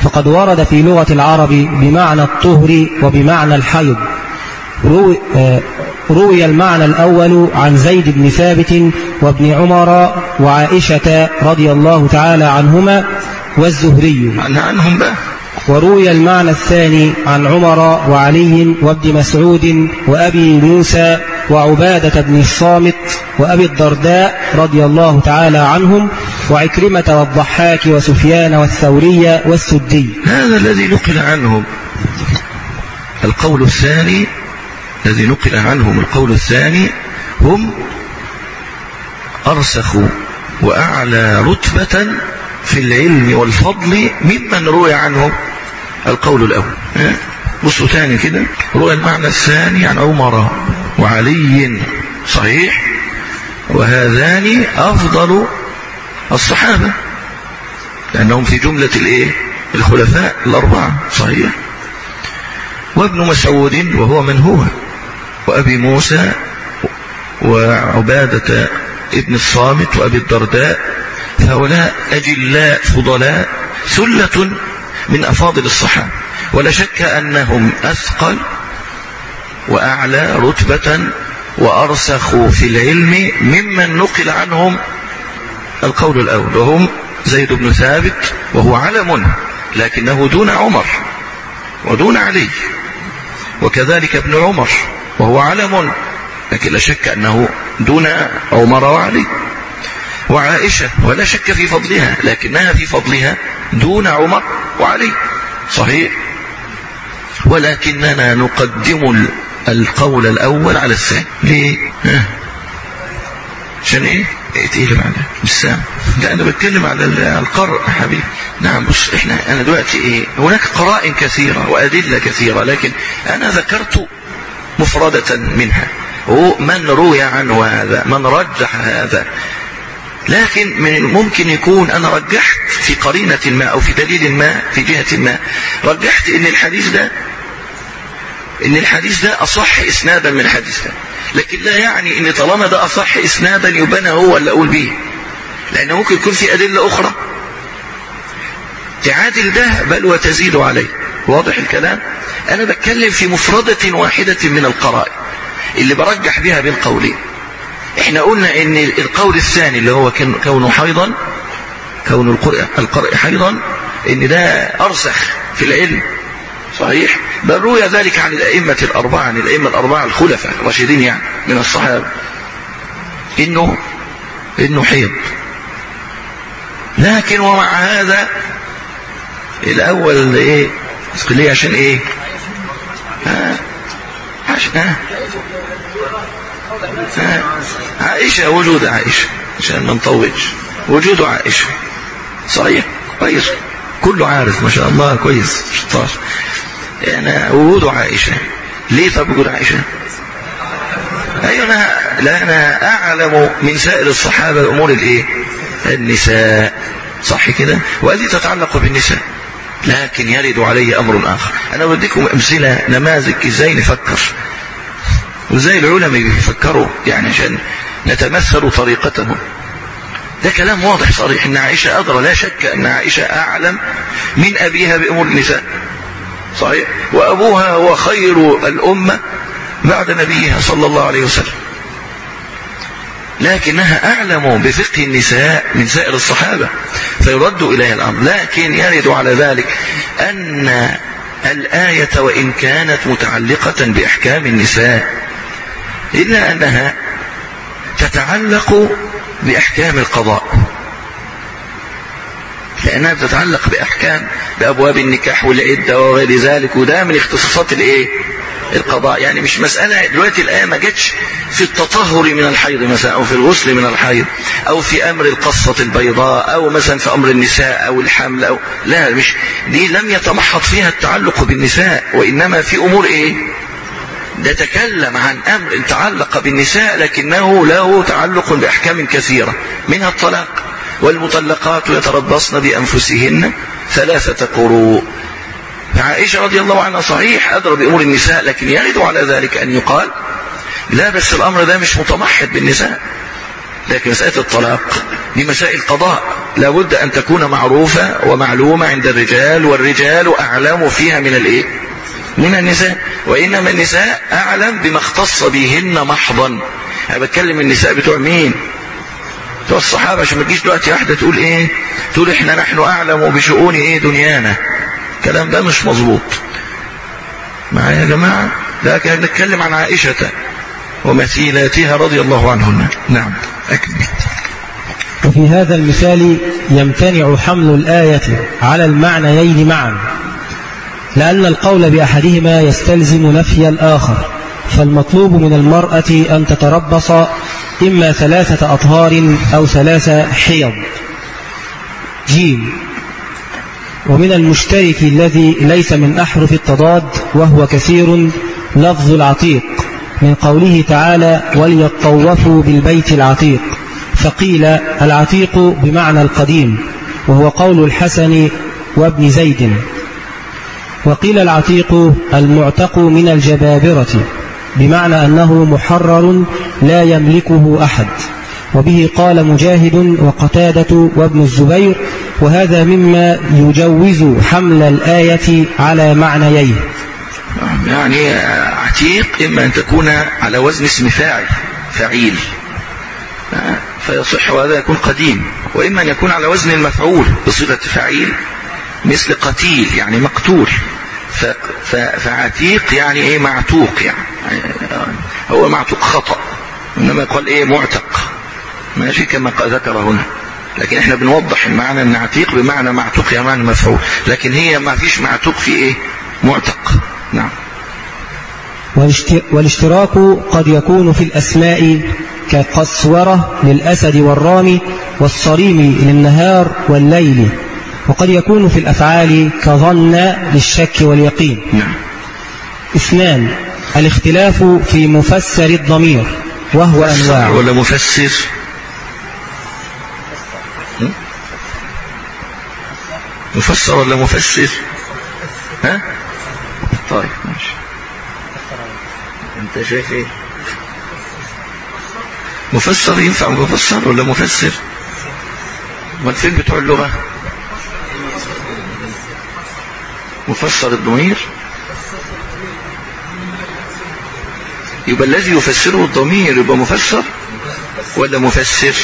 S8: فقد ورد في لغة العرب بمعنى الطهر وبمعنى الحيض. روي المعنى الأول عن زيد بن ثابت وابن عمر وعائشة رضي الله تعالى عنهما والزهري.
S4: عن عنهم بقى.
S8: وروي المعنى الثاني عن عمر وعلي وابن مسعود وأبي موسى وعبادة بن الصامت وأبي الدرداء رضي الله تعالى عنهم وعكرمة والضحاك وسفيان والثوري والسدي.
S4: هذا الذي نقل عنهم القول الثاني الذي نقل عنهم القول الثاني هم أرسخ وأعلى رتبة في العلم والفضل ممن روي عنهم القول الأول؟ بصوا تاني كده روى المعنى الثاني عن عمر وعلي. صحيح؟ وهذان أفضل الصحابة لأنهم في جملة الإيه؟ الخلفاء الأربعة. صحيح؟ وابن مسعود وهو من هو وأبي موسى وعبادة ابن الصامت وأبي الدرداء هؤلاء أجلاء فضلاء ثلة من أفاضل الصحابة ولا شك أنهم أثقل وأعلى رتبة وأرسخ في العلم ممن نقل عنهم القول الأول وهم زيد بن ثابت وهو علم لكنه دون عمر ودون علي وكذلك ابن عمر وهو علم لكن لا شك أنه دون عمر وعلي. وعائشة ولا شك في فضلها لكنها في فضلها دون عمر وعلي. صحيح؟ ولكننا نقدم القول الأول على الثاني. ليه؟ ها؟ عشان إيه؟ اللي بعدها مش سامع. لا أنا بتكلم على القرء حبيبي. نعم بص إحنا أنا دلوقتي إيه؟ هناك قرائن كثيرة وأدلة كثيرة لكن أنا ذكرت مفردة منها. ومن روي عنه هذا من رجح هذا. لكن من الممكن يكون أنا رجحت في قرينة ما أو في دليل ما في جهة ما. رجحت إن الحديث ده إن الحديث ده أصح إسنادا من الحديث ده. لكن لا يعني إن طالما ده أصح إسنادا يبقى أنا هو اللي أقول بيه لأن ممكن يكون في أدلة أخرى. تعادل ده بل وتزيد عليه. واضح الكلام؟ أنا بتكلم في مفردة واحدة من القرائن اللي برجح بها بين قولين إحنا قلنا إن القول الثاني اللي هو كونه حيضا كون القرء حيضا إن ده أرسخ في العلم. صحيح؟ بل روي ذلك عن الأئمة الأربعة عن الأئمة الأربعة الخلفاء الراشدين يعني من الصحابة. إنه إنه حيض. لكن ومع هذا الأول إيه؟ ليه عشان ها؟ عشان عائشة وجود عائشة عشان ما نطولش. وجود عائشة. صحيح كويس. كله عارف ما شاء الله كويس. شطار. يعني وجود عائشة. ليه طب وجود عائشة؟ أيوة أنا أعلم من سائر الصحابة أمور الإيه؟ النساء. صح كده؟ وهذه تتعلق بالنساء؟ لكن يرد علي أمر آخر. أنا بديكم أمثلة نماذج إزاي نفكر. وإزاي العلماء بيفكروا يعني عشان نتمثل طريقتهم. ده كلام واضح صريح إن عائشة أدرى لا شك أن عائشة أعلم من أبيها بامور النساء. صحيح؟ وأبوها هو خير الأمة بعد نبيها صلى الله عليه وسلم. لكنها أعلم بفقه النساء من سائر الصحابة فيرد إليها الأمر. لكن يرد على ذلك أن الآية وإن كانت متعلقة بأحكام النساء إلا أنها تتعلق بأحكام القضاء. لأنها تتعلق بأحكام بأبواب النكاح والعدة وغير ذلك وده من اختصاصات الإيه؟ القضاء. يعني مش مسألة دلوقتي الآية ما جاتش في التطهر من الحيض مثلا أو في الغسل من الحيض أو في أمر القصة البيضاء أو مثلا في أمر النساء أو الحمل أو لا مش دي لم يتمحض فيها التعلق بالنساء وإنما في أمور إيه؟ ده تكلم عن أمر تعلق بالنساء لكنه له تعلق بأحكام كثيرة منها الطلاق. والمطلقات يتربصن بأنفسهن ثلاثة قروء. عائشة رضي الله عنها صحيح أدرى بأمور النساء لكن يرد على ذلك أن يقال لا بس الأمر ده مش متمحض بالنساء لكن مسألة الطلاق دي مسائل قضاء. لابد أن تكون معروفة ومعلومة عند الرجال والرجال أعلم فيها من الإيه؟ من النساء. وإنما النساء أعلم بما اختص بهن محضا. أنا بتكلم النساء بتوع مين؟ بتوع الصحابة عشان ما تجيش دلوقتي واحدة تقول إيه؟ تقول إحنا نحن أعلم بشؤون إيه دنيانا؟ الكلام ده مش مظبوط. معايا يا جماعة؟ لكن نتكلم عن عائشة ومثيلاتها رضي الله عنهن. نعم أكمل.
S8: وفي هذا المثال يمتنع حمل الآية على المعنيين معا لأن القول بأحدهما يستلزم نفي الآخر فالمطلوب من المرأة أن تتربص إما ثلاثة أطهار أو ثلاثة حيض. جيم. ومن المشترك الذي ليس من أحرف التضاد وهو كثير لفظ العتيق. من قوله تعالى وليطوفوا بالبيت العتيق فقيل العتيق بمعنى القديم وهو قول الحسن وابن زيد. وقيل العتيق المعتق من الجبابرة بمعنى أنه محرر لا يملكه أحد. وبه قال مجاهد وقتادة وابن الزبير وهذا مما يجوز حمل الآية على معنييه.
S4: يعني عتيق إما أن تكون على وزن اسم فاعل فعيل. فيصح وهذا يكون قديم. وإما أن يكون على وزن المفعول بصفة فعيل مثل قتيل يعني مقتول. فعتيق يعني إيه معتوق يعني. هو معتوق خطأ. إنما يقال إيه معتق. ماشي؟ كما ذكر هنا. لكن إحنا بنوضح المعنى إن عتيق بمعنى معتوق يا معنى مفعول لكن هي ما فيش معتوق في إيه؟ معتق. نعم.
S8: والاشتراك قد يكون في الأسماء كقسورة للأسد والرامي والصريم للنهار والليل. وقد يكون في الأفعال كظن للشك واليقين.
S4: نعم.
S8: اثنان الاختلاف في مفسر الضمير وهو أنواع.
S4: ولا مفسر؟ مفسر ولا مفسر؟ ها؟ طيب ماشي. انت شايف إيه؟ مفسر ينفع مفسر ولا مفسر؟ امال فين بتوع اللغة؟ مفسر الضمير. يبقى الذي يفسره الضمير يبقى مفسر ولا مفسر؟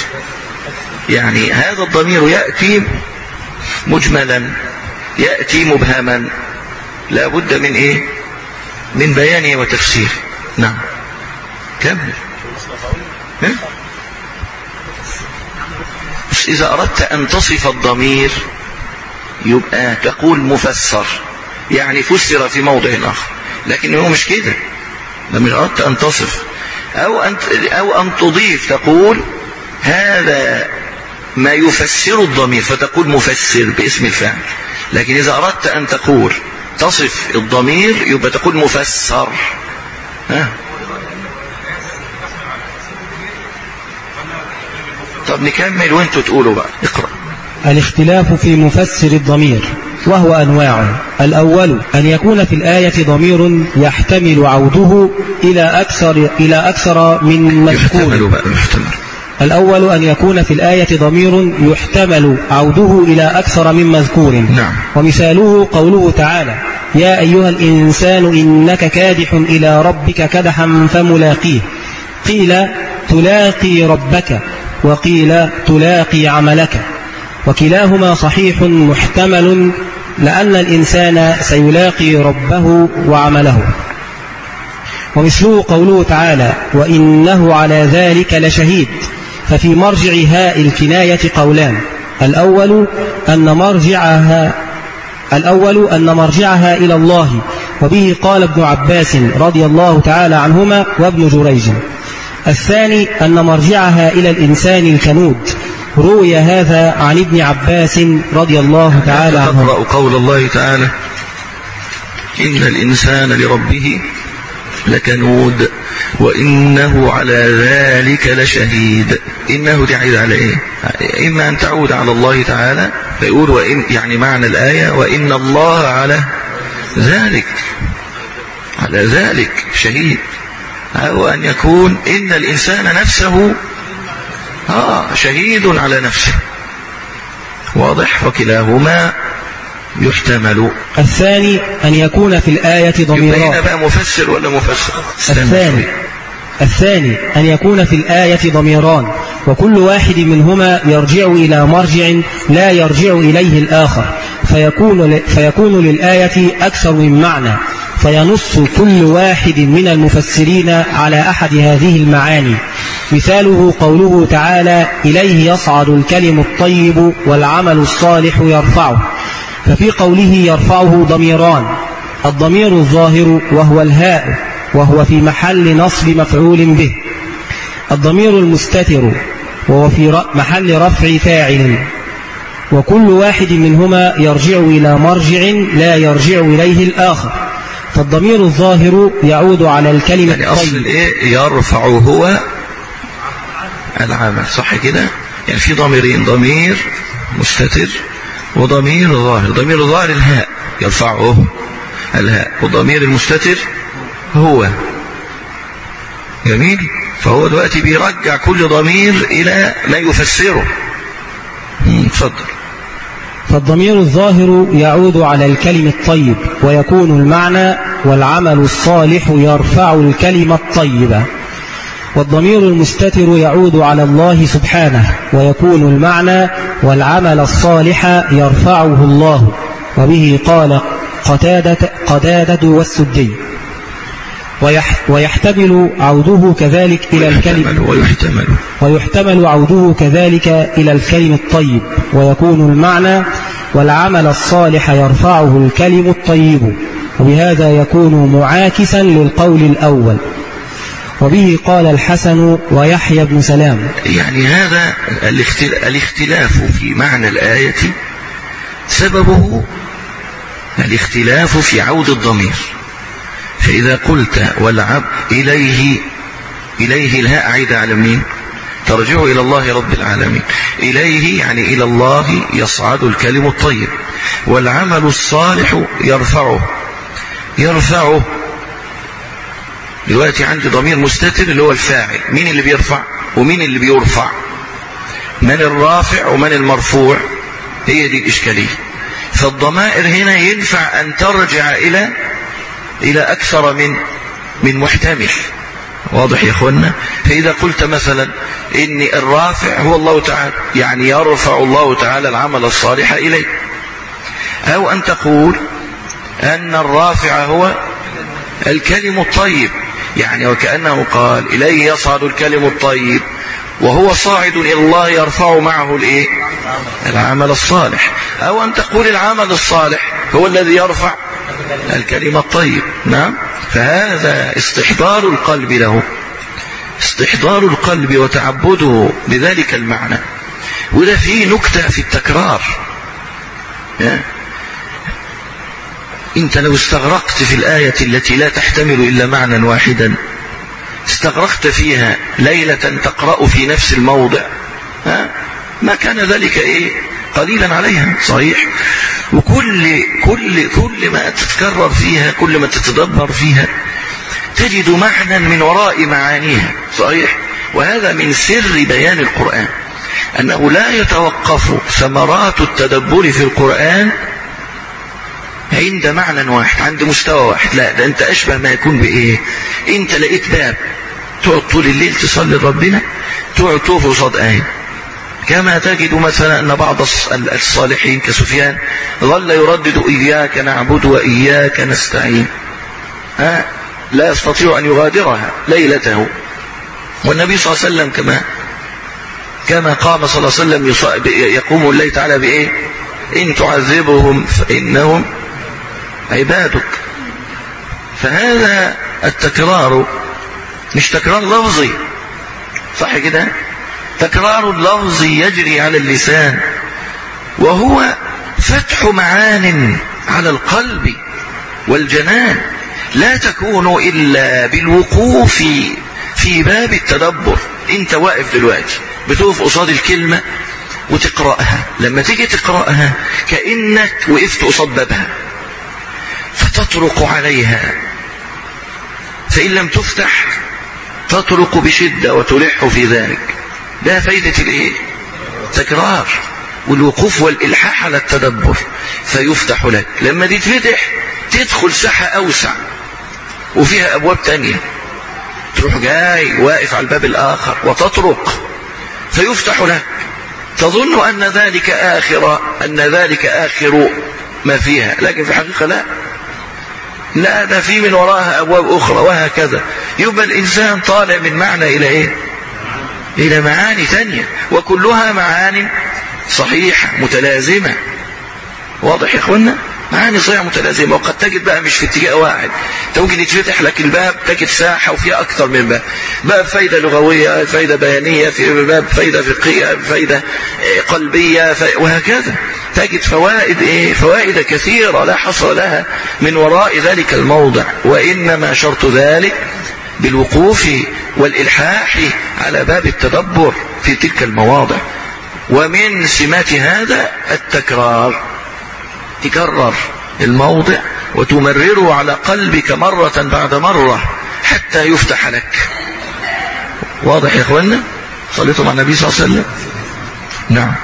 S4: يعني هذا الضمير يأتي مجملا يأتي مبهما. لا بد من إيه؟ من بيانه وتفسيره نعم. كمل؟ بس إذا أردت أن تصف الضمير يبقى تقول مفسر. يعني فسر في موضع آخر. لكن هو مش كده. لما أردت أن تصف. أو أن, أو أن تضيف تقول هذا ما يفسر الضمير. فتقول مفسر باسم الفاعل. لكن إذا أردت أن تقول تصف الضمير يبقى تقول مفسر. ها؟ طب نكمل وانتوا تقولوا بقى. اقرأ.
S8: الاختلاف في مفسر الضمير وهو أنواع. الأول أن يكون في الآية ضمير يحتمل عوده إلى أكثر, إلى أكثر من
S4: يحتمل
S8: مذكور الأول أن يكون في الآية ضمير يحتمل عوده إلى أكثر من مذكور.
S4: نعم.
S8: ومثاله قوله تعالى يا أيها الإنسان إنك كادح إلى ربك كدحا فملاقيه. قيل تلاقي ربك. وقيل تلاقي عملك. وكلاهما صحيح محتمل لأن الإنسان سيلاقي ربه وعمله. ومثله قوله تعالى وإنه على ذلك لشهيد ففي مرجع هاء الكناية قولان الأول أن مرجعها الأول أن مرجعها إلى الله. وبه قال ابن عباس رضي الله تعالى عنهما وابن جريج الثاني أن مرجعها إلى الإنسان الكنود. روي هذا عن ابن عباس رضي الله تعالى عنه.
S4: تقرأ قول الله تعالى إن الإنسان لربه لكنود وإنه على ذلك لشهيد. إنه عايز على إيه؟ إما أن تعود على الله تعالى فيقول وإن يعني معنى الآية وإن الله على ذلك على ذلك شهيد. أو أن يكون إن الإنسان نفسه آه شهيد على نفسه. واضح؟ وكلاهما يحتمل.
S8: الثاني أن يكون في الآية ضميران
S4: بقى مفسر ولا مفسر؟
S8: الثاني. الثاني أن يكون في الآية ضميران وكل واحد منهما يرجع إلى مرجع لا يرجع إليه الآخر فيكون, فيكون للآية أكثر من معنى فينص كل واحد من المفسرين على أحد هذه المعاني. مثاله قوله تعالى إليه يصعد الكلم الطيب والعمل الصالح يرفعه. ففي قوله يرفعه ضميران الضمير الظاهر وهو الهاء. وهو في محل نصب مفعول به. الضمير المستتر وهو في محل رفع فاعل. وكل واحد منهما يرجع إلى مرجع لا يرجع إليه الآخر. فالضمير الظاهر يعود على الكلمة
S4: يعني أصل الإيه يرفع هو العمل. صح كده؟ يعني في ضميرين ضمير مستتر وضمير ظاهر. ضمير ظاهر الهاء يرفعه الهاء. والضمير المستتر هو. جميل. فهو دلوقتي بيرجع كل ضمير إلى ما يفسره. اتفضل.
S8: فالضمير الظاهر يعود على الكلم الطيب ويكون المعنى والعمل الصالح يرفع الكلمة الطيبة والضمير المستتر يعود على الله سبحانه ويكون المعنى والعمل الصالح يرفعه الله. وبه قال قتادة, قتادة والسدي. ويحتمل عوده كذلك إلى الكلم.
S4: ويحتمل.
S8: ويحتمل عوده كذلك إلى الكلم الطيب. ويكون المعنى والعمل الصالح يرفعه الكلم الطيب. وبهذا يكون معاكسا للقول الأول. وبه قال الحسن ويحيى بن سلام.
S4: يعني هذا الاختل- الاختلاف في معنى الآية سببه الاختلاف في عود الضمير. فإذا قلت والعبد إليه إليه الهاء عيدة على مين ترجع إلى الله رب العالمين. إليه يعني إلى الله يصعد الكلم الطيب. والعمل الصالح يرفعه. يرفعه. دلوقتي عندي ضمير مستتر اللي هو الفاعل. مين اللي بيرفع ومين اللي بيرفع؟ من الرافع ومن المرفوع. هي دي الإشكالية. فالضمائر هنا ينفع أن ترجع إلى إلى أكثر من من محتمل. واضح يا اخوانا فإذا قلت مثلا إن الرافع هو الله تعالى يعني يرفع الله تعالى العمل الصالح إليه أو أن تقول أن الرافع هو الكلم الطيب يعني وكأنه قال إليه يصعد الكلم الطيب وهو صاعد إلى الله يرفع معه الإيه؟ العمل الصالح. أو أن تقول العمل الصالح هو الذي يرفع الكلمة الطيب. نعم. فهذا استحضار القلب له. استحضار القلب وتعبده بذلك المعنى. وده فيه نكتة في التكرار. انت لو استغرقت في الآية التي لا تحتمل إلا معنى واحدا استغرقت فيها ليلة تقرأ في نفس الموضع. ها؟ ما كان ذلك إيه؟ قليلا عليها. صحيح. وكل كل كل ما تتكرر فيها كل ما تتدبر فيها تجد معنى من وراء معانيها. صحيح. وهذا من سر بيان القرآن. أنه لا يتوقف ثمرات التدبر في القرآن عند معنى واحد عند مستوى واحد. لا ده انت اشبه ما يكون بإيه؟ انت لقيت باب تقعد طول الليل تصلي ربنا تقعد تقف قصاد آية. كما تجد مثلا أن بعض الصالحين كسفيان ظل يردد إياك نعبد وإياك نستعين. ها؟ لا يستطيع أن يغادرها ليلته. والنبي صلى الله عليه وسلم كما كما قام صلى الله عليه وسلم يقوم الليل تعالى بإيه؟ إن تعذبهم فإنهم عبادك. فهذا التكرار مش تكرار لفظي. صح كده؟ تكرار لفظي يجري على اللسان. وهو فتح معان على القلب والجنان. لا تكون إلا بالوقوف في باب التدبر. أنت واقف دلوقتي بتقف قصاد الكلمة وتقرأها. لما تيجي تقرأها كأنك وقفت قصاد بابها. فتطرق عليها. فإن لم تفتح تطرق بشدة وتلح في ذلك. ده فايدة الايه تكرار. والوقوف والإلحاح على التدبر. فيفتح لك. لما دي تفتح تدخل ساحة أوسع. وفيها أبواب تانية. تروح جاي واقف على الباب الآخر وتطرق. فيفتح لك. تظن أن ذلك آخر أن ذلك آخر ما فيها. لكن في الحقيقة لا. لا ده في من وراها أبواب أخرى وهكذا. يبقى الإنسان طالع من معنى إلى إيه؟ إلى معاني تانية وكلها معاني صحيحة متلازمة. واضح يا اخوانا معاني صحيحة متلازمة وقد تجد بقى مش في اتجاه واحد. ممكن يتفتح لك الباب تجد ساحة وفيها أكثر من باب. باب فايدة لغوية فايدة بيانية في باب فايدة فقهية فايدة قلبية وهكذا. تجد فوائد إيه؟ فوائد كثيرة لا حصر لها من وراء ذلك الموضع. وإنما شرط ذلك بالوقوف والإلحاح على باب التدبر في تلك المواضع. ومن سمات هذا التكرار. تكرر الموضع وتمرره على قلبك مرة بعد مرة حتى يفتح لك. واضح يا اخوانا صليتم على النبي صلى الله عليه وسلم؟ نعم.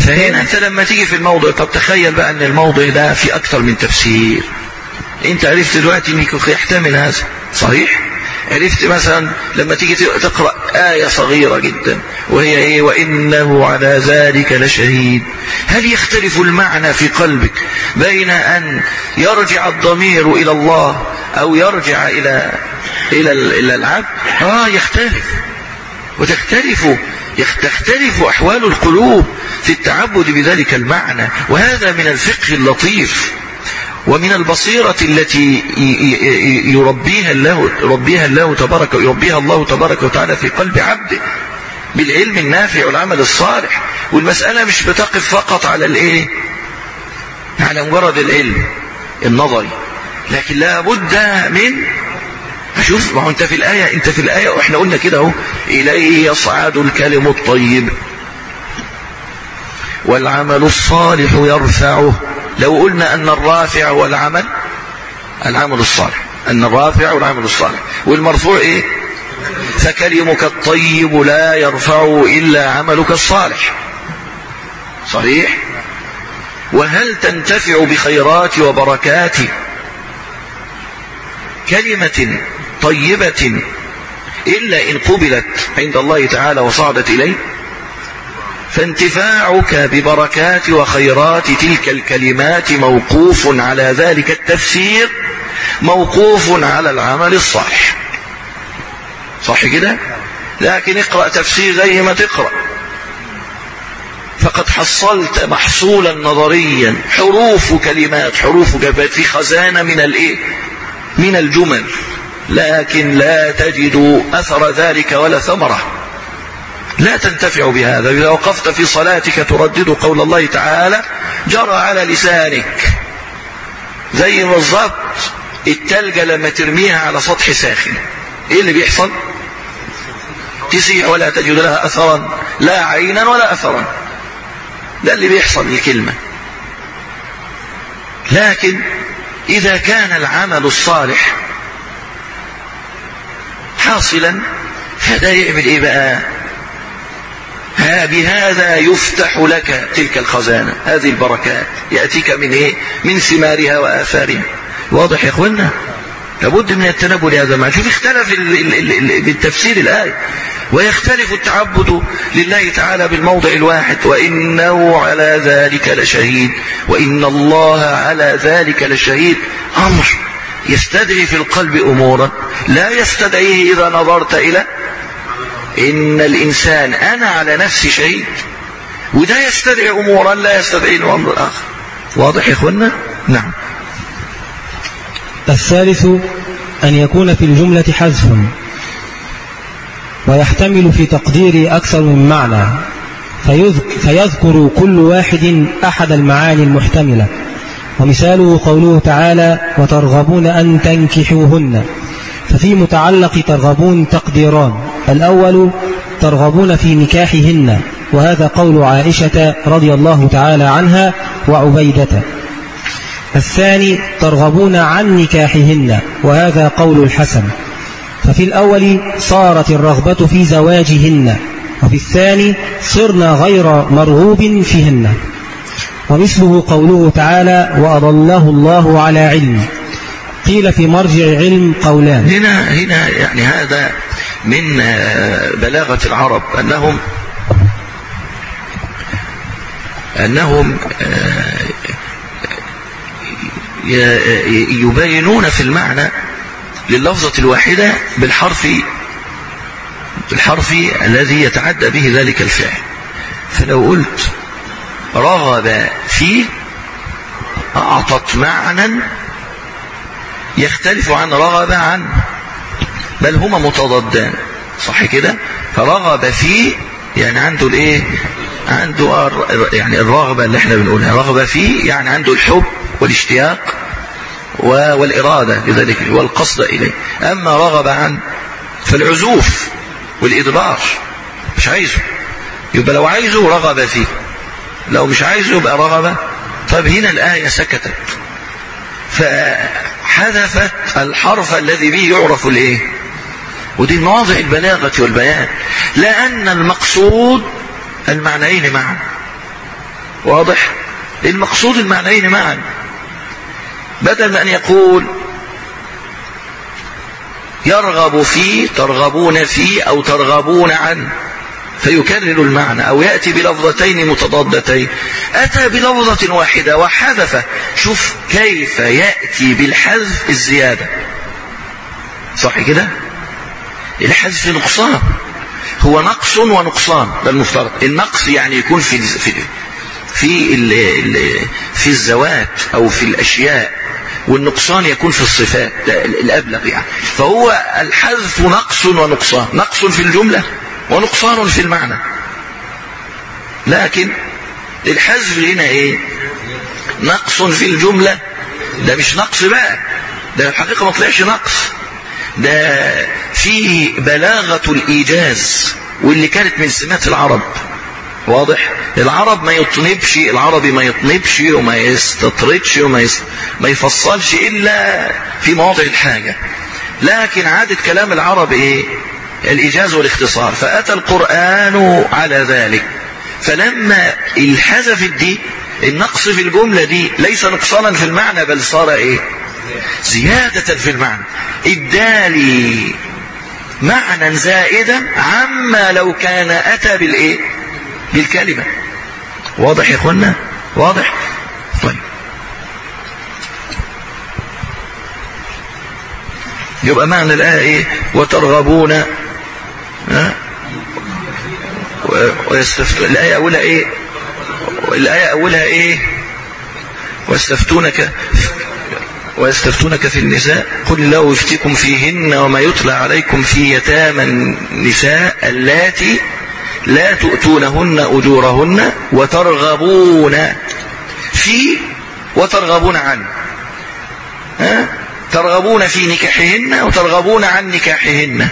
S4: فهنا أنت لما تيجي في الموضع طب تخيل بقى أن الموضع ده في أكثر من تفسير. أنت عرفت دلوقتي إنك يحتمل هذا. صحيح؟ عرفت مثلا لما تيجي تقرأ آية صغيرة جدا وهي إيه؟ وإنه على ذلك لشهيد. هل يختلف المعنى في قلبك بين أن يرجع الضمير إلى الله أو يرجع إلى إلى إلى العبد؟ آه يختلف. وتختلف تختلف أحوال القلوب في التعبد بذلك المعنى. وهذا من الفقه اللطيف. ومن البصيرة التي يربيها الله يربيها الله تبارك يربيها الله تبارك وتعالى في قلب عبده بالعلم النافع والعمل الصالح. والمسألة مش بتقف فقط على الإيه؟ على مجرد العلم النظري. لكن لا بد من شوف ما هو أنت في الآية أنت في الآية وإحنا قلنا كده أهو إليه يصعد الكلم الطيب. والعمل الصالح يرفعه. لو قلنا أن الرافع هو العمل العمل الصالح. أن الرافع هو العمل الصالح. والمرفوع إيه؟ فكلمك الطيب لا يرفعه إلا عملك الصالح. صحيح؟ وهل تنتفع بخيرات وبركات كلمة طيبة إلا إن قبلت عند الله تعالى وصعدت إليه؟ فانتفاعك ببركات وخيرات تلك الكلمات موقوف على ذلك التفسير موقوف على العمل الصالح. صح كده؟ لكن اقرأ تفسير زي ما تقرأ. فقد حصلت محصولا نظريا حروف كلمات حروف كلمات في خزانة من الإيه؟ من الجمل. لكن لا تجد أثر ذلك ولا ثمرة. لا تنتفع بهذا. إذا وقفت في صلاتك تردد قول الله تعالى جرى على لسانك. زي بالظبط التلجة لما ترميها على سطح ساخن. إيه اللي بيحصل؟ تسيح ولا تجد لها اثرا. لا عينا ولا اثرا. ده اللي بيحصل الكلمة. لكن إذا كان العمل الصالح حاصلا فده يعمل إيه بقى؟ ها بهذا يفتح لك تلك الخزانة. هذه البركات يأتيك من إيه؟ من ثمارها وآثارها. واضح يا اخوانا لابد من التنبؤ لهذا المعنى. شوف اختلف بالتفسير الآية. ويختلف التعبد لله تعالى بالموضع الواحد. وإنه على ذلك لشهيد. وإن الله على ذلك لشهيد. أمر يستدعي في القلب أمورا لا يستدعيه إذا نظرت إلى إن الإنسان أنا على نفسي شهيد وده يستدعي أمورا لا يستدعي الأمر الآخر واضح يا إخوانا نعم.
S8: الثالث أن يكون في الجملة حذف ويحتمل في تقدير أكثر من معنى فيذكر كل واحد أحد المعاني المحتملة. ومثاله قوله تعالى وترغبون أن تنكحوهن ففي متعلق ترغبون تقديران. الأول ترغبون في نكاحهن وهذا قول عائشة رضي الله تعالى عنها وعبيدة الثاني ترغبون عن نكاحهن وهذا قول الحسن. ففي الأول صارت الرغبة في زواجهن وفي الثاني صرنا غير مرغوب فيهن. ومثله قوله تعالى وأضله الله على علم قيل في مرجع علم قولان.
S4: هنا هنا يعني هذا من آه، بلاغة العرب أنهم أنهم آه، ي- يبينون في المعنى لللفظة الواحدة بالحرف بالحرف الذي يتعدى به ذلك الفعل. فلو قلت رغب في أعطت معنى يختلف عن رغب عن بل هما متضادان. صح كده؟ فرغب في يعني عنده الايه؟ عنده يعني الرغبة اللي إحنا بنقولها. رغبة فيه يعني عنده الحب والاشتياق والإرادة لذلك والقصد إليه. أما رغب عن فالعزوف والإدبار مش عايزه. يبقى لو عايزه رغب فيه. لو مش عايزه يبقى رغب. طيب هنا الآية سكتت. فحذفت الحرف الذي به يعرف الإيه؟ ودي مواضع البلاغة والبيان. لأن المقصود المعنيين معا. واضح؟ المقصود المعنيين معا. بدل أن يقول يرغب فيه ترغبون فيه أو ترغبون عنه فيكرر المعنى أو يأتي بلفظتين متضادتين. أتى بلفظة واحدة وحذف. شوف كيف يأتي بالحذف الزيادة. صح كده؟ الحذف نقصان. هو نقص ونقصان. ده المفترض النقص يعني يكون في في في ال ال في الذوات أو في الأشياء والنقصان يكون في الصفات الأبلغ يعني. فهو الحذف نقص ونقصان. نقص في الجملة ونقصان في المعنى. لكن الحذف هنا إيه؟ نقص في الجملة. ده مش نقص بقى. ده الحقيقة ما طلعش نقص. ده فيه بلاغة الإيجاز واللي كانت من سمات العرب. واضح؟ العرب ما يطنبش العربي ما يطنبش وما يستطردش وما يس... ما يفصلش إلا في مواضع الحاجة. لكن عادة كلام العرب إيه؟ الإيجاز والاختصار. فأتى القرآن على ذلك. فلما الحذفت دي النقص في الجملة دي ليس نقصانا في المعنى بل صار إيه؟ زيادة في المعنى. ادالي معنى زائدا عما لو كان أتى بالإيه؟ بالكلمة. واضح يا أخوانا؟ واضح؟ طيب. يبقى معنى الآية إيه؟ وترغبون ها؟ ويستفتون الآية أولها إيه؟ الآية أولها إيه؟ واستفتونك. ويستفتونك في النساء قل الله يفتيكم فيهن وما يتلى عليكم في يتامى النساء اللاتي لا تؤتونهن أجورهن وترغبون في وترغبون عنه ها؟ ترغبون في نكاحهن وترغبون عن نكاحهن.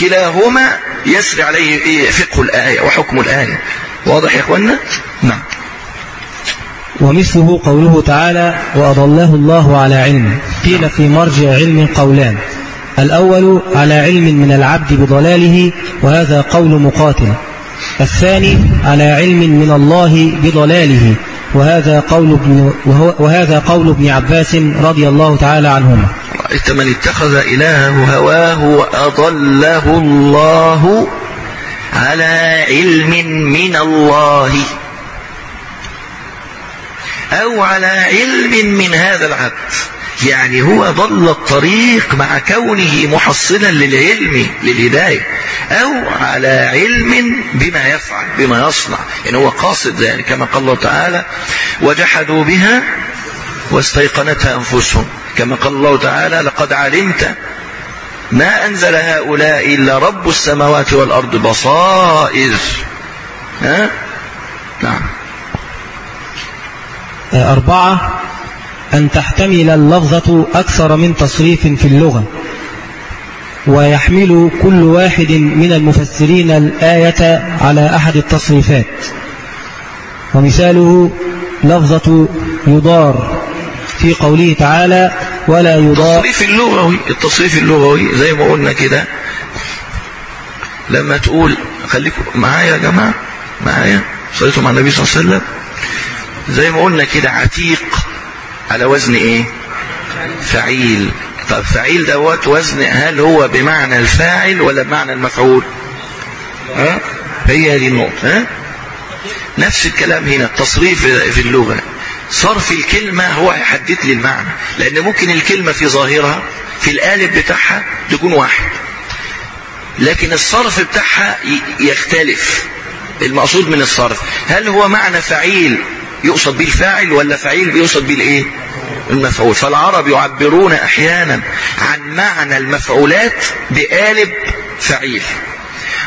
S4: كلاهما يسري عليه فقه الآية وحكم الآية. واضح يا اخوانا نعم
S8: ومثله قوله تعالى وأضله الله على علم. قيل في مرجع علم قولان الأول على علم من العبد بضلاله وهذا قول مقاتل. الثاني على علم من الله بضلاله وهذا قول ابن وهذا قول ابن عباس رضي الله تعالى عنهما.
S4: رأيت من اتخذ إلهه هواه وأضله الله على علم من الله. أو على علم من هذا العبد. يعني هو ضل الطريق مع كونه محصلا للعلم للهداية. أو على علم بما يفعل بما يصنع. يعني هو قاصد ذلك كما قال الله تعالى وجحدوا بها واستيقنتها أنفسهم. كما قال الله تعالى لقد علمت ما أنزل هؤلاء إلا رب السماوات والأرض بصائر. ها؟ نعم.
S8: أربعة أن تحتمل اللفظة أكثر من تصريف في اللغة. ويحمل كل واحد من المفسرين الآية على أحد التصريفات. ومثاله لفظة يضار في قوله تعالى ولا يضار
S4: التصريف اللغوي التصريف اللغوي زي ما قلنا كده. لما تقول خليكم معايا يا جماعة معايا. صليتم على النبي صلى الله عليه وسلم. زي ما قلنا كده عتيق على وزن إيه؟ فعيل. طب فعيل دوت وزن هل هو بمعنى الفاعل ولا بمعنى المفعول؟ ها؟ هي هذه النقطة ها؟ نفس الكلام هنا التصريف في اللغة. صرف الكلمة هو هيحدد لي المعنى لأن ممكن الكلمة في ظاهرها في القالب بتاعها تكون واحد. لكن الصرف بتاعها يختلف. المقصود من الصرف هل هو معنى فعيل يقصد به الفاعل ولا فعيل؟ بيقصد به الايه؟ المفعول. فالعرب يعبرون أحيانا عن معنى المفعولات بقالب فعيل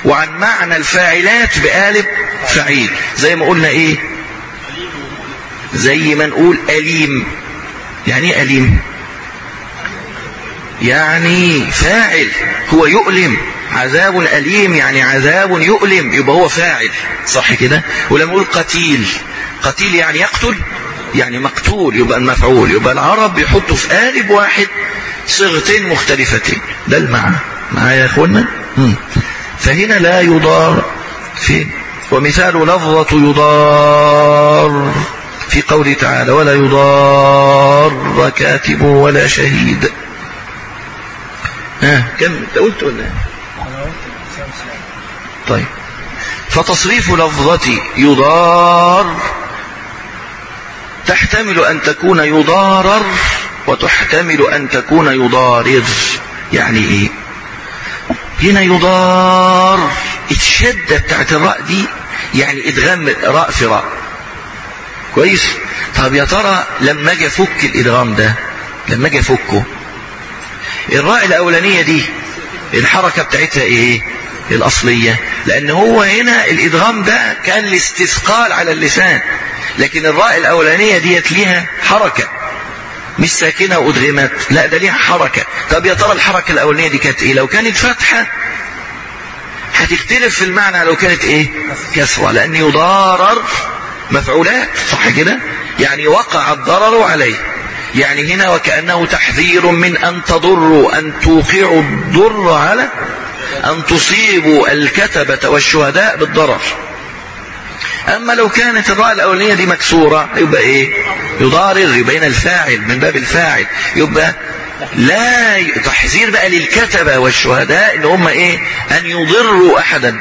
S4: وعن معنى الفاعلات بقالب فعيل. زي ما قلنا إيه؟ زي ما نقول أليم. يعني إيه أليم؟ يعني فاعل. هو يؤلم. عذاب أليم يعني عذاب يؤلم. يبقى هو فاعل. صح كده؟ ولما نقول قتيل. قتيل يعني يقتل؟ يعني مقتول يبقى المفعول يبقى العرب بيحطوا في قالب واحد صيغتين مختلفتين. ده المعنى. معايا يا إخوانا؟ فهنا لا يضار فين ومثال لفظة يضار في قوله تعالى ولا يضار كاتب ولا شهيد. ها كم؟ انت قلت ولا؟ طيب. فتصريف لفظة يضار تحتمل أن تكون يضارر وتحتمل أن تكون يضارر. يعني إيه؟ هنا يضار. الشدة بتاعت الراء دي يعني ادغام راء في راء. كويس؟ طب يا ترى لما أجي أفك الإدغام ده لما أجي أفكه الراء الأولانية دي الحركة بتاعتها إيه؟ الأصلية لأن هو هنا الإدغام ده كان الاستثقال على اللسان لكن الراء الأولانية ديت ليها حركة مش ساكنة وأدغمت لا ده ليها حركة. طب يا ترى الحركة الأولانية دي كانت إيه؟ لو كانت فتحة هتختلف في المعنى لو كانت إيه؟ كسرة لأن يضارر مفعولات صح كده؟ يعني وقع الضرر عليه. يعني هنا وكأنه تحذير من أن تضروا أن توقعوا الضر على أن تصيبوا الكتبة والشهداء بالضرر. أما لو كانت الراء الأولانية دي مكسورة يبقى إيه؟ يضارر يبين الفاعل من باب الفاعل. يبقى لا تحذير بقى للكتبة والشهداء إن هم إيه؟ أن يضروا احدا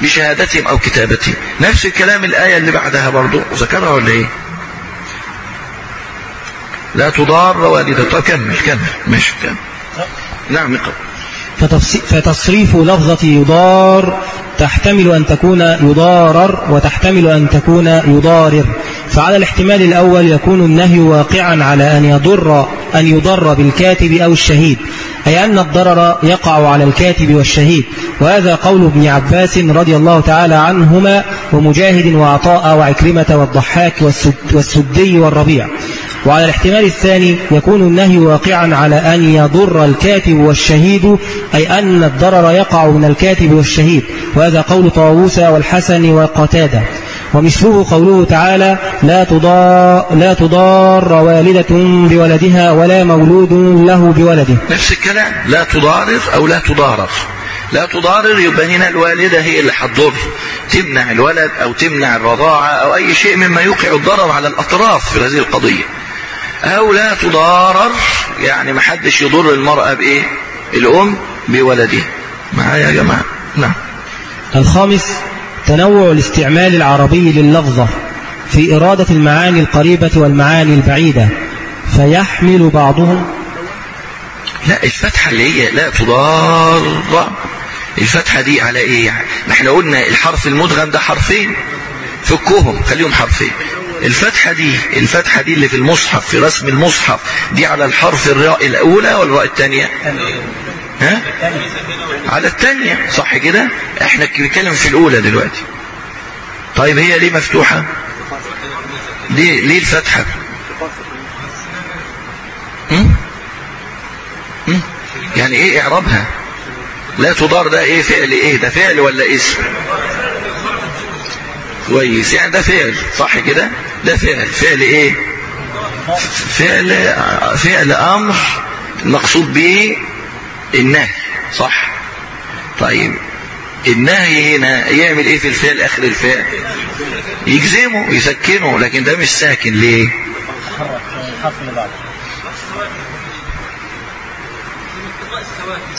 S4: بشهادتهم أو كتابتهم. نفس الكلام الآية اللي بعدها برضو ذكرها ولا إيه؟ لا تضار والدة طب كمل كمل ماشي كمل. نعم اقرأ
S8: فتصريف لفظة يضار تحتمل أن تكون يضارر وتحتمل أن تكون يضارر. فعلى الاحتمال الأول يكون النهي واقعا على أن يضر أن يضر بالكاتب أو الشهيد أي أن الضرر يقع على الكاتب والشهيد. وهذا قول ابن عباس رضي الله تعالى عنهما ومجاهد وعطاء وعكرمة والضحاك والسدي والربيع. وعلى الاحتمال الثاني يكون النهي واقعا على أن يضر الكاتب والشهيد أي أن الضرر يقع من الكاتب والشهيد وهذا قول طاووس والحسن وقتادة ومثله قوله تعالى لا تضار, لا تضار والدة بولدها ولا مولود له بولده.
S4: نفس الكلام. لا تضارر أو لا تضارر لا تضارر يبقى هنا الوالدة هي اللي هتضر تمنع الولد أو تمنع الرضاعة أو أي شيء مما يوقع الضرر على الأطراف في هذه القضية. أو لا تضارر يعني ما حدش يضر المرأة بإيه؟ الأم بولدها. معايا يا جماعة؟ نعم.
S8: الخامس تنوع الاستعمال العربي لللفظة في إرادة المعاني القريبة والمعاني البعيدة فيحمل بعضهم.
S4: لا الفتحة اللي هي لا تضار. الفتحة دي على إيه يعني؟ ما إحنا قلنا الحرف المدغم ده حرفين فكهم خليهم حرفين. الفتحة دي الفتحة دي اللي في المصحف في رسم المصحف دي على الحرف الراء الأولى ولا الراء الثانية؟ ها؟ على الثانية صح كده؟ إحنا بنتكلم في الأولى دلوقتي. طيب هي ليه مفتوحة؟ ليه ليه الفتحة؟ هم؟ هم؟ يعني إيه إعرابها؟ لا تضار ده إيه فعل إيه؟ ده فعل ولا اسم؟ كويس. يعني ده فعل صح كده؟ ده فعل. فعل إيه؟ فعل فعل أمر المقصود به النهي صح؟ طيب النهي هنا يعمل إيه في الفعل؟ آخر الفعل. يجزمه يسكنه لكن ده مش ساكن. ليه؟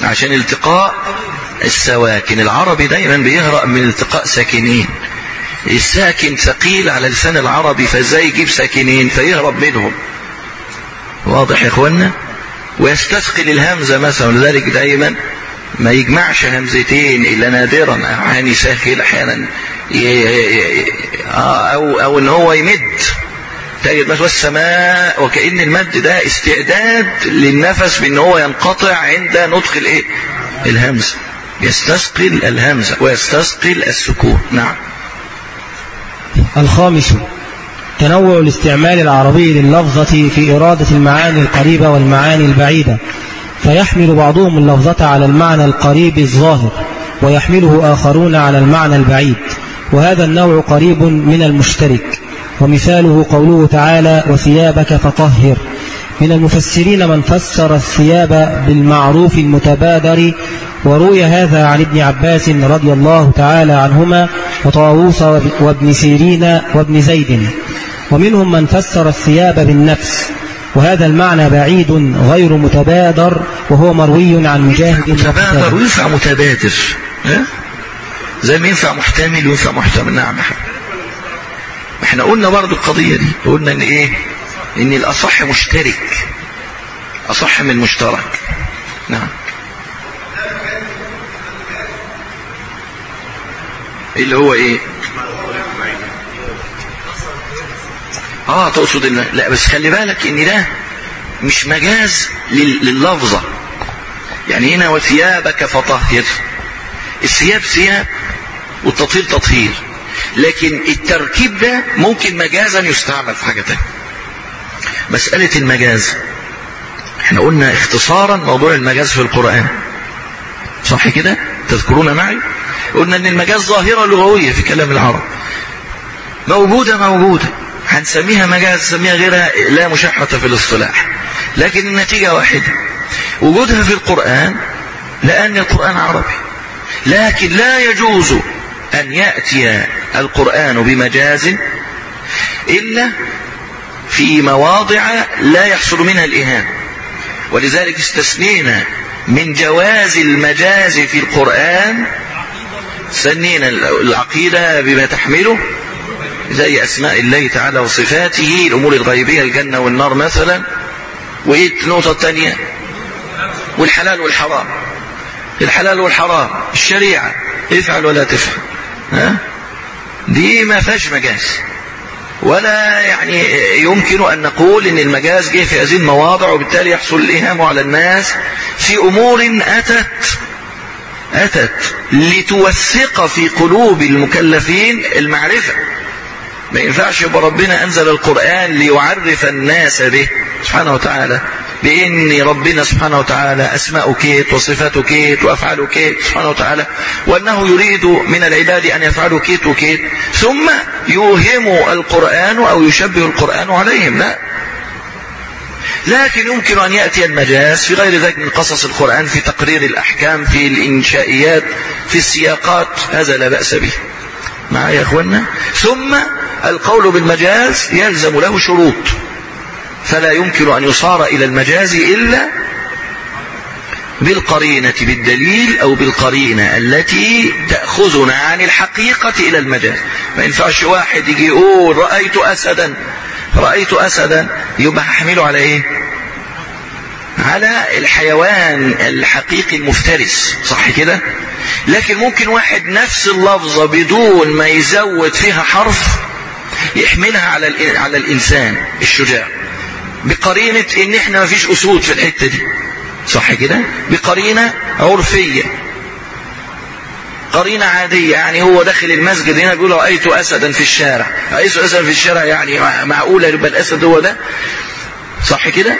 S4: عشان التقاء السواكن. العربي دايما بيهرأ من التقاء ساكنين. الساكن ثقيل على لسان العربي فازاي يجيب ساكنين فيهرب منهم. واضح يا اخوانا ويستثقل الهمزة مثلا لذلك دايما ما يجمعش همزتين إلا نادرا يعني ساكن أحيانا. آه، أو أو إن هو يمد. تجد مثلا والسماء وكأن المد ده استعداد للنفس بإن هو ينقطع عند نطق الإيه؟ الهمزة. يستثقل الهمزة ويستثقل السكون. نعم.
S8: الخامس تنوع الاستعمال العربي لللفظة في إرادة المعاني القريبة والمعاني البعيدة فيحمل بعضهم اللفظة على المعنى القريب الظاهر ويحمله آخرون على المعنى البعيد وهذا النوع قريب من المشترك ومثاله قوله تعالى وثيابك فطهر من المفسرين من فسر الثياب بالمعروف المتبادر وروي هذا عن ابن عباس رضي الله تعالى عنهما وطاووس وابن سيرين وابن زيد ومنهم من فسر الثياب بالنفس وهذا المعنى بعيد غير متبادر وهو مروي عن مجاهد
S4: متبادر. وينفع متبادر ها؟ زي ما ينفع محتمل وينفع محتمل نعم. إحنا قلنا برضو القضية دي قلنا إن إيه إن الأصح مشترك. أصح من مشترك. نعم. اللي هو إيه؟ آه تقصد ان لا بس خلي بالك إن ده مش مجاز لل- لللفظة. يعني هنا وثيابك فطهر. الثياب ثياب والتطهير تطهير. لكن التركيب ده ممكن مجازا يستعمل في حاجة تانية. مسألة المجاز. إحنا قلنا اختصارا موضوع المجاز في القرآن. صح كده؟ تذكرون معي؟ قلنا إن المجاز ظاهرة لغوية في كلام العرب. موجودة موجودة. هنسميها مجاز نسميها غيرها لا مشاحة في الاصطلاح. لكن النتيجة واحدة. وجودها في القرآن لأن القرآن عربي. لكن لا يجوز أن يأتي القرآن بمجاز إلا في مواضع لا يحصل منها الإهام ولذلك استثنينا من جواز المجاز في القرآن سنينا العقيدة بما تحمله زي أسماء الله تعالى وصفاته الأمور الغيبية الجنة والنار مثلا وإيه النقطة الثانية؟ والحلال والحرام. الحلال والحرام الشريعة. افعل ولا تفعل. ها؟ دي ما فيهاش مجاز. ولا يعني يمكن أن نقول أن المجاز جه في هذه المواضع وبالتالي يحصل الإهام على الناس في أمور أتت أتت لتوثق في قلوب المكلفين المعرفة. ما ينفعش يبقى ربنا أنزل القرآن ليعرف الناس به. سبحانه وتعالى. بإن ربنا سبحانه وتعالى أسماء كيت وصفاته كيت وأفعاله كيت سبحانه وتعالى وأنه يريد من العباد أن يفعلوا كيت وكيت ثم يوهم القرآن أو يشبه القرآن عليهم. لا. لكن يمكن أن يأتي المجاز في غير ذلك من قصص القرآن في تقرير الأحكام في الإنشائيات في السياقات. هذا لا بأس به. معايا يا أخوانا ثم القول بالمجاز يلزم له شروط. فلا يمكن أن يصار إلى المجاز إلا بالقرينة بالدليل أو بالقرينة التي تأخذنا عن الحقيقة إلى المجاز. ما ينفعش واحد يجي يقول رأيت أسدا رأيت أسدا يبقى هحمله على إيه؟ على الحيوان الحقيقي المفترس صح كده؟ لكن ممكن واحد نفس اللفظة بدون ما يزود فيها حرف يحملها على على الإنسان الشجاع. بقرينة إن إحنا ما فيش أسود في الحتة دي. صح كده؟ بقرينة عرفية. قرينة عادية يعني هو داخل المسجد هنا بيقول رأيت أسدا في الشارع. رأيت أسدا في الشارع يعني مع- معقولة يبقى الأسد هو ده؟ صح كده؟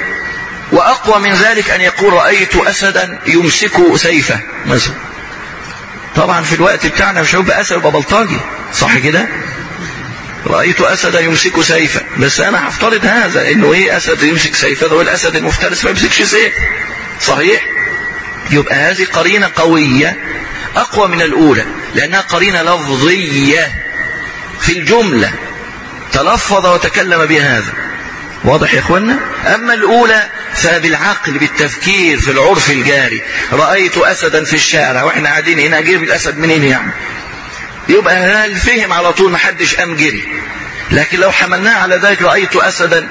S4: وأقوى من ذلك أن يقول رأيت أسدا يمسك سيفه. مثلا. طبعا في الوقت بتاعنا مش هيبقى أسد يبقى بلطجي. صح كده؟ رأيت أسدا يمسك سيفا. بس أنا هفترض هذا إنه إيه أسد يمسك سيفا؟ ده والأسد المفترس ما يمسكش سيف. صحيح؟ يبقى هذه قرينة قوية أقوى من الأولى لأنها قرينة لفظية في الجملة. تلفظ وتكلم بهذا واضح يا اخوانا أما الأولى فبالعقل بالتفكير في العرف الجاري. رأيت أسدا في الشارع وإحنا قاعدين هنا أجيب الأسد منين يعني؟ يبقى الفهم على طول محدش قام جري. لكن لو حملناها على ذلك رأيت اسدا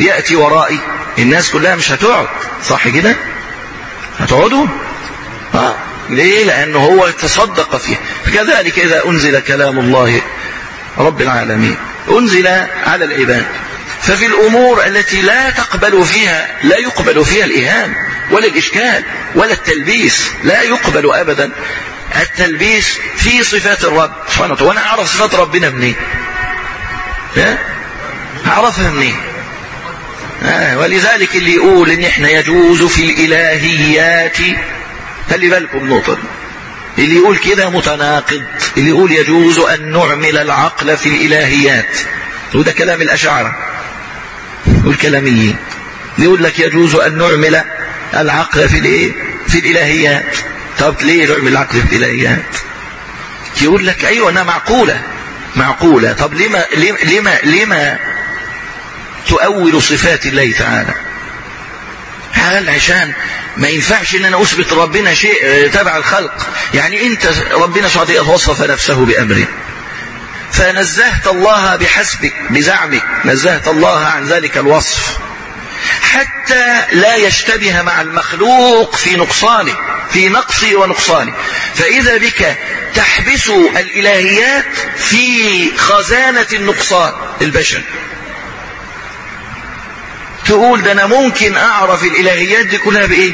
S4: يأتي ورائي. الناس كلها مش هتقعد. صح كده؟ هتقعدوا؟ آه. ليه؟ لأنه هو تصدق فيها. فكذلك إذا أنزل كلام الله رب العالمين. أنزل على العباد. ففي الأمور التي لا تقبل فيها لا يقبل فيها الإيهام ولا الإشكال ولا التلبيس لا يقبل ابدا. التلبيس في صفات الرب سبحانه وتعالى. وأنا أعرف صفات ربنا منين؟ ها؟ أعرفها منين؟ آه ولذلك اللي يقول إن إحنا يجوز في الإلهيات خلي بالكم النقطه اللي يقول كده متناقض. اللي يقول يجوز أن نعمل العقل في الإلهيات. وده كلام الاشاعره والكلاميين يقول لك يجوز أن نعمل العقل في الإيه؟ في الإلهيات. طب ليه نعمل العقل في الالهيات يقول لك أيوه أنها معقولة. معقولة. طب لما لما لما تؤول صفات الله تعالى؟ هل عشان ما ينفعش إن أنا أثبت ربنا شيء تبع الخلق. يعني أنت ربنا سبحانه وصف نفسه بامره فنزهت الله بحسبك بزعمك. نزهت الله عن ذلك الوصف. حتى لا يشتبه مع المخلوق في نقصانه في نقصه ونقصانه. فإذا بك تحبس الإلهيات في خزانة النقصان البشر. تقول ده أنا ممكن أعرف الإلهيات دي كلها بإيه؟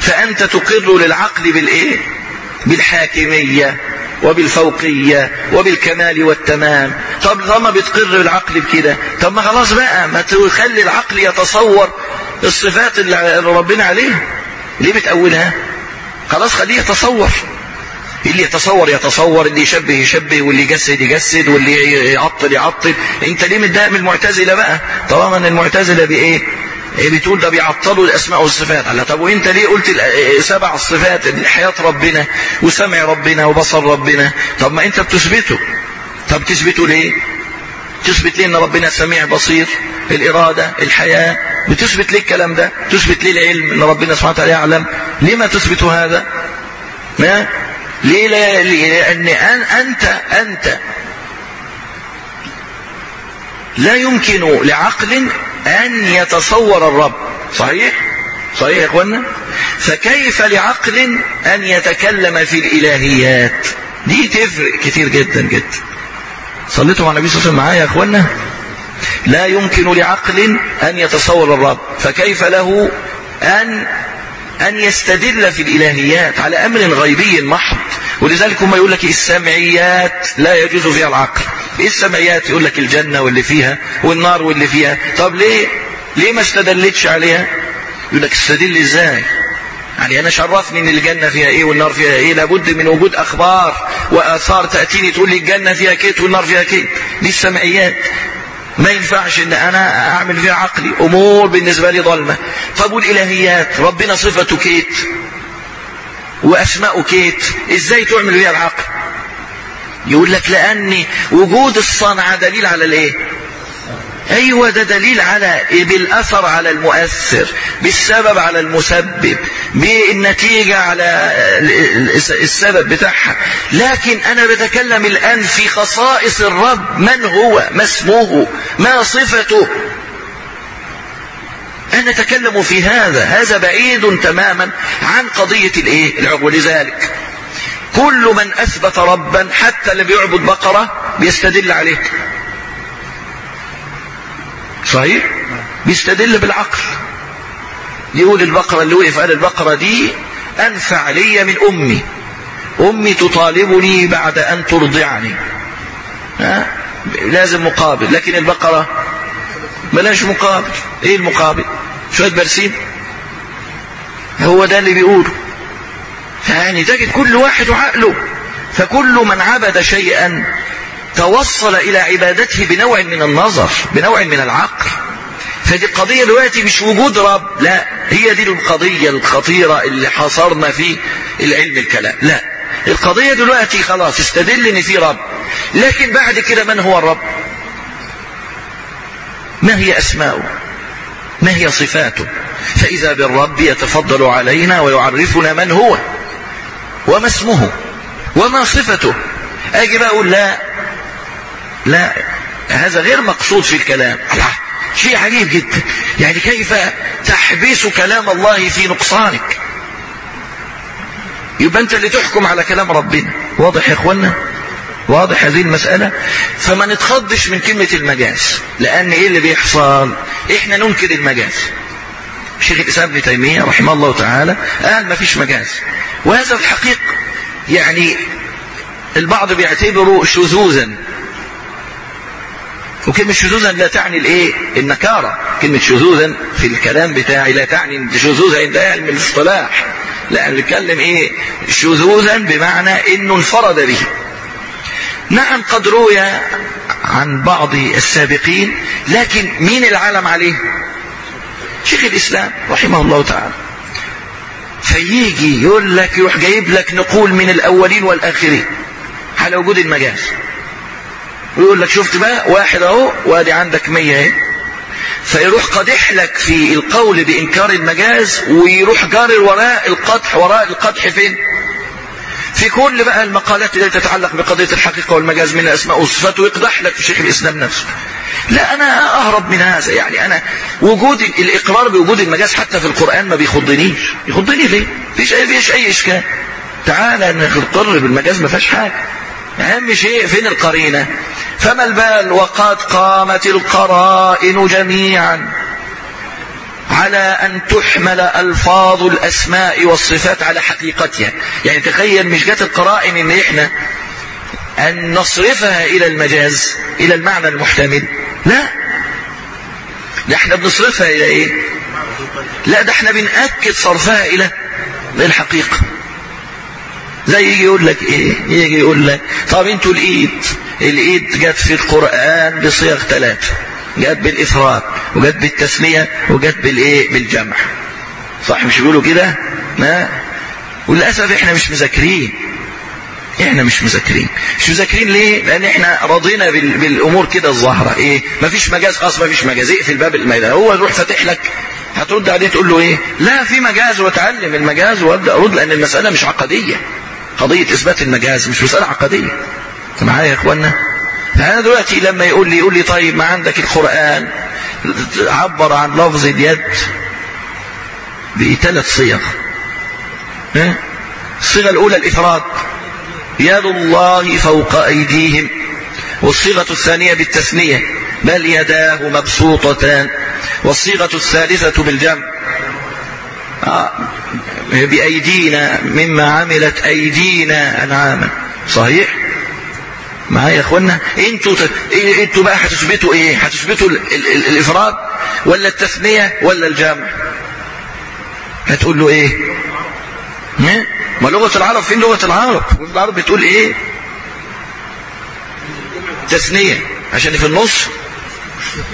S4: فأنت تقر للعقل بالإيه؟ بالحاكمية وبالفوقية وبالكمال والتمام. طب لما بتقر العقل بكده. طب ما خلاص بقى ما تخلي العقل يتصور الصفات اللي ربنا عليها. ليه بتأولها خلاص خليه يتصور. اللي يتصور؟ يتصور اللي يشبه يشبه واللي يجسد يجسد واللي يعطل يعطل. أنت ليه متضايق من المعتزلة بقى؟ طالما إن المعتزلة بإيه؟ بتقول ده بيعطلوا الأسماء والصفات. على طب وإنت ليه قلت سبع الصفات حياة ربنا وسمع ربنا وبصر ربنا. طب ما إنت بتثبته. طب تثبته ليه؟ تثبت ليه إن ربنا سميع بصير؟ الإرادة الحياة. بتثبت ليه الكلام ده؟ تثبت ليه العلم إن ربنا سبحانه وتعالى يعلم؟ ليه ما تثبت هذا؟ ما ليه لا لأن أنت أنت لا يمكن لعقل أن يتصور الرب صحيح؟ صحيح يا إخوانا؟ فكيف لعقل أن يتكلم في الإلهيات؟ دي تفرق كتير جدا جدا صليتوا على النبي صلى الله عليه وسلم معايا يا إخوانا؟ لا يمكن لعقل أن يتصور الرب فكيف له أن أن يستدل في الإلهيات على أمر غيبي محض ولذلك هم يقول لك السمعيات لا يجوز فيها العقل إيه السمعيات يقول لك الجنة واللي فيها والنار واللي فيها. طب ليه؟ ليه ما استدلتش عليها؟ يقول لك استدل إزاي؟ يعني أنا إيش عرفني إن الجنة فيها إيه والنار فيها إيه؟ لابد من وجود أخبار وآثار تأتيني تقول لي الجنة فيها كيت والنار فيها كيت. دي السمعيات ما ينفعش إن أنا أعمل فيها عقلي. أمور بالنسبة لي ظلمة. طب والإلهيات؟ ربنا صفته كيت. واسماءه كيت. إزاي تعمل فيها العقل؟ يقول لك لأن وجود الصنعة دليل على الإيه؟ أيوه ده دليل على بالأثر على المؤثر بالسبب على المسبب بالنتيجة على السبب بتاعها. لكن أنا بتكلم الآن في خصائص الرب من هو؟ ما اسمه؟ ما صفته؟ أنا أتكلم في هذا هذا بعيد تماما عن قضية الإيه؟ العقل لذلك كل من أثبت ربا حتى اللي بيعبد بقرة بيستدل عليه. صحيح؟ بيستدل بالعقل. يقول البقرة اللي وقف قال البقرة دي أنفع لي من أمي. أمي تطالبني بعد أن ترضعني. ها؟ لازم مقابل. لكن البقرة بلاش مقابل. إيه المقابل؟ شوية برسيم. هو ده اللي بيقوله. يعني تجد كل واحد وعقله فكل من عبد شيئا توصل إلى عبادته بنوع من النظر بنوع من العقل. فدي القضية دلوقتي مش وجود رب لا هي دي القضية الخطيرة اللي حصرنا في العلم الكلام. لا القضية دلوقتي خلاص استدل إن في رب. لكن بعد كده من هو الرب؟ ما هي أسماؤه؟ ما هي صفاته؟ فإذا بالرب يتفضل علينا ويعرفنا من هو. وما اسمه وما صفته. أجي بقى أقول لا لا هذا غير مقصود في الكلام. الله شيء عجيب جدا. يعني كيف تحبس كلام الله في نقصانك؟ يبقى أنت اللي تحكم على كلام ربنا. واضح يا اخوانا واضح هذه المسألة؟ فما نتخضش من كلمة المجاز. لأن إيه اللي بيحصل؟ إحنا ننكر المجاز. شيخ الإسلام ابن تيمية رحمه الله تعالى قال ما فيش مجاز. وهذا في الحقيقة يعني البعض بيعتبره شذوذا. وكلمة شذوذا لا تعني الإيه؟ النكارة. كلمة شذوذا في الكلام بتاعي لا تعني شذوذا عند علم الاصطلاح. لا نتكلم إيه؟ شذوذا بمعنى إنه انفرد به. نعم قد روي عن بعض السابقين لكن مين العالم عليه؟ شيخ الإسلام رحمه الله تعالى. فيجي يقول لك يروح جايب لك نقول من الأولين والآخرين على وجود المجاز. ويقول لك شفت بقى؟ واحد أهو وأدي عندك مية اهي فيروح قادح لك في القول بإنكار المجاز ويروح جارر وراء القدح وراء القدح فين؟ في كل بقى المقالات التي تتعلق بقضية الحقيقة والمجاز من الأسماء والصفات ويقدح لك في شيخ الإسلام نفسه. لا أنا أهرب من هذا يعني أنا وجود الإقرار بوجود المجاز حتى في القرآن ما بيخضنيش. يخضني ليه فيش أي, فيش أي إشكال تعالى نقر بالمجاز ما فيهاش حاجة. أهم شيء فين القرينة؟ فما البال وقد قامت القرائن جميعا. على أن تحمل ألفاظ الأسماء والصفات على حقيقتها. يعني تخيل مش جت القرائن إن إحنا أن نصرفها إلى المجاز إلى المعنى المحتمل. لا. لا إحنا بنصرفها إلى إيه؟ لا ده إحنا بنأكد صرفها إلى الحقيقة. زي يجي يقول لك إيه؟ يجي يقول لك طب أنتوا الإيد الإيد جت في القرآن بصيغ ثلاثة. جت بالافراد وجت بالتسمية وجت بالإيه؟ بالجمع. صح؟ مش بيقولوا كده؟ ما وللأسف إحنا مش مذاكرين. إحنا مش مذاكرين. مش مذاكرين ليه؟ لأن إحنا رضينا بال... بالأمور كده الظاهرة. إيه؟ مفيش مجاز خلاص مفيش مجاز. اقفل باب الميدان. هو يروح فاتح لك. هترد عليه تقول له إيه؟ لا في مجاز واتعلم المجاز وأبدأ أرد لأن المسألة مش عقدية. قضية إثبات المجاز مش مسألة عقدية. معايا يا اخوانا فانا دلوقتي لما يقول لي يقول لي طيب ما عندك القرآن عبر عن لفظ اليد بثلاث صيغ. الصيغة الأولى الإفراد. يد الله فوق أيديهم. والصيغة الثانية بالتثنية. بل يداه مبسوطتان. والصيغة الثالثة بالجمع. آه بأيدينا مما عملت أيدينا أنعاما. صحيح؟ معايا يا اخوانا أنتوا ت... أنتوا بقى هتثبتوا إيه؟ هتثبتوا ال... ال... ال... الإفراد ولا التثنية ولا الجمع؟ هتقول له إيه؟ ما لغة العرب فين لغة العرب؟ لغه العرب بتقول إيه؟ تثنية. عشان في النص؟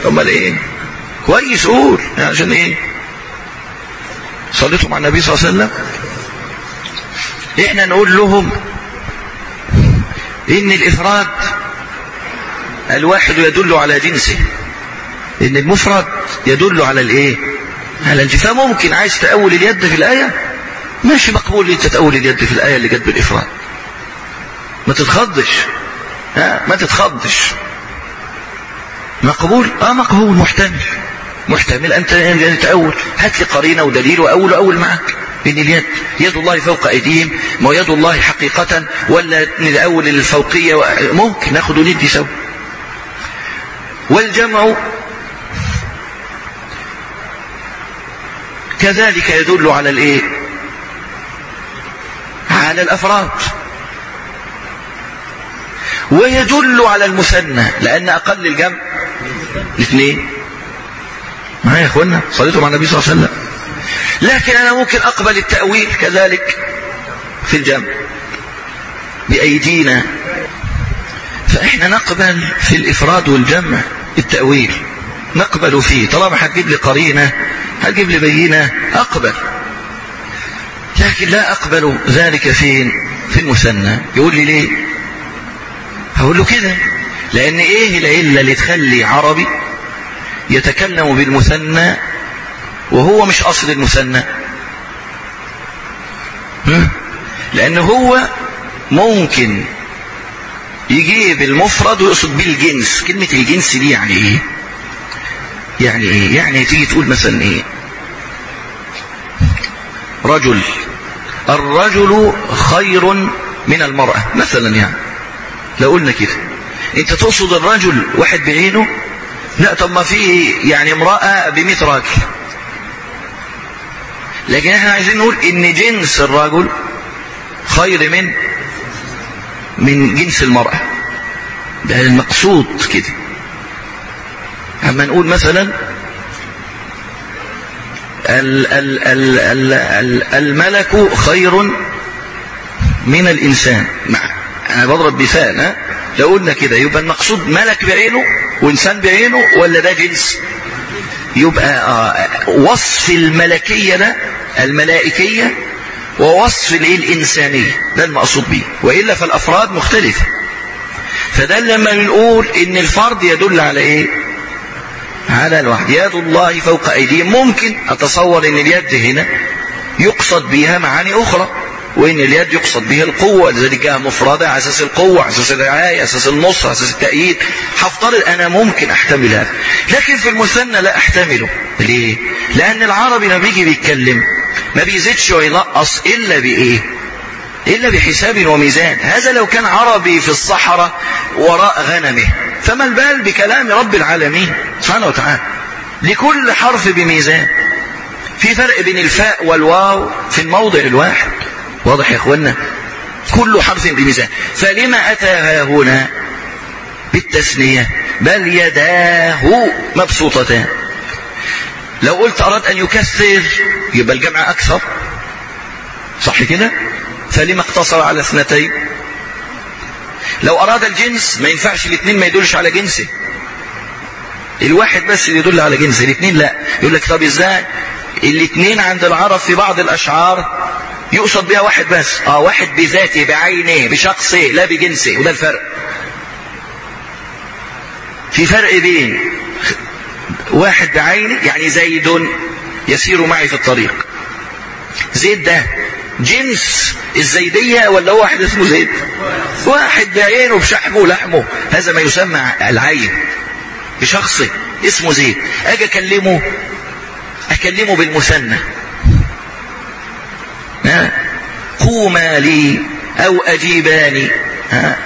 S4: أمال إيه؟ كويس قول. عشان إيه؟ صليتوا مع النبي صلى الله عليه وسلم. إحنا نقول لهم ان الإفراد الواحد يدل على جنسه. ان المفرد يدل على الإيه؟ على الجنس. فممكن عايز تأول اليد في الآية؟ ماشي مقبول أنت تأول اليد في الآية اللي جت بالإفراد. ما تتخضش. ها؟ ما تتخضش. مقبول؟ آه مقبول محتمل. محتمل انت تأول. هات لي قرينة ودليل وأول أول معك بين اليد. يد الله فوق أيديهم ما يد الله حقيقة ولا نأول الفوقية ممكن ناخد وندي سوا والجمع كذلك يدل على الإيه؟ على الأفراد. ويدل على المثنى لأن أقل الجمع الاثنين. معايا يا اخوانا صليتوا مع النبي صلى الله عليه وسلم. لكن أنا ممكن أقبل التأويل كذلك في الجمع بأيدينا. فإحنا نقبل في الإفراد والجمع التأويل. نقبل فيه. طالما هتجيب لي قرينة هتجيب لي بينة أقبل. لكن لا أقبل ذلك فين في المثنى. يقول لي ليه؟ هقول له كده. لأن إيه العلة اللي تخلي عربي يتكلم بالمثنى وهو مش أصل المثنى؟ لأن هو ممكن يجيب المفرد ويقصد بيه الجنس كلمة الجنس دي يعني إيه؟ يعني إيه؟ يعني تيجي تقول مثلا إيه؟ رجل. الرجل خير من المرأة. مثلا يعني. لو قلنا كده. أنت تقصد الرجل واحد بعينه؟ لا طب ما في يعني امرأة بمئة راجل لكن إحنا عايزين نقول إن جنس الرجل خير من من جنس المرأة. ده المقصود كده. أما نقول مثلا ال ال ال ال ال الملك خير من الإنسان. مع أنا بضرب مثال ها؟ لو قلنا كده يبقى المقصود ملك بعينه وإنسان بعينه ولا ده جنس؟ يبقى آه وصف الملكية ده الملائكية ووصف الإيه؟ الإنسانية. ده المقصود به وإلا فالأفراد مختلفة. فده لما بنقول إن الفرد يدل على إيه؟ على الواحد يد الله فوق أيديهم. ممكن أتصور أن اليد هنا يقصد بها معاني أخرى. وإن اليد يقصد بها القوة لذلك جاء مفردة على أساس القوة على أساس الرعاية على أساس النصر على أساس التأييد. هفترض أنا ممكن أحتمل هذا. لكن في المثنى لا أحتمله. ليه؟ لأن العربي لما بيجي بيتكلم ما بيزيدش وينقص إلا بإيه؟ إلا بحساب وميزان. هذا لو كان عربي في الصحراء وراء غنمه. فما البال بكلام رب العالمين؟ سبحانه وتعالى. لكل حرف بميزان. في فرق بين الفاء والواو في الموضع الواحد. واضح يا اخوانا كل حرف بميزان. فلما أتاها هنا بالتثنية؟ بل يداه مبسوطتان لو قلت أراد أن يكثر يبقى الجمع أكثر. صح كده؟ فلما اقتصر على اثنتين؟ لو أراد الجنس ما ينفعش الاثنين ما يدلش على جنسه. الواحد بس اللي يدل على جنسه الاثنين لا. يقول لك طب إزاي؟ الاثنين عند العرب في بعض الأشعار يقصد بها واحد بس. آه واحد بذاته بعينه بشخصه لا بجنسه وده الفرق. في فرق بين واحد بعينه يعني زيد يسير معي في الطريق. زيد ده جنس الزيدية ولا هو واحد اسمه زيد؟ واحد بعينه بشحمه ولحمه. هذا ما يسمى العين بشخصه اسمه زيد. أجي أكلمه أكلمه بالمثنى. قوما لي أو أجيباني ها؟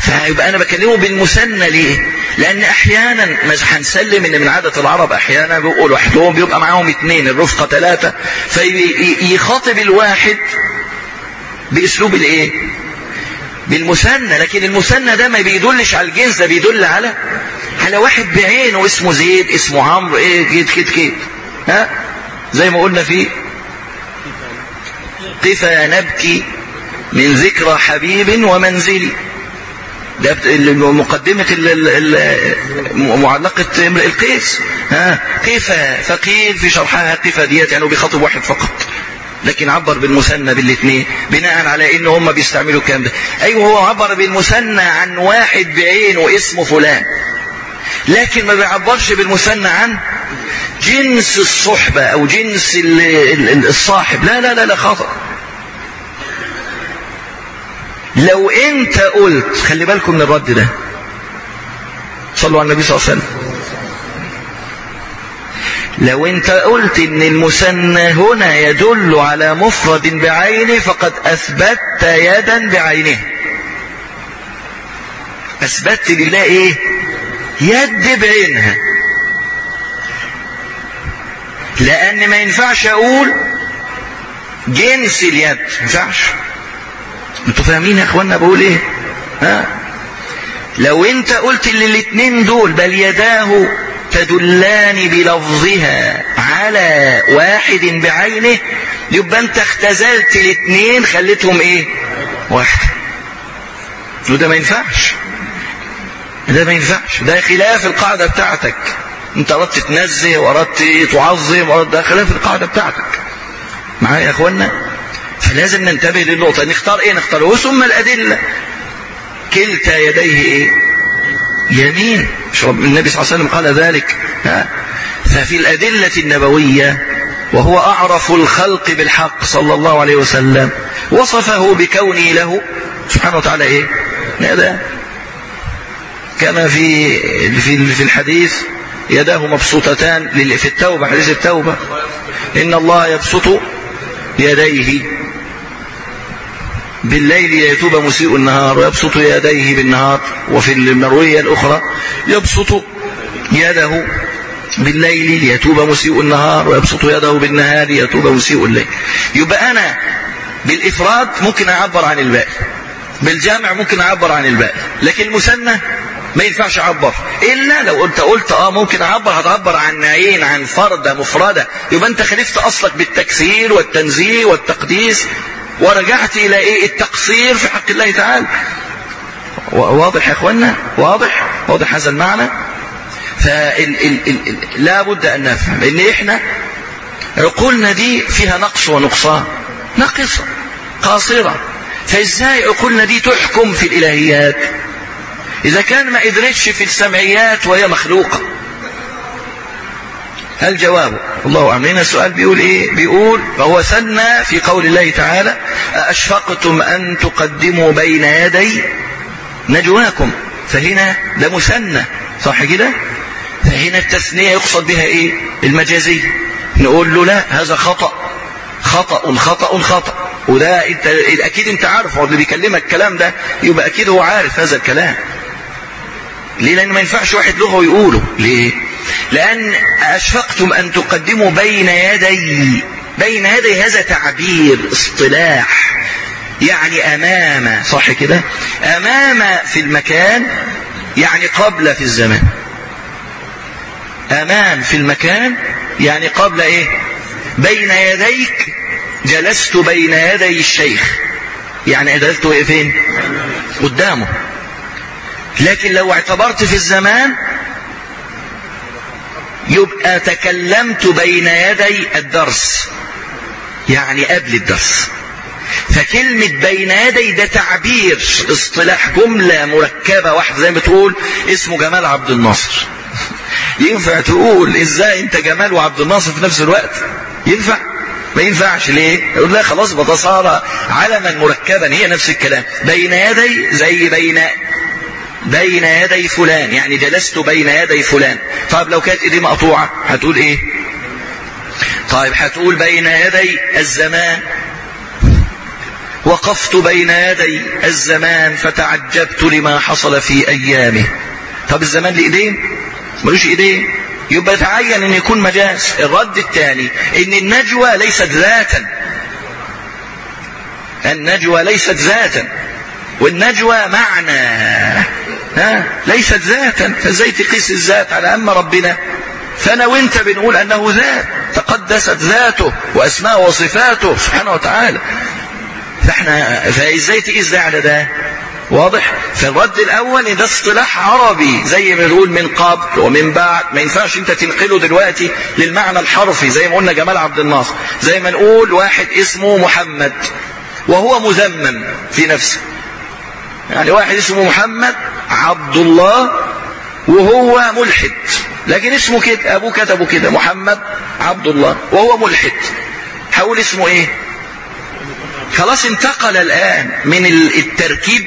S4: فيبقى أنا بكلمه بالمثنى ليه لأن أحيانا مش هنسلم إن من عادة العرب أحيانا بيبقوا لوحدهم بيبقى معاهم اثنين الرفقة ثلاثة فيخاطب الواحد بأسلوب الإيه؟ بالمثنى لكن المثنى ده ما بيدلش على الجنس ده بيدل على على واحد بعينه اسمه زيد اسمه عمرو إيه كده كده كده ها؟ زي ما قلنا في قفا نبكي من ذكرى حبيب ومنزلي ده مقدمة معلقة امرئ القيس. ها قفا فقيل في شرحها؟ قفا ديت؟ يعني بيخاطب واحد فقط. لكن عبر بالمثنى بالاثنين بناء على ان هم بيستعملوا الكلام ده. أيوه هو عبر بالمثنى عن واحد بعينه اسمه فلان. لكن ما بيعبرش بالمثنى عن جنس الصحبة أو جنس الصاحب. لا لا لا لا خطأ لو انت قلت خلي بالكم من الرد ده. صلوا على النبي صلى الله عليه وسلم. لو انت قلت ان المثنى هنا يدل على مفرد بعينه فقد اثبتت يدا بعينه. اثبتت لله إيه؟ يد بعينها. لأن ما ينفعش أقول جنس اليد ما ينفعش. أنتوا فاهمين يا اخوانا بقول إيه؟ ها؟ لو انت قلت للاثنين دول بل يداه تدلان بلفظها على واحد بعينه يبقى انت اختزلت الاثنين خليتهم إيه؟ واحد. وده ما ينفعش. ده ما ينفعش. ده خلاف القاعدة بتاعتك. انت اردت تنزه واردت تعظم واردت ده خلاف القاعدة بتاعتك. معايا يا اخوانا؟ فلازم ننتبه للنقطة نختار إيه؟ نختار ثم الأدلة. كلتا يديه إيه؟ يمين. مش رب النبي صلى الله عليه وسلم قال ذلك. ها؟ ففي الأدلة النبوية وهو أعرف الخلق بالحق صلى الله عليه وسلم وصفه بكونه له سبحانه وتعالى إيه؟ يداه كما في في في الحديث يداه مبسوطتان في التوبة حديث التوبة. إن الله يبسط يديه. بالليل ليتوب مسيء النهار ويبسط يديه بالنهار وفي المروية الأخرى يبسط يده بالليل ليتوب مسيء النهار ويبسط يده بالنهار ليتوب مسيء الليل. يبقى أنا بالإفراد ممكن أعبر عن الباقي بالجامع ممكن أعبر عن الباقي لكن المثنى ما ينفعش أعبر. إلا لو أنت قلت آه ممكن أعبر هتعبر عن نعين عن فردة مفردة يبقى أنت خلفت أصلك بالتكسير والتنزيه والتقديس. ورجعت إلى إيه؟ التقصير في حق الله تعالى. واضح يا أخوانا واضح؟ واضح هذا المعنى؟ فلا بد أن نفهم إن إحنا عقولنا دي فيها نقص ونقصان. ناقصة قاصرة. فإزاي عقولنا دي تحكم في الإلهيات؟ إذا كان ما قدرتش في السمعيات وهي مخلوقة. هل جوابه الله أعلم هنا السؤال بيقول إيه؟ بيقول فهو ثنى في قول الله تعالى أشفقتم أن تقدموا بين يدي نجواكم؟ فهنا ده مثنى صح كده؟ فهنا التثنية يقصد بها إيه؟ المجازية نقول له لا هذا خطأ. خطأ خطأ خطأ. وده أنت أكيد أنت عارف هو اللي بيكلمك الكلام ده يبقى أكيد هو عارف هذا الكلام. ليه؟ لأن ما ينفعش واحد لغه يقوله. ليه؟ لأن أشفقتم أن تقدموا بين يدي بين يدي هذا تعبير اصطلاح يعني أمام صح كده؟ أمام في المكان يعني قبل في الزمان. أمام في المكان يعني قبل إيه؟ بين يديك جلست بين يدي الشيخ. يعني جلست إيه فين؟ قدامه. لكن لو اعتبرت في الزمان يبقى تكلمت بين يدي الدرس يعني قبل الدرس. فكلمة بين يدي ده تعبير اصطلاح جملة مركبة واحدة زي ما تقول اسمه جمال عبد الناصر. ينفع تقول إزاي انت جمال وعبد الناصر في نفس الوقت؟ ينفع؟ ما ينفعش ليه؟ يقول لا خلاص بقى صار علما مركبا هي نفس الكلام. بين يدي زي بين بين يدي فلان يعني جلست بين يدي فلان. طيب لو كانت إيدي مقطوعة هتقول إيه؟ طيب هتقول بين يدي الزمان. وقفت بين يدي الزمان فتعجبت لما حصل في أيامه. طب الزمان لإيدين؟ ملوش إيدين. يبقى يتعين إن يكون مجاز. الرد الثاني إن النجوى ليست ذاتا. النجوى ليست ذاتا. والنجوى معنى. ها؟ ليست ذاتا. فازاي تقيس الذات على اما ربنا؟ فأنا وأنت بنقول أنه ذات. تقدست ذاته واسماء وصفاته. سبحانه وتعالى. فاحنا فإزاي تقيس ده على ده؟ واضح. فالرد الأول ده اصطلاح عربي زي ما نقول من قبل ومن بعد. ما ينفعش أنت تنقله دلوقتي للمعنى الحرفي زي ما قلنا جمال عبد الناصر. زي ما نقول واحد اسمه محمد وهو مذمم في نفسه. يعني واحد اسمه محمد عبد الله وهو ملحد لكن اسمه كده أبوه كتبه كده محمد عبد الله وهو ملحد هقول اسمه إيه خلاص انتقل الآن من التركيب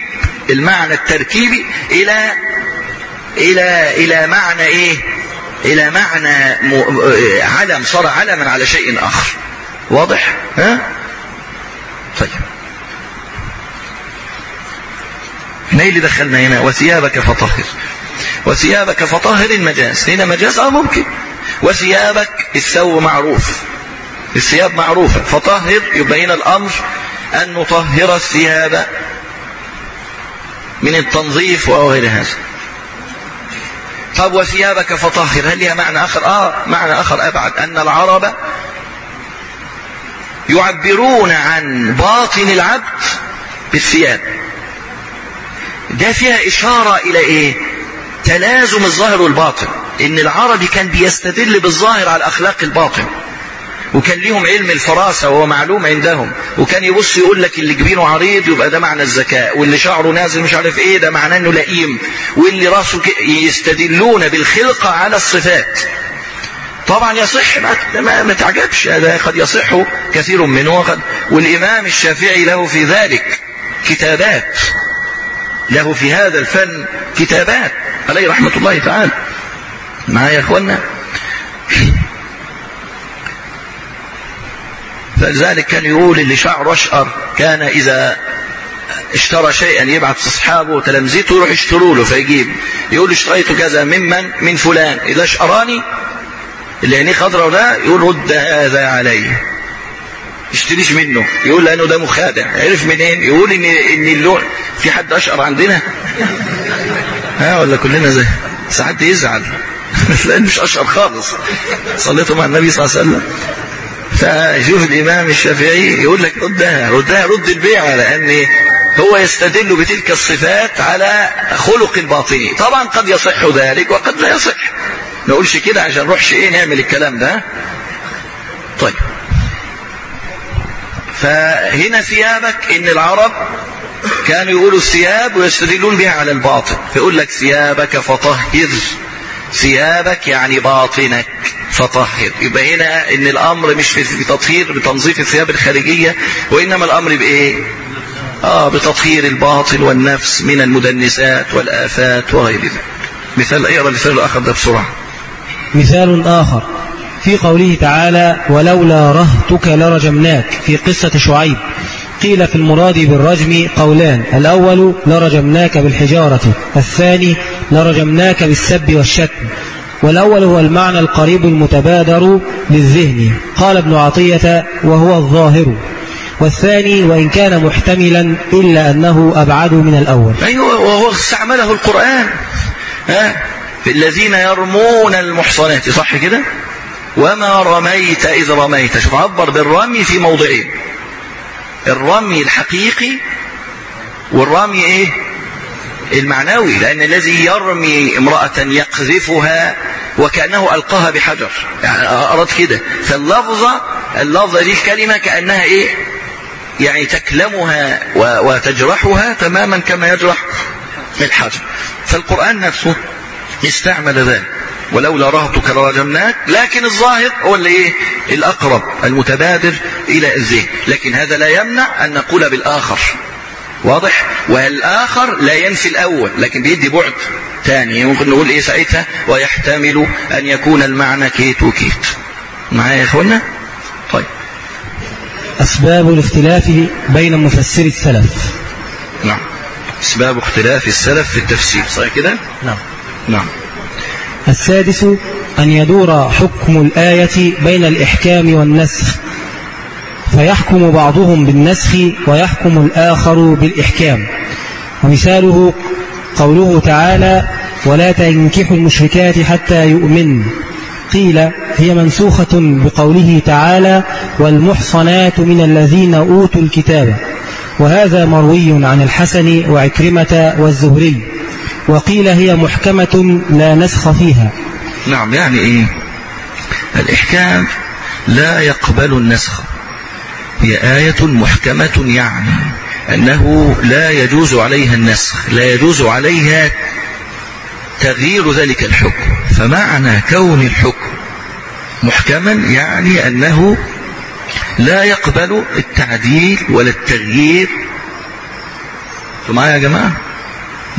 S4: المعنى التركيبي إلى إلى إلى معنى إيه؟ إلى معنى. علم صار علما على شيء آخر واضح؟ ها؟ طيب هنا اللي دخلنا هنا وثيابك فطهر. وثيابك فطهر المجاز. هنا مجاز؟ آه ممكن. وثيابك الثوب معروف. الثياب معروفة. فطهر يبقى هنا الأمر أن نطهر الثياب من التنظيف أو غير هذا. طب وثيابك فطهر؟ هل لها معنى آخر؟ آه معنى آخر أبعد. أن العرب يعبرون عن باطن العبد بالثياب. ده فيها إشارة إلى إيه؟ تلازم الظاهر والباطن. إن العربي كان بيستدل بالظاهر على أخلاق الباطن. وكان ليهم علم الفراسة وهو معلوم عندهم. وكان يبص يقول لك اللي جبينه عريض يبقى ده معنى الذكاء واللي شعره نازل مش عارف إيه ده معناه إنه لئيم. واللي راسه يستدلون بالخلقة على الصفات. طبعا يصح ما, ما, ما تعجبش. هذا قد يصح كثير منه وقد والإمام الشافعي له في ذلك كتابات. له في هذا الفن كتابات عليه رحمة الله تعالى. معايا يا اخوانا فلذلك كان يقول اللي شعره أشقر كان إذا اشترى شيئا يبعث أصحابه وتلامذته يروح يشتروا له فيجيب. يقول اشتريت كذا ممن من؟ فلان. إذا أشقراني؟ اللي عينيه خضراء ده يقول رد هذا علي. اشتريش منه. يقول لأنه ده مخادع. عرف منين؟ يقول ان إن اللون في حد أشقر عندنا؟ ها ولا كلنا زي ساعات يزعل. لأن مش أشقر خالص. صليتوا مع النبي صلى الله عليه وسلم. فشوف الإمام الشافعي يقول لك ردها ردها رد البيعه لأن هو يستدل بتلك الصفات على خلق الباطني طبعا قد يصح ذلك وقد لا يصح. ما نقولش كده عشان نروحش إيه نعمل الكلام ده. طيب. فهنا ثيابك إن العرب كانوا يقولوا الثياب ويستدلون بها على الباطن فيقول لك ثيابك فطهر. ثيابك يعني باطنك فطهر. يبقى هنا إن الأمر مش في تطهير بتنظيف الثياب الخارجية وإنما الأمر بإيه؟ آه بتطهير الباطن والنفس من المدنسات والآفات وغير ذلك. مثال اقرأ المثال الآخر ده بسرعة.
S8: مثال آخر. في قوله تعالى ولولا رهتك لرجمناك في قصة شعيب. قيل في المراد بالرجم قولان الأول لرجمناك بالحجارة الثاني لرجمناك بالسب والشتم والأول هو المعنى القريب المتبادر للذهن. قال ابن عطية وهو الظاهر والثاني وإن كان محتملا إلا أنه أبعد من الأول.
S4: أيوه وهو استعمله القرآن ها في الذين يرمون المحصنات صح كده؟ وما رميت اذ رميت. شوف عبر بالرمي في موضعين. الرمي الحقيقي والرمي إيه؟ المعنوي لأن الذي يرمي امرأة يقذفها وكأنه ألقاها بحجر. يعني اراد كده. فاللفظه اللفظه دي الكلمة كأنها إيه؟ يعني تكلمها وتجرحها تماما كما يجرح الحجر. فالقرآن نفسه استعمل ذلك. ولولا رهتك لرجمناك لكن الظاهر هو اللي إيه؟ الأقرب المتبادر إلى الذهن. لكن هذا لا يمنع أن نقول بالآخر. واضح؟ والآخر لا ينفي الأول لكن بيدي بعد ثاني. ممكن نقول إيه ساعتها؟ ويحتمل أن يكون المعنى كيت وكيت. معايا يا اخوانا طيب.
S8: أسباب الاختلاف بين مفسر السلف.
S4: نعم. أسباب اختلاف السلف في التفسير صحيح كده؟
S8: نعم.
S4: نعم.
S8: السادس أن يدور حكم الآية بين الإحكام والنسخ. فيحكم بعضهم بالنسخ ويحكم الآخر بالإحكام. ومثاله قوله تعالى ولا تنكحوا المشركات حتى يؤمن قيل هي منسوخة بقوله تعالى والمحصنات من الذين أوتوا الكتاب وهذا مروي عن الحسن وعكرمة والزهري. وقيل هي محكمة لا نسخ فيها.
S4: نعم يعني إيه؟ الإحكام لا يقبل النسخ. هي آية محكمة يعني أنه لا يجوز عليها النسخ لا يجوز عليها تغيير ذلك الحكم. فمعنى كون الحكم محكما يعني أنه لا يقبل التعديل ولا التغيير. معايا يا جماعة؟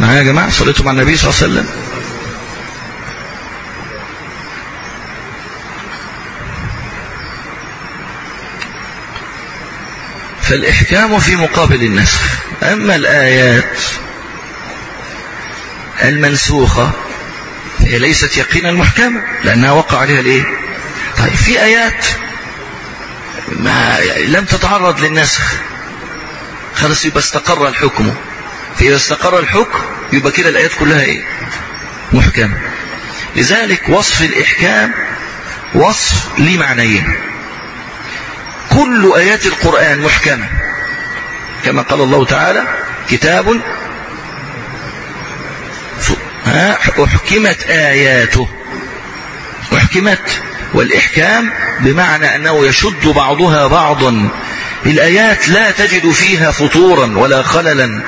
S4: معايا يا جماعة صليتوا مع النبي صلى الله عليه وسلم. فالإحكام في مقابل النسخ. أما الآيات المنسوخة هي ليست يقينا محكمة لأنها وقع عليها الإيه؟ طيب في آيات ما لم تتعرض للنسخ. خلاص يبقى استقر الحكم. فإذا استقر الحكم يبقى كده الآيات كلها إيه؟ محكمة. لذلك وصف الإحكام وصف ليه معنيين. كل آيات القرآن محكمة. كما قال الله تعالى كتاب أحكمت آياته. أحكمت. والإحكام بمعنى أنه يشد بعضها بعضا. الآيات لا تجد فيها فطورا ولا خللا.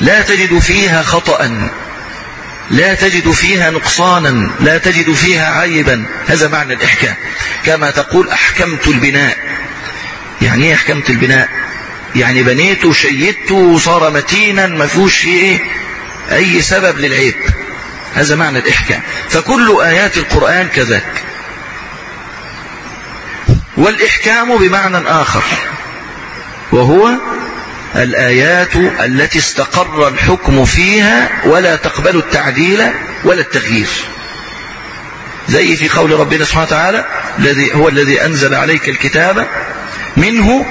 S4: لا تجد فيها خطأ لا تجد فيها نقصانا لا تجد فيها عيبا. هذا معنى الإحكام. كما تقول أحكمت البناء. يعني إيه أحكمت البناء؟ يعني بنيته وشيدته وصار متينا ما فيهوش فيه إيه؟ أي سبب للعيب. هذا معنى الإحكام. فكل آيات القرآن كذاك. والإحكام بمعنى آخر. وهو الآيات التي استقر الحكم فيها ولا تقبل التعديل ولا التغيير. زي في قول ربنا سبحانه وتعالى الذي هو الذي أنزل عليك الكتاب منه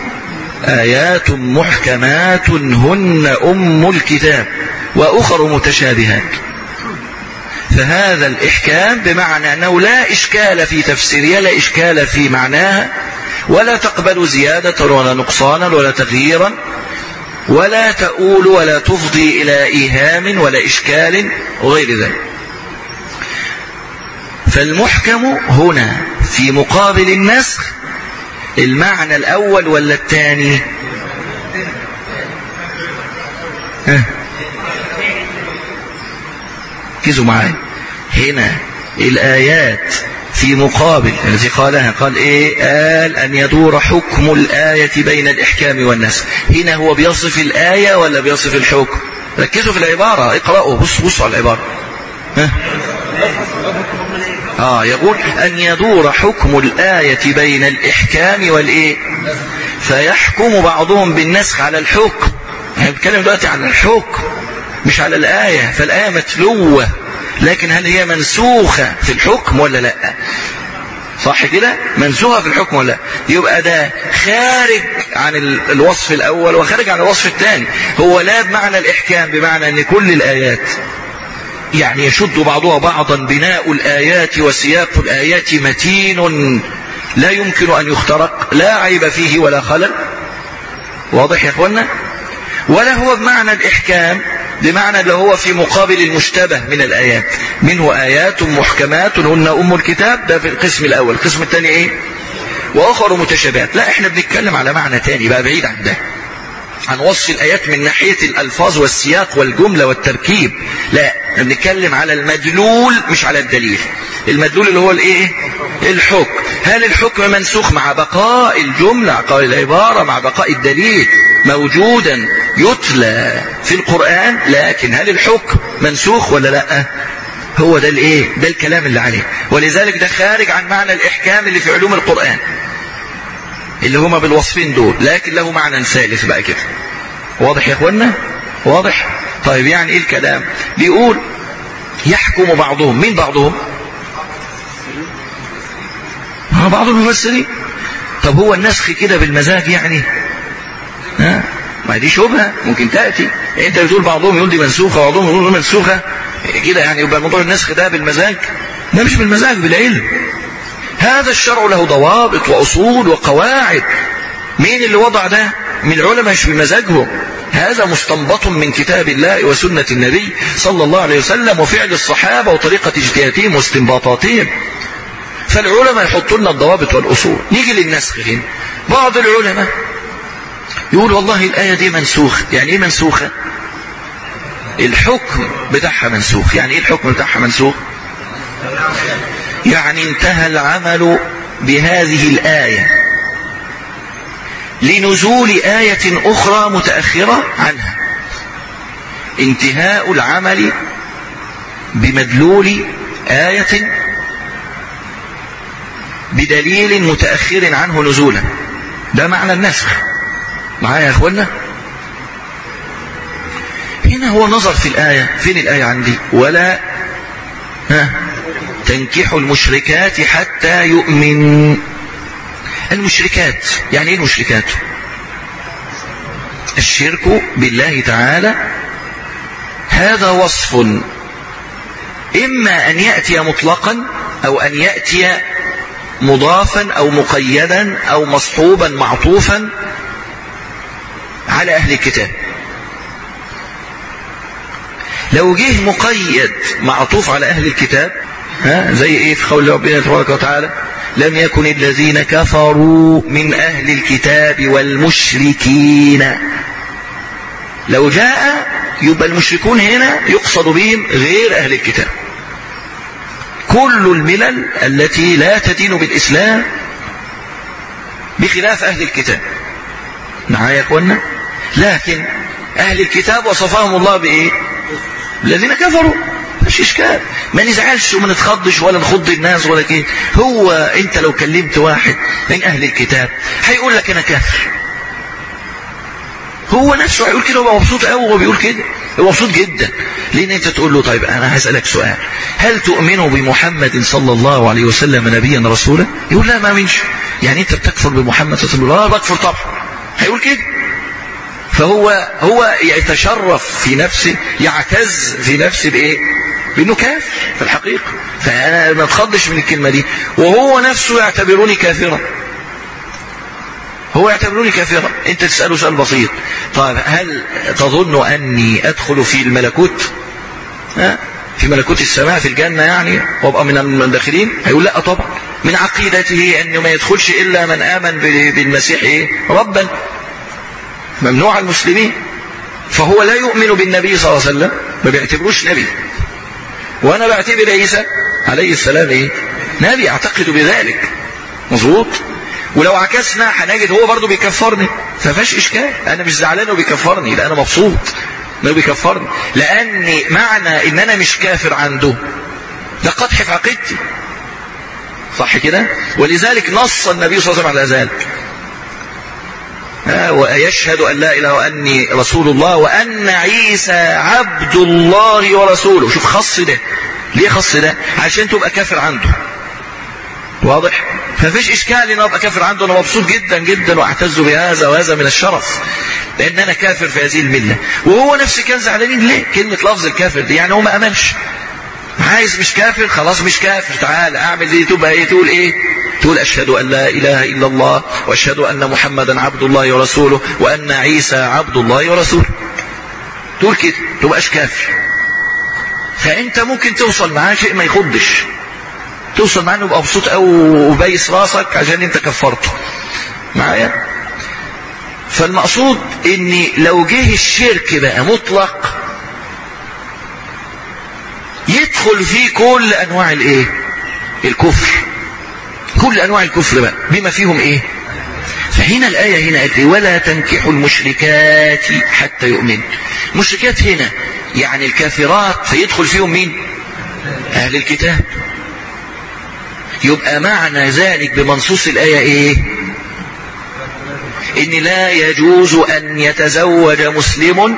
S4: آيات محكمات هن أم الكتاب وأخر متشابهات. فهذا الإحكام بمعنى أنه لا إشكال في تفسيرها لا إشكال في معناها ولا تقبل زيادة ولا نقصانا ولا تغييرا. ولا تؤول ولا تفضي إلى إيهام ولا إشكال وغير ذلك. فالمحكم هنا في مقابل النسخ المعنى الأول ولا الثاني؟ ركزوا معايا. هنا الآيات في مقابل الذي قالها قال إيه؟ قال أن يدور حكم الآية بين الإحكام والنسخ. هنا هو بيصف الآية ولا بيصف الحكم؟ ركزوا في العبارة اقرأوا بصوا بصوا على العبارة. ها؟ آه يقول أن يدور حكم الآية بين الإحكام والإيه؟ فيحكم بعضهم بالنسخ على الحكم. إحنا بنتكلم دلوقتي عن الحكم مش على الآية. فالآية متلوة. لكن هل هي منسوخة في الحكم ولا لا؟ صح كده؟ منسوخة في الحكم ولا لا؟ يبقى ده خارج عن الوصف الأول وخارج عن الوصف الثاني. هو لا بمعنى الإحكام بمعنى أن كل الآيات يعني يشد بعضها بعضا بناء الآيات وسياق الآيات متين لا يمكن أن يخترق لا عيب فيه ولا خلل. واضح يا أخوانا ولا هو بمعنى الإحكام بمعنى اللي هو في مقابل المشتبه من الآيات. منه آيات محكمات هن أم الكتاب ده في القسم الأول. القسم الثاني إيه؟ وأخر متشابهات. لا إحنا بنتكلم على معنى تاني بقى بعيد عن ده. عن وصف الآيات من ناحية الألفاظ والسياق والجملة والتركيب. لا بنتكلم على المدلول مش على الدليل. المدلول اللي هو الإيه؟ الحكم. هل الحكم منسوخ مع بقاء الجملة مع العبارة مع بقاء الدليل؟ موجودا يتلى في القرآن لكن هل الحكم منسوخ ولا لأ؟ هو ده الإيه؟ ده الكلام اللي عليه. ولذلك ده خارج عن معنى الإحكام اللي في علوم القرآن. اللي هما بالوصفين دول لكن له معنى ثالث بقى كده. واضح يا اخوانا واضح؟ طيب يعني إيه الكلام؟ بيقول يحكم بعضهم. مين بعضهم؟ بعض المفسرين طب هو النسخ كده بالمزاج يعني؟ ها؟ ما دي شبهة ممكن تأتي. انت بتقول بعضهم يقول دي منسوخة وبعضهم يقول منسوخة. كده يعني؟ يبقى موضوع النسخ ده بالمزاج؟ ده مش بالمزاج بالعلم. هذا الشرع له ضوابط وأصول وقواعد. مين اللي وضع ده؟ من العلماء مش بمزاجهم. هذا مستنبط من كتاب الله وسنة النبي صلى الله عليه وسلم وفعل الصحابة وطريقة اجتهادهم واستنباطاتهم. فالعلماء يحطوا لنا الضوابط والأصول. نيجي للنسخ هنا. بعض العلماء يقول والله الآية دي منسوخة. يعني إيه منسوخة؟ الحكم بتاعها منسوخ. يعني إيه الحكم بتاعها منسوخ؟ يعني انتهى العمل بهذه الآية. لنزول آية أخرى متأخرة عنها. انتهاء العمل بمدلول آية بدليل متأخر عنه نزولا. ده معنى النسخ. معايا يا اخوانا هنا هو نظر في الآية. فين الآية عندي؟ ولا ها؟ تنكحوا المشركات حتى يؤمن. المشركات يعني إيه المشركات؟ الشرك بالله تعالى. هذا وصف. إما أن يأتي مطلقا أو أن يأتي مضافا أو مقيدا أو مصحوبا معطوفا على أهل الكتاب. لو جه مقيد معطوف على أهل الكتاب ها زي إيه في قول ربنا تبارك وتعالى؟ لم يكن الذين كفروا من أهل الكتاب والمشركين. لو جاء يبقى المشركون هنا يقصد بهم غير أهل الكتاب. كل الملل التي لا تدين بالإسلام بخلاف أهل الكتاب. معايا يا اخوانا لكن أهل الكتاب وصفهم الله بإيه؟ الذين كفروا. مش إشكال. ما نزعلش وما نتخضش ولا نخض الناس ولا كده. هو أنت لو كلمت واحد من أهل الكتاب هيقول لك أنا كافر. هو نفسه هيقول كده هو مبسوط قوي وهو بيقول كده. هو مبسوط جدا. لأن أنت تقول له طيب أنا هسألك سؤال. هل تؤمن بمحمد صلى الله عليه وسلم نبيا رسولا؟ يقول لا ما منش يعني أنت بتكفر بمحمد صلى الله عليه وسلم؟ لا بكفر طبعا. هيقول كده. فهو هو يتشرف في نفسه يعتز في نفسه بإيه؟ بإنه كافر في الحقيقة. فأنا ما اتخضش من الكلمة دي. وهو نفسه يعتبروني كافرا. هو يعتبروني كافرا. أنت تسأله سؤال بسيط. طيب هل تظن أني أدخل في الملكوت؟ ها؟ في ملكوت السماء في الجنة يعني؟ وأبقى من الداخلين هيقول لا طبعا. من عقيدته أنه ما يدخلش إلا من آمن بالمسيح إيه؟ ربا. ممنوع المسلمين. فهو لا يؤمن بالنبي صلى الله عليه وسلم ما بيعتبروش نبي. وأنا بعتبر عيسى عليه السلام إيه؟ نبي أعتقد بذلك. مظبوط؟ ولو عكسنا هنجد هو برضه بيكفرني. ففاش إشكال. أنا مش زعلان وبيكفرني لا أنا مبسوط إنه بيكفرني. لأن معنى إن أنا مش كافر عنده. ده قدح في عقيدتي. صح كده؟ ولذلك نص النبي صلى الله عليه وسلم على ذلك. ويشهد أن لا إله وأني رسول الله وأن عيسى عبد الله ورسوله. شوف خص ده. ليه خص ده؟ عشان تبقى كافر عنده. واضح؟ ففيش إشكال إن أبقى كافر عنده. أنا مبسوط جدا جدا وأعتز بهذا وهذا من الشرف. لأن أنا كافر في هذه الملة. وهو نفسه كان زعلانين ليه؟ كلمة لفظ الكافر دي يعني هو ما أمنش. عايز مش كافر؟ خلاص مش كافر. تعال أعمل دي. تبقى إيه؟ تقول إيه؟ تقول أشهد أن لا إله إلا الله وأشهد أن محمدا عبد الله ورسوله وأن عيسى عبد الله ورسوله. تقول كده. تبقاش كافر. فأنت ممكن توصل معاه شيء ما يخضش. توصل معاه إنه يبقى مبسوط قوي وبايس راسك عشان أنت كفرته. معايا؟ فالمقصود ان لو جه الشرك بقى مطلق يدخل فيه كل أنواع الإيه؟ الكفر. كل أنواع الكفر بقى. بما فيهم إيه؟ فهنا الآية هنا قالت ولا تنكحوا المشركات حتى يؤمنوا المشركات هنا يعني الكافرات فيدخل فيهم مين؟ أهل الكتاب. يبقى معنى ذلك بمنصوص الآية إيه؟ إن لا يجوز أن يتزوج مسلم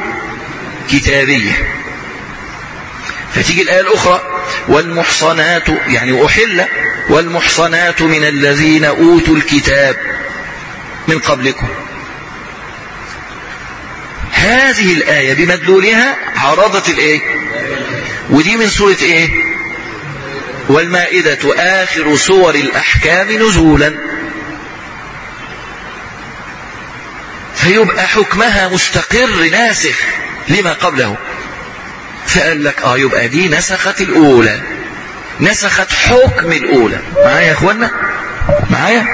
S4: كتابية. فتيجي الآية الأخرى والمحصنات يعني أحل والمحصنات من الذين أوتوا الكتاب من قبلكم. هذه الآية بمدلولها عرضت الإيه؟ ودي من سورة إيه؟ والمائدة آخر سور الأحكام نزولا. فيبقى حكمها مستقر ناسخ لما قبله. فقال لك آه يبقى دي نسخت الأولى. نسخت حكم الأولى. معايا يا اخوانا معايا؟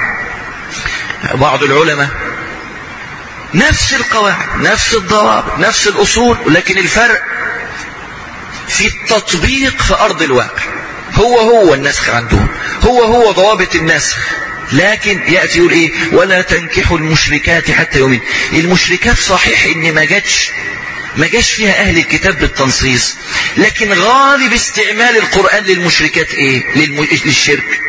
S4: بعض العلماء نفس القواعد نفس الضوابط نفس الأصول لكن الفرق في التطبيق في أرض الواقع. هو هو النسخ عندهم هو هو ضوابط النسخ. لكن يأتي يقول إيه؟ ولا تنكحوا المشركات حتى يؤمن. المشركات صحيح إن ما جاتش. ما جاش فيها أهل الكتاب بالتنصيص. لكن غالب استعمال القرآن للمشركات إيه؟ للم... للشرك.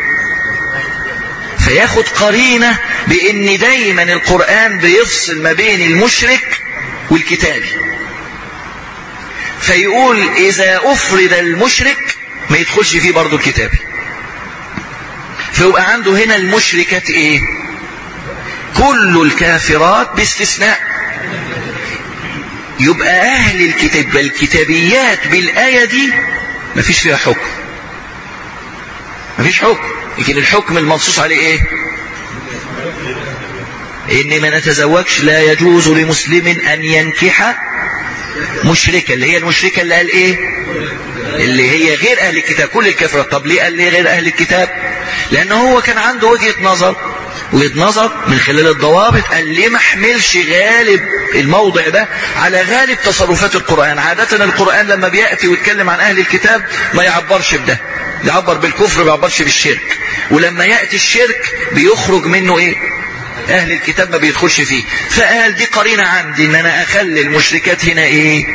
S4: فياخد قرينة بإن دايما القرآن بيفصل ما بين المشرك والكتابي فيقول إذا أفرد المشرك ما يدخلش فيه برضه الكتابي فيبقى عنده هنا المشركات إيه؟ كل الكافرات باستثناء. يبقى أهل الكتاب الكتابيات بالآية دي ما فيش فيها حكم. ما فيش حكم. لكن الحكم المنصوص عليه إيه؟ إن ما نتزوجش لا يجوز لمسلم أن ينكح مشركة اللي هي المشركة اللي قال إيه؟ اللي هي غير أهل الكتاب. كل الكفرة طب ليه قال ليه غير أهل الكتاب؟ لأن هو كان عنده وجهة نظر. وجهة نظر من خلال الضوابط. قال ليه ما احملش غالب الموضع ده على غالب تصرفات القرآن؟ عادة القرآن لما بيأتي ويتكلم عن أهل الكتاب ما يعبرش بده. يعبر بالكفر ما يعبرش بالشرك. ولما يأتي الشرك بيخرج منه إيه؟ أهل الكتاب ما بيدخلش فيه. فقال دي قرينة عندي إن أنا أخلي المشركات هنا إيه؟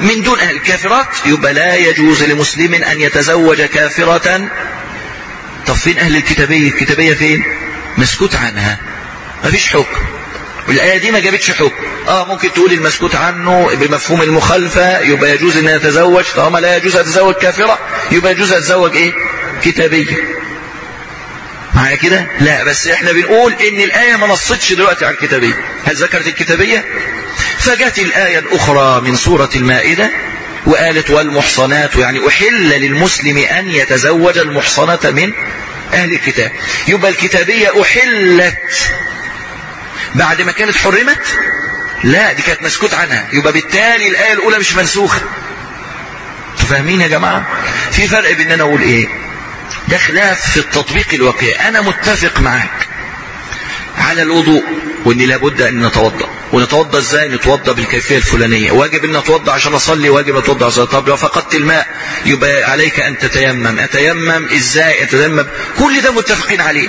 S4: من دون أهل الكافرات. يبقى لا يجوز لمسلم أن يتزوج كافرة طب فين أهل الكتابية. الكتابية فين؟ مسكوت عنها. مفيش حكم. والآية دي ما جابتش حكم. آه ممكن تقول المسكوت عنه بمفهوم المخالفة يبقى يجوز ان يتزوج طالما لا يجوز أتزوج كافرة يبقى يجوز أتزوج إيه؟ كتابية. معايا كده؟ لا بس إحنا بنقول إن الآية ما نصتش دلوقتي على الكتابية. هل ذكرت الكتابية؟ فجت الآية الأخرى من سورة المائدة. وقالت والمحصنات يعني أحل للمسلم أن يتزوج المحصنة من أهل الكتاب. يبقى الكتابية أحلت بعد ما كانت حرمت؟ لا دي كانت مسكوت عنها. يبقى بالتالي الآية الأولى مش منسوخة. فاهمين يا جماعة؟ في فرق بين أنا أقول إيه؟ ده خلاف في التطبيق الواقعي. أنا متفق معاك. على الوضوء وان لابد أن نتوضأ. ونتوضأ إزاي؟ نتوضأ بالكيفية الفلانية. واجب أن اتوضا عشان أصلي واجب اتوضا عشان طب لو فقدت الماء يبقى عليك أن تتيمم. أتيمم إزاي؟ أتيمم. كل ده متفقين عليه.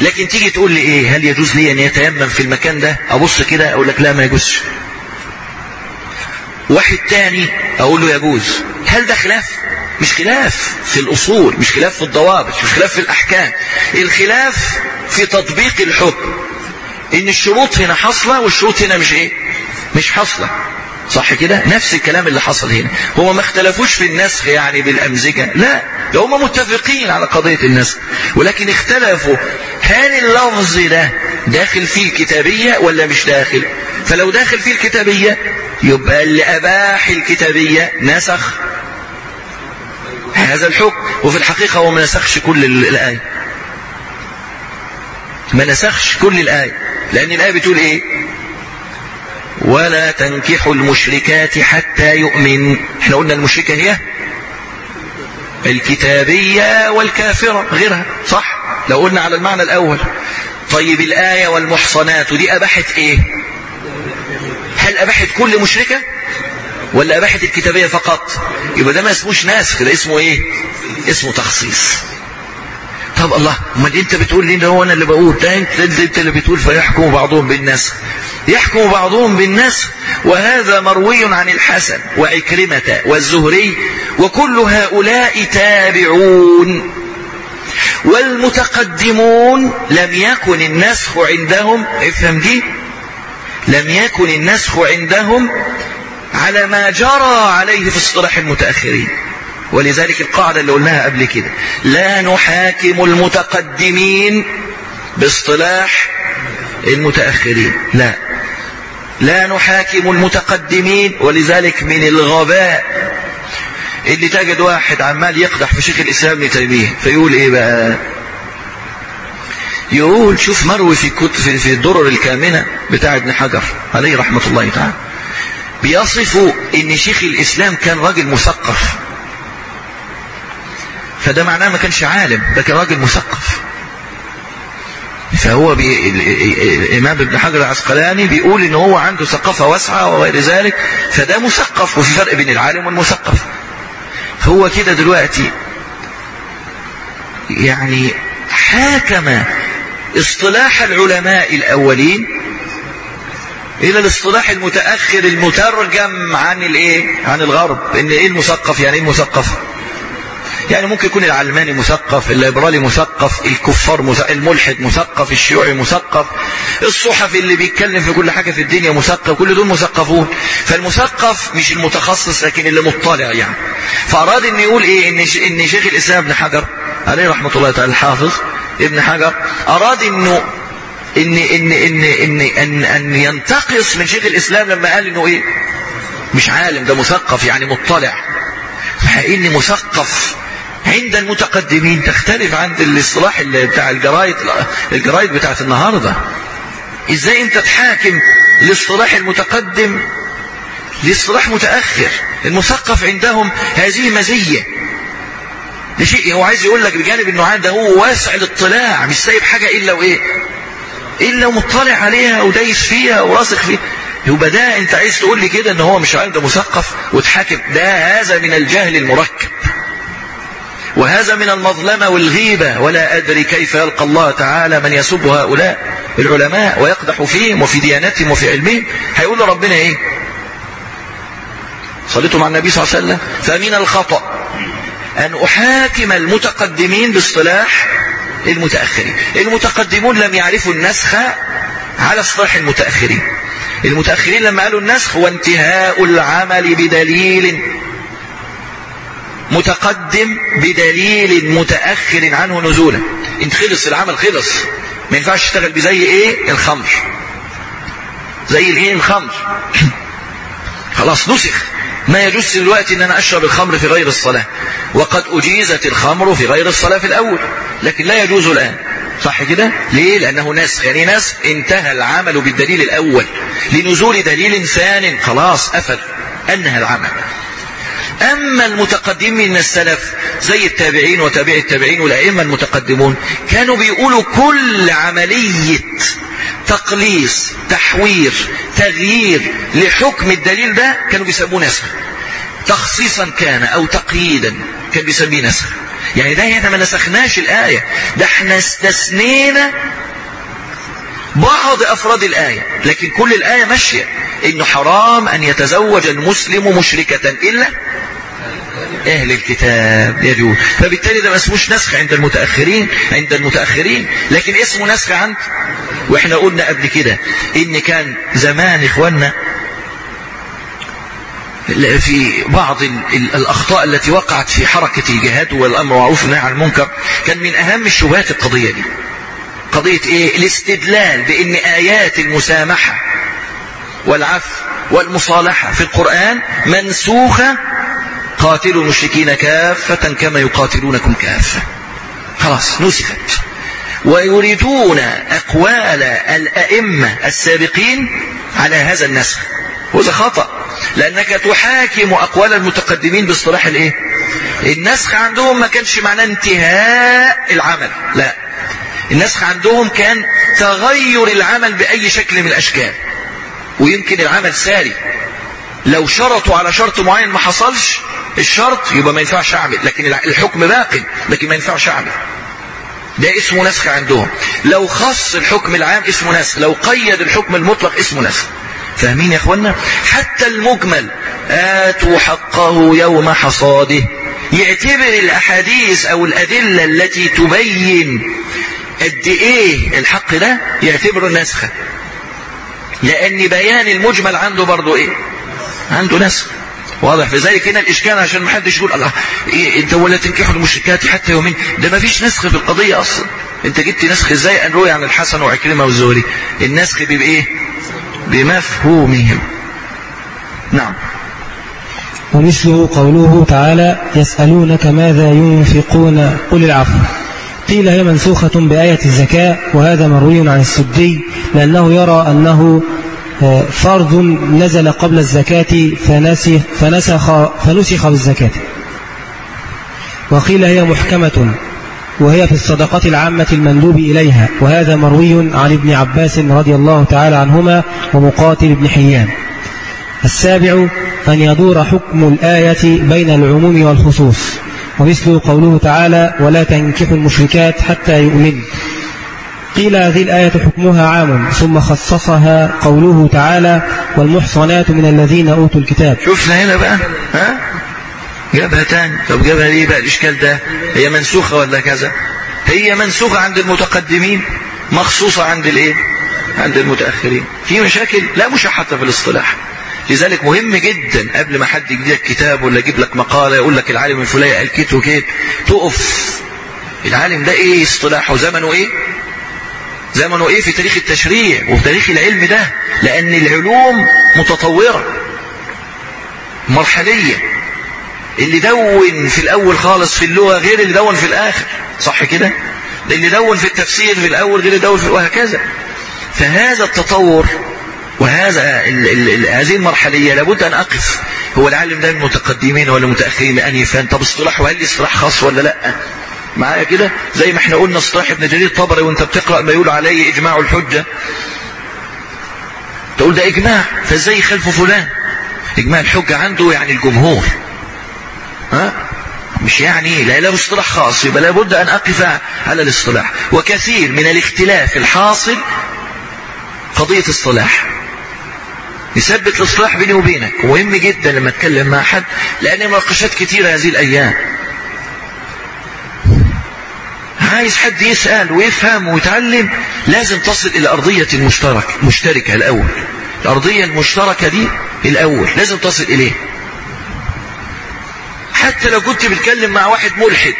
S4: لكن تيجي تقول لي إيه؟ هل يجوز لي أن يتيمم في المكان ده؟ أبص كده أقول لك لا ما يجوزش. واحد تاني أقول له يجوز. هل ده خلاف؟ مش خلاف في الأصول مش خلاف في الضوابط مش خلاف في الأحكام. الخلاف في تطبيق الحكم. إن الشروط هنا حاصله والشروط هنا مش إيه؟ مش حاصله صح كده؟ نفس الكلام اللي حصل هنا. هما ما اختلفوش في النسخ يعني بالأمزجة. لا ده متفقين على قضية النسخ. ولكن اختلفوا. هل اللفظ ده داخل فيه الكتابية ولا مش داخل؟ فلو داخل فيه الكتابية يبقى اللي اباح الكتابية نسخ. هذا الحكم. وفي الحقيقة هو ما نسخش كل الآية. ما نسخش كل الآية. لأن الآية بتقول إيه؟ ولا تنكحوا المشركات حتى يؤمن. إحنا قلنا المشركة هي الكتابية والكافرة غيرها صح؟ لو قلنا على المعنى الأول. طيب الآية والمحصنات دي أباحت إيه؟ هل أباحت كل مشركة؟ ولا أباحت الكتابية فقط؟ يبقى ده ما اسموش ناسخ ده اسمه إيه؟ اسمه تخصيص. طب الله أمال إنت بتقول لي ده هو أنا اللي بقول؟ ده انت, انت اللي بتقول فيحكم بعضهم بالنسخ يحكم بعضهم بالنسخ وهذا مروي عن الحسن وعكرمة والزهري وكل هؤلاء تابعون. والمتقدمون لم يكن النسخ عندهم افهم دي لم يكن النسخ عندهم على ما جرى عليه في اصطلاح المتأخرين. ولذلك القاعدة اللي قلناها قبل كده. لا نحاكم المتقدمين باصطلاح المتأخرين. لا. لا نحاكم المتقدمين ولذلك من الغباء اللي تجد واحد عمال يقدح في شيخ الإسلام ابن تيمية. فيقول إيه بقى؟ يقول شوف مروي في كتب في, الدرر الكامنة بتاع ابن حجر عليه رحمة الله تعالى. بيصفوا إن شيخ الإسلام كان راجل مثقف. فده معناه ما كانش عالم ده كان راجل مثقف فهو بي... الإمام ابن حجر العسقلاني بيقول إن هو عنده ثقافة واسعة وغير ذلك فده مثقف وفي فرق بين العالم والمثقف هو كده دلوقتي يعني حاكم اصطلاح العلماء الأولين إلى الاصطلاح المتأخر المترجم عن الإيه؟ عن الغرب إن إيه المثقف يعني إيه المثقف؟ يعني ممكن يكون العلماني مثقف الليبرالي مثقف الكفار مثقف الملحد مثقف الشيوعي مثقف الصحفي اللي بيتكلم في كل حاجة في الدنيا مثقف كل دول مثقفون. فالمثقف مش المتخصص لكن اللي مطلع يعني. فأراد ان يقول إيه؟ إن إن شيخ الإسلام ابن حجر عليه رحمة الله تعالى الحافظ ابن حجر أراد إنه ان ان ان ان ان, أن ينتقص من شيخ الإسلام لما قال إنه إيه؟ مش عالم ده مثقف يعني مطلع. فإن مثقف عند المتقدمين تختلف عن الاصطلاح بتاع الجرايد الجرايد بتاعت النهاردة. إزاي أنت تحاكم الاصطلاح المتقدم لاصطلاح متأخر؟ المثقف عندهم هذه مزية. ده شيء هو عايز يقول لك بجانب إنه عاد ده هو واسع الاطلاع مش سايب حاجة إلا وإيه؟ إلا ومطلع عليها ودايس فيها وراسخ فيها. يبقى ده أنت عايز تقول لي كده إن هو مش عارف ده مثقف وتحاكم؟ ده هذا من الجهل المركب. وهذا من المظلمة والغيبة ولا أدري كيف يلقى الله تعالى من يسب هؤلاء العلماء ويقدح فيهم وفي ديانتهم وفي علمهم. هيقول له ربنا إيه؟ صليتوا مع النبي صلى الله عليه وسلم. فمن الخطأ أن أحاكم المتقدمين باصطلاح المتأخرين. المتقدمون لم يعرفوا النسخ على اصطلاح المتأخرين. المتأخرين لما قالوا النسخ هو انتهاء العمل بدليل. متقدم بدليل متأخر عنه نزولا. انت خلص العمل خلص. ما ينفعش تشتغل بزي إيه؟ الخمر. زي الايه الخمر. خلاص نسخ. ما يجوز دلوقتي إن أنا أشرب الخمر في غير الصلاة. وقد أجيزت الخمر في غير الصلاة في الأول. لكن لا يجوز الآن. صح كده؟ ليه؟ لأنه نسخ. يعني نسخ. انتهى العمل بالدليل الأول. لنزول دليل ثان. خلاص قفل أنهى العمل. أما المتقدمين من السلف زي التابعين وتابع التابعين والأئمة المتقدمون كانوا بيقولوا كل عملية تقليص تحوير تغيير لحكم الدليل ده كانوا بيسموه نسخ. تخصيصا كان أو تقييدا كان بيسميه نسخ. يعني ده إحنا ما نسخناش الآية ده إحنا استثنينا بعض أفراد الآية لكن كل الآية ماشية إنه حرام أن يتزوج المسلم مشركة إلا أهل الكتاب يجوز. فبالتالي ده ما اسموش نسخ عند المتأخرين عند المتأخرين. لكن اسمه نسخ عند وإحنا قلنا قبل كده إن كان زمان إخواننا في بعض ال ال الأخطاء التي وقعت في حركة الجهاد والأمر معروف والنهي عن المنكر كان من أهم الشبهات القضية دي. قضية إيه؟ الاستدلال بأن آيات المسامحة والعفو والمصالحة في القرآن منسوخة. قاتلوا المشركين كافة كما يقاتلونكم كافة. خلاص نسخت. ويريدون أقوال الأئمة السابقين على هذا النسخ. وهذا خطأ لأنك تحاكم أقوال المتقدمين باصطلاح الإيه؟ النسخ عندهم ما كانش معناه انتهاء العمل لا. النسخ عندهم كان تغير العمل بأي شكل من الأشكال. ويمكن العمل ساري. لو شرطوا على شرط معين ما حصلش الشرط يبقى ما ينفعش أعمل. لكن الحكم باقي لكن ما ينفعش أعمل. ده اسمه نسخ عندهم. لو خص الحكم العام اسمه نسخ لو قيد الحكم المطلق اسمه نسخ. فاهمين يا اخوانا حتى المجمل آتوا حقه يوم حصاده. يعتبر الأحاديث أو الأدلة التي تبين قد إيه الحق ده يعتبره نسخة. لأن بيان المجمل عنده برضه إيه؟ عنده نسخ واضح؟ في ذلك هنا الإشكال عشان ما حدش يقول الله إيه أنت ولا تنكحوا المشركات حتى يومين؟ ده ما فيش نسخ في القضية أصلا. أنت جبت نسخ إزاي؟ أن روي عن الحسن وعكرمة والزهري. النسخ بيبقى إيه؟ بمفهومهم. نعم.
S8: ومثله قوله تعالى يسألونك ماذا ينفقون؟ قل العفو. قيل هي منسوخة بآية الزكاة وهذا مروي عن السدي لأنه يرى أنه فرض نزل قبل الزكاة فنسخ, فنسخ, فنسخ بالزكاة. وقيل هي محكمة وهي في الصدقة العامة المندوب إليها وهذا مروي عن ابن عباس رضي الله تعالى عنهما ومقاتل بن حيان. السابع أن يدور حكم الآية بين العموم والخصوص. ومثل قوله تعالى ولا تنكحوا المشركات حتى يؤمن قيل هذه الآية حكمها عام ثم خصصها قوله تعالى والمحصنات من الذين أوتوا الكتاب
S4: شفنا هنا بقى ها؟ جابها تاني. طب جابها ليه بقى؟ الإشكال ده هي منسوخة ولا كذا؟ هي منسوخة عند المتقدمين مخصوصة عند الإيه؟ عند المتأخرين. في مشاكل لا مشاحة في الاصطلاح. لذلك مهم جدا قبل ما حد يجيب لك كتاب ولا يجيب لك مقالة يقول لك العالم الفلاني قال كده وكده تقف العالم ده إيه؟ اصطلاحه زمنه إيه؟ زمنه إيه في تاريخ التشريع وفي تاريخ العلم ده؟ لأن العلوم متطورة. مرحلية. اللي دون في الأول خالص في اللغة غير اللي دون في الآخر. صح كده؟ اللي دون في التفسير في الأول غير اللي دون في وهكذا. فهذا التطور وهذا هذه المرحلية لابد أن أقف. هو العالم ده من المتقدمين ولا متأخرين أنهي فان طب اصطلاح وهل اصطلاح خاص ولا لأ؟ معايا كده؟ زي ما إحنا قلنا اصطلاح ابن جرير الطبري وأنت بتقرأ ما يقول عليه إجماع الحجة. تقول ده إجماع فإزاي يخالفه فلان؟ إجماع الحجة عنده يعني الجمهور. ها؟ مش يعني لا له اصطلاح خاص يبقى لابد أن أقف على الاصطلاح. وكثير من الاختلاف الحاصل قضية اصطلاح يثبت الاصطلاح بيني وبينك. مهم جدا لما أتكلم مع حد لأن مناقشات كتيرة هذه الأيام. عايز حد يسأل ويفهم ويتعلم لازم تصل إلى أرضية المشترك مشتركة الأول. الأرضية المشتركة دي الأول لازم تصل اليه حتى لو كنت بتكلم مع واحد ملحد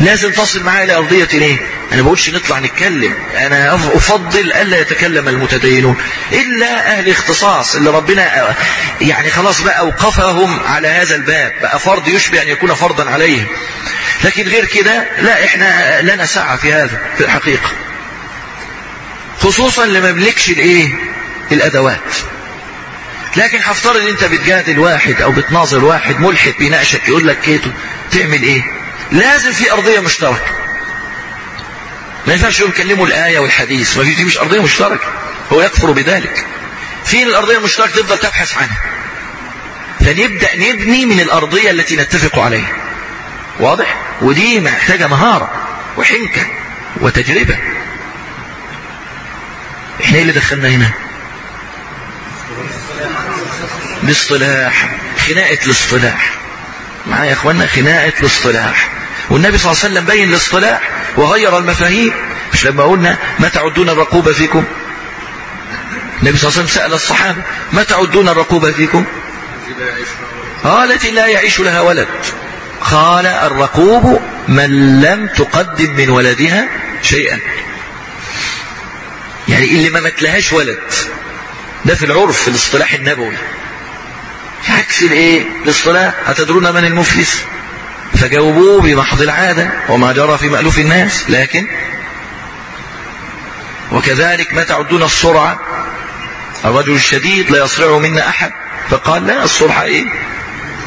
S4: لازم تصل معاه إلى أرضية إيه؟ أنا بقولش نطلع نتكلم. أنا أفضل ألا يتكلم المتدينون. إلا أهل اختصاص اللي ربنا يعني خلاص بقى اوقفهم على هذا الباب. بقى فرض يشبه أن يكون فرضا عليهم. لكن غير كده لا إحنا لنا سعة في هذا في الحقيقة. خصوصا لما مملكش الإيه؟ الأدوات. لكن هفترض إنت بتجادل واحد أو بتناظر واحد ملحد بيناقشك يقول لك كيتو تعمل إيه؟ لازم في أرضية مشتركة. ما ينفعش يقول كلموا الآية والحديث ما فيش أرضية مشتركة. هو يكفر بذلك. فين الأرضية المشتركة؟ تفضل تبحث عنها. فنبدأ نبني من الأرضية التي نتفق عليها. واضح؟ ودي محتاجة مهارة وحنكة وتجربة. إحنا إيه اللي دخلنا هنا؟ الاصطلاح. خناقة الاصطلاح. معايا يا اخوانا خناقة الاصطلاح. والنبي صلى الله عليه وسلم بين الاصطلاح وغير المفاهيم. مش لما قلنا ما تعدون الرقوبة فيكم؟ النبي صلى الله عليه وسلم سأل الصحابة ما تعدون الرقوبة فيكم؟ قالت لا يعيش لها ولد. قال الرقوب من لم تقدم من ولدها شيئا. يعني اللي ما متلهاش ولد. ده في العرف في الاصطلاح النبوي. عكس الايه؟ الاصطلاح. هتدرون من المفلس؟ فجاوبوه بمحض العادة وما جرى في مألوف الناس لكن وكذلك ما تعدون السرعة الرجل الشديد لا يصرعه منا أحد فقال لا السرعة إيه؟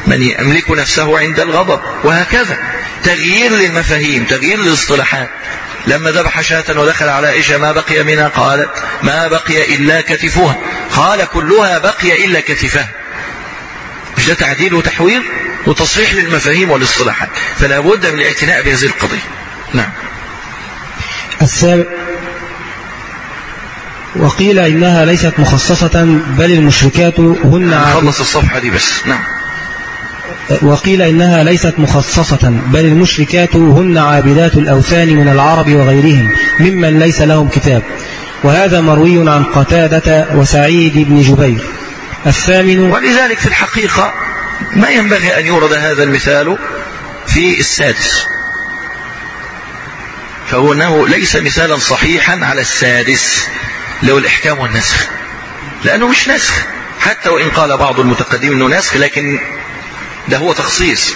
S4: من يملك نفسه عند الغضب وهكذا. تغيير للمفاهيم تغيير للاصطلاحات. لما ذبح شاة ودخل على عائشة ما بقي منها؟ قالت ما بقي إلا كتفها. قال كلها بقي إلا كتفها. مش ده تعديل وتحوير وتصحيح للمفاهيم والاصطلاحات. فلا بد من الاعتناء بهذه القضية. نعم.
S8: السابع وقيل إنها ليست مخصصة بل المشركات هن
S4: خلص الصفحة دي بس. نعم.
S8: وقيل إنها ليست مخصصة بل المشركات هن عابدات الأوثان من العرب وغيرهم ممن ليس لهم كتاب. وهذا مروي عن قتادة وسعيد بن جبير. الثامن
S4: ولذلك في الحقيقة ما ينبغي أن يورد هذا المثال في السادس. فهو ليس مثالا صحيحا على السادس لو الإحكام والنسخ. لأنه مش نسخ. حتى وإن قال بعض المتقدمين أنه نسخ لكن ده هو تخصيص.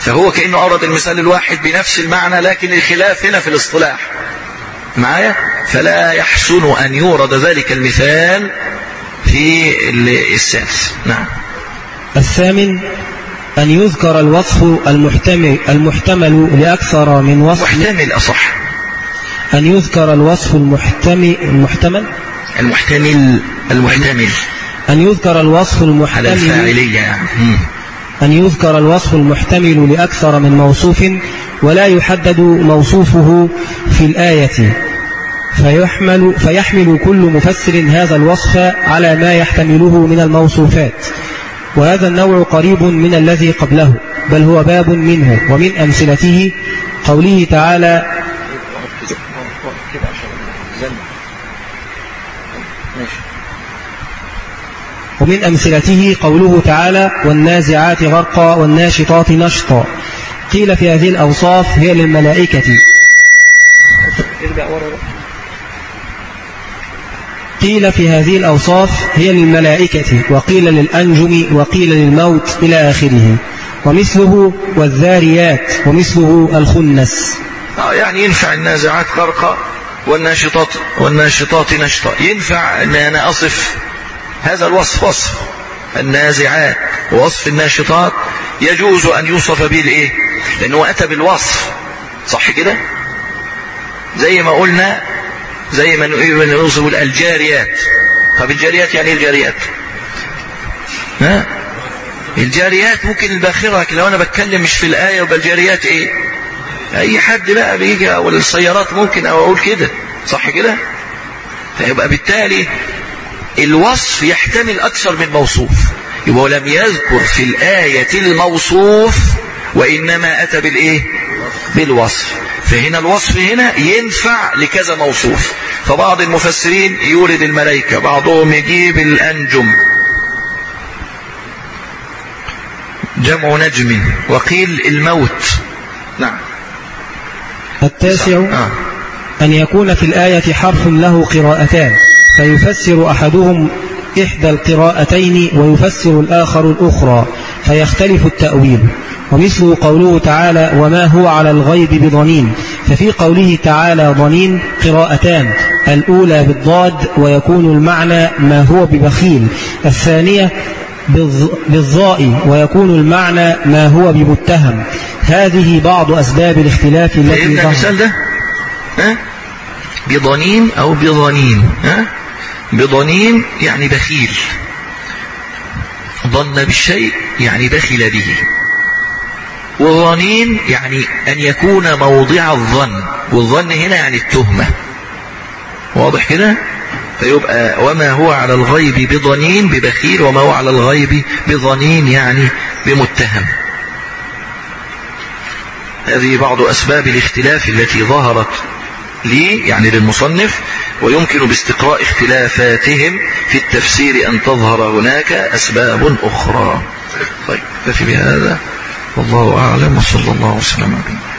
S4: فهو كأنه أورد المثال الواحد بنفس المعنى لكن الخلاف هنا في الاصطلاح. معايا؟ فلا يحسن أن يورد ذلك المثال في السادس. نعم.
S8: الثامن أن يذكر الوصف المحتمل, المحتمل لأكثر من وصف.
S4: محتمل أصح.
S8: أن يذكر الوصف المحتمل, المحتمل؟
S4: المحتمل المحتمل.
S8: أن يذكر الوصف
S4: على
S8: المحتمل.
S4: يعني.
S8: أن يذكر الوصف المحتمل لأكثر من موصوف ولا يحدد موصوفه في الآية. فيحمل, فيحمل كل مفسر هذا الوصف على ما يحتمله من الموصوفات. وهذا النوع قريب من الذي قبله بل هو باب منه ومن أمثلته قوله تعالى ومن أمثلته قوله تعالى والنازعات غرقا والناشطات نشطا. قيل في هذه الأوصاف هي للملائكة. قيل في هذه الأوصاف هي للملائكة وقيل للأنجم وقيل للموت إلى آخره. ومثله والذاريات ومثله الخنس.
S4: آه يعني ينفع النازعات غرقا والناشطات والناشطات نشطا ينفع إن أنا أصف هذا الوصف وصف النازعات ووصف الناشطات. يجوز أن يوصف به الايه لأنه أتى بالوصف صح كده؟ زي ما قلنا زي ما نوصف الجاريات طب الجاريات يعني إيه الجاريات؟ ها؟ الجاريات ممكن الباخرة لو أنا بتكلم مش في الآية وبقى الجاريات إيه؟ أي حد بقى بيجي أو السيارات ممكن أو أقول كده. صح كده؟ فيبقى بالتالي الوصف يحتمل أكثر من موصوف. يبقى لم يذكر في الآية الموصوف وإنما أتى بالإيه؟ بالوصف. فهنا الوصف هنا ينفع لكذا موصوف. فبعض المفسرين يورد الملائكة بعضهم يجيب الأنجم. جمع نجم وقيل الموت. نعم.
S8: التاسع
S4: آه.
S8: أن يكون في الآية حرف له قراءتان فيفسر أحدهم إحدى القراءتين ويفسر الآخر الأخرى. فيختلف التأويل ومثل قوله تعالى وما هو على الغيب بضنين ففي قوله تعالى ضنين قراءتان الأولى بالضاد ويكون المعنى ما هو ببخيل الثانية بالظاء ويكون المعنى ما هو بمتهم هذه بعض أسباب الاختلاف التي
S4: المثال ده؟ ها؟ بضنين أو بضنين ها؟ بضنين يعني بخيل. ظن بالشيء يعني بخل به. وظنين يعني أن يكون موضع الظن والظن هنا يعني التهمة. واضح كده؟ فيبقى وما هو على الغيب بضنين ببخيل وما هو على الغيب بضنين يعني بمتهم. هذه بعض أسباب الاختلاف التي ظهرت لي يعني للمصنف ويمكن باستقراء اختلافاتهم في التفسير أن تظهر هناك أسباب أخرى. طيب كفي بهذا. والله أعلم وصلى الله وسلم عليه